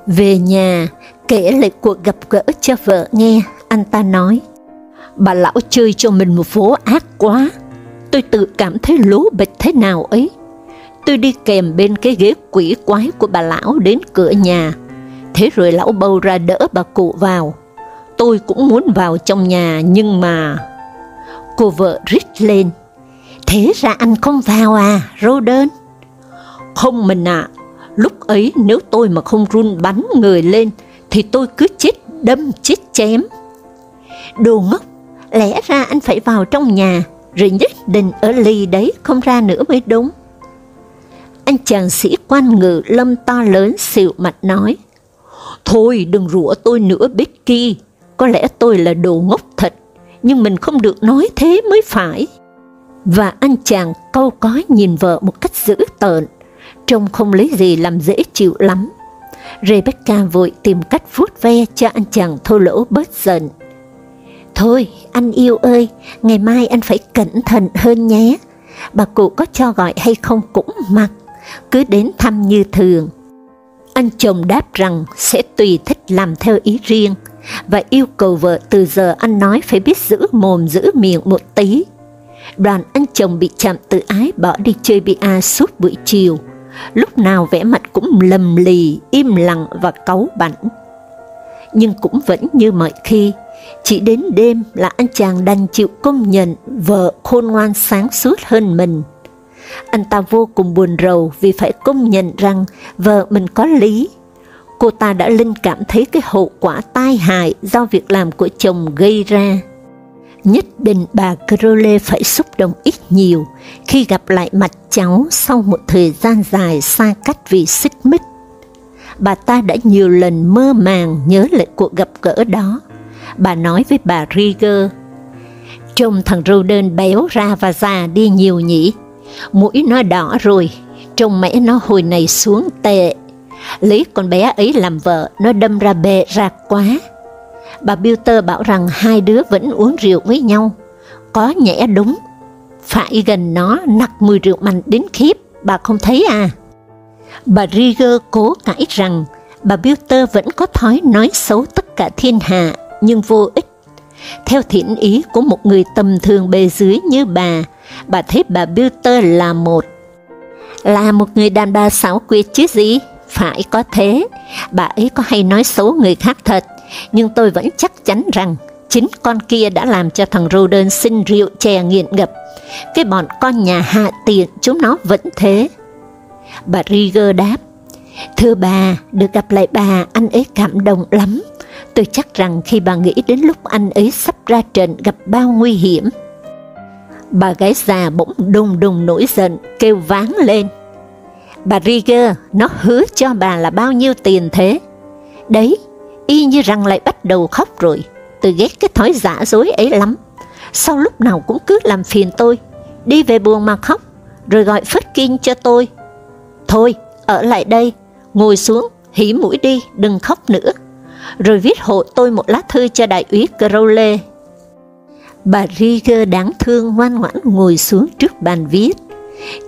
Về nhà, Kể lại cuộc gặp gỡ cho vợ nghe, anh ta nói, bà lão chơi cho mình một vố ác quá, tôi tự cảm thấy lố bịch thế nào ấy. Tôi đi kèm bên cái ghế quỷ quái của bà lão đến cửa nhà, thế rồi lão bầu ra đỡ bà cụ vào. Tôi cũng muốn vào trong nhà nhưng mà... Cô vợ rít lên, thế ra anh không vào à, rô đơn? Không mình ạ, à, lúc ấy nếu tôi mà không run bắn người lên, thì tôi cứ chết đâm chết chém. Đồ ngốc, lẽ ra anh phải vào trong nhà, rồi nhất định ở lì đấy không ra nữa mới đúng. Anh chàng sĩ quan ngự lâm to lớn xịu mặt nói, Thôi đừng rủa tôi nữa Becky, có lẽ tôi là đồ ngốc thật, nhưng mình không được nói thế mới phải. Và anh chàng câu có nhìn vợ một cách dữ tợn, trông không lấy gì làm dễ chịu lắm. Rebecca vội tìm cách vuốt ve cho anh chàng thô lỗ bớt giận. Thôi, anh yêu ơi, ngày mai anh phải cẩn thận hơn nhé. Bà cụ có cho gọi hay không cũng mặc, cứ đến thăm như thường. Anh chồng đáp rằng sẽ tùy thích làm theo ý riêng, và yêu cầu vợ từ giờ anh nói phải biết giữ mồm giữ miệng một tí. Đoàn anh chồng bị chạm tự ái bỏ đi chơi bia suốt buổi chiều, lúc nào vẻ mặt cũng lầm lì, im lặng và cáu bảnh. Nhưng cũng vẫn như mọi khi, chỉ đến đêm là anh chàng đành chịu công nhận vợ khôn ngoan sáng suốt hơn mình. Anh ta vô cùng buồn rầu vì phải công nhận rằng vợ mình có lý. Cô ta đã linh cảm thấy cái hậu quả tai hại do việc làm của chồng gây ra. Nhất định bà Crowley phải xúc động ít nhiều khi gặp lại mặt cháu sau một thời gian dài xa cách vì xích mích. Bà ta đã nhiều lần mơ màng nhớ lại cuộc gặp gỡ đó. Bà nói với bà Rieger, trông thằng Roden béo ra và già đi nhiều nhỉ, mũi nó đỏ rồi, trông mẹ nó hồi này xuống tệ. Lấy con bé ấy làm vợ, nó đâm ra bệ rạc quá Bà Bilter bảo rằng hai đứa vẫn uống rượu với nhau. Có nhẽ đúng, phải gần nó nặc mùi rượu mạnh đến khiếp, bà không thấy à? Bà Rieger cố cãi rằng bà Bilter vẫn có thói nói xấu tất cả thiên hạ, nhưng vô ích. Theo thiện ý của một người tầm thường bề dưới như bà, bà thấy bà Bilter là một là một người đàn bà xảo quyệt chứ gì? Phải có thế, bà ấy có hay nói xấu người khác thật, nhưng tôi vẫn chắc chắn rằng chính con kia đã làm cho thằng Roden xin rượu chè nghiện ngập. Cái bọn con nhà hạ tiện chúng nó vẫn thế. Bà Rieger đáp, Thưa bà, được gặp lại bà, anh ấy cảm động lắm. Tôi chắc rằng khi bà nghĩ đến lúc anh ấy sắp ra trận gặp bao nguy hiểm. Bà gái già bỗng đùng đùng nổi giận, kêu váng lên. Bà Rieger, nó hứa cho bà là bao nhiêu tiền thế? Đấy, y như rằng lại bắt đầu khóc rồi. Tôi ghét cái thói giả dối ấy lắm. Sau lúc nào cũng cứ làm phiền tôi, đi về buồn mà khóc, rồi gọi phất kinh cho tôi. Thôi, ở lại đây, ngồi xuống, hỉ mũi đi, đừng khóc nữa. Rồi viết hộ tôi một lá thư cho đại úy Crowley. Bà Rieger đáng thương ngoan ngoãn ngồi xuống trước bàn viết.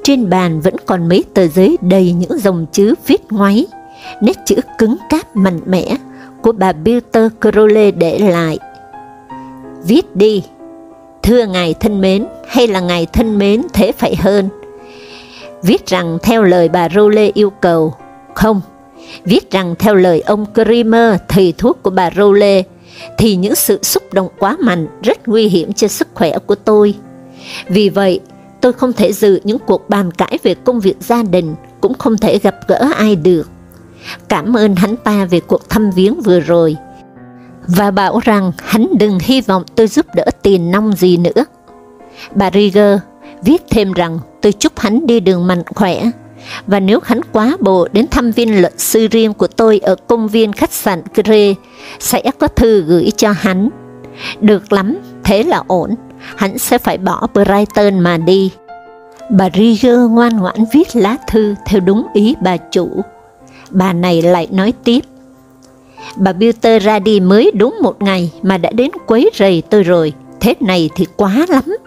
Trên bàn vẫn còn mấy tờ giấy đầy những dòng chữ viết ngoáy, nét chữ cứng cáp mạnh mẽ, của bà Peter Crowley để lại. Viết đi, thưa ngài thân mến, hay là ngài thân mến thế phải hơn. Viết rằng theo lời bà Crowley yêu cầu, không, viết rằng theo lời ông Kramer, thầy thuốc của bà Crowley thì những sự xúc động quá mạnh rất nguy hiểm cho sức khỏe của tôi. Vì vậy, tôi không thể dự những cuộc bàn cãi về công việc gia đình, cũng không thể gặp gỡ ai được cảm ơn hắn ta về cuộc thăm viếng vừa rồi, và bảo rằng hắn đừng hy vọng tôi giúp đỡ tiền nong gì nữa. Bà Rieger viết thêm rằng tôi chúc hắn đi đường mạnh khỏe, và nếu hắn quá bộ đến thăm viên luật sư riêng của tôi ở công viên khách sạn Grey, sẽ có thư gửi cho hắn. Được lắm, thế là ổn, hắn sẽ phải bỏ Brighton mà đi. Bà Rieger ngoan ngoãn viết lá thư theo đúng ý bà chủ bà này lại nói tiếp. Bà Bilter ra đi mới đúng một ngày mà đã đến quấy rầy tôi rồi, thế này thì quá lắm.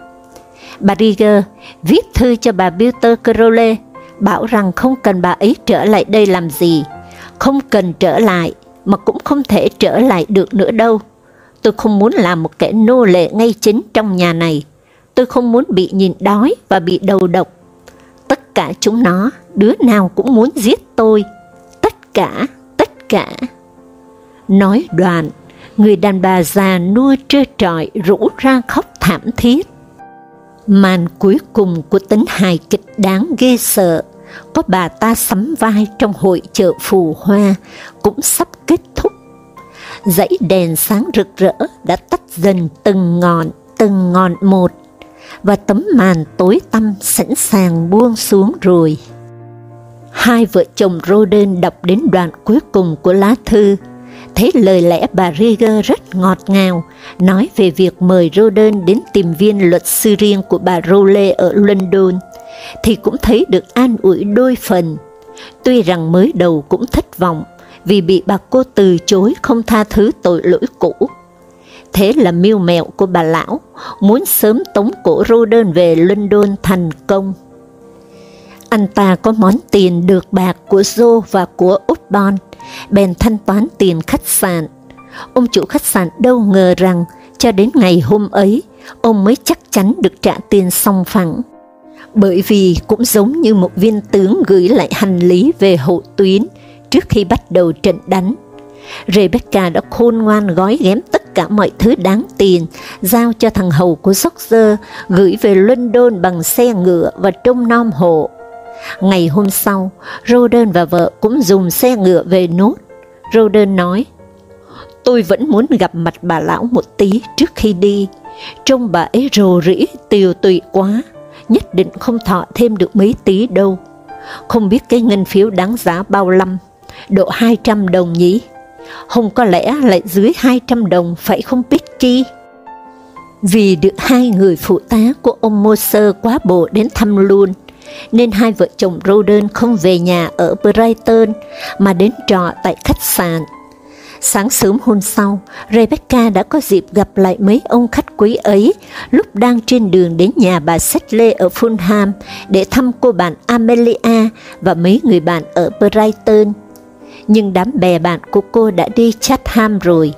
Bà Rieger viết thư cho bà Bilter Crowley, bảo rằng không cần bà ấy trở lại đây làm gì, không cần trở lại, mà cũng không thể trở lại được nữa đâu. Tôi không muốn làm một kẻ nô lệ ngay chính trong nhà này. Tôi không muốn bị nhìn đói và bị đầu độc. Tất cả chúng nó, đứa nào cũng muốn giết tôi. Cả, tất cả. Nói đoạn, người đàn bà già nua trơ trọi rũ ra khóc thảm thiết. Màn cuối cùng của tính hài kịch đáng ghê sợ, có bà ta sắm vai trong hội chợ phù hoa, cũng sắp kết thúc. Dãy đèn sáng rực rỡ đã tắt dần từng ngọn, từng ngọn một, và tấm màn tối tăm sẵn sàng buông xuống rồi. Hai vợ chồng Roden đọc đến đoạn cuối cùng của lá thư, thấy lời lẽ bà Rieger rất ngọt ngào, nói về việc mời Roden đến tìm viên luật sư riêng của bà Rowley ở London, thì cũng thấy được an ủi đôi phần. Tuy rằng mới đầu cũng thất vọng, vì bị bà cô từ chối không tha thứ tội lỗi cũ. Thế là mưu mẹo của bà lão, muốn sớm tống cổ Roden về London thành công. Anh ta có món tiền được bạc của Joe và của Upton, bèn thanh toán tiền khách sạn. Ông chủ khách sạn đâu ngờ rằng, cho đến ngày hôm ấy, ông mới chắc chắn được trả tiền song phẳng. Bởi vì cũng giống như một viên tướng gửi lại hành lý về hậu tuyến trước khi bắt đầu trận đánh. Rebecca đã khôn ngoan gói ghém tất cả mọi thứ đáng tiền, giao cho thằng hầu của George gửi về London bằng xe ngựa và trông nom hộ. Ngày hôm sau, Roden và vợ cũng dùng xe ngựa về nốt. Roden nói, tôi vẫn muốn gặp mặt bà lão một tí trước khi đi, trông bà ấy rồ rĩ, tiều tụy quá, nhất định không thọ thêm được mấy tí đâu. Không biết cái ngân phiếu đáng giá bao lăm, độ 200 đồng nhỉ? Không có lẽ lại dưới 200 đồng phải không biết chi? Vì được hai người phụ tá của ông Moser quá bộ đến thăm luôn, nên hai vợ chồng Roden không về nhà ở Brighton mà đến trọ tại khách sạn. Sáng sớm hôm sau, Rebecca đã có dịp gặp lại mấy ông khách quý ấy lúc đang trên đường đến nhà bà Sedley ở Fulham để thăm cô bạn Amelia và mấy người bạn ở Brighton. Nhưng đám bè bạn của cô đã đi Chatham rồi.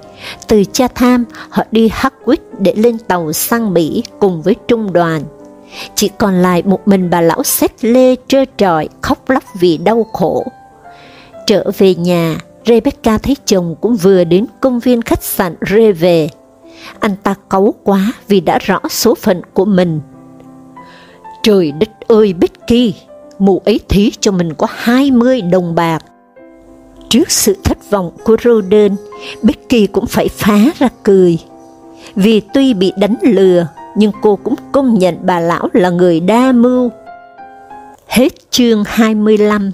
Từ Chatham, họ đi Harwich để lên tàu sang Mỹ cùng với trung đoàn. Chỉ còn lại một mình bà lão xách lê trơ trọi khóc lóc vì đau khổ. Trở về nhà, Rebecca thấy chồng cũng vừa đến công viên khách sạn rê về. Anh ta cáu quá vì đã rõ số phận của mình. Trời đất ơi Becky, mụ ấy thí cho mình có 20 đồng bạc. Trước sự thất vọng của Roden, Becky cũng phải phá ra cười. Vì tuy bị đánh lừa, nhưng cô cũng công nhận bà lão là người đa mưu. Hết chương 25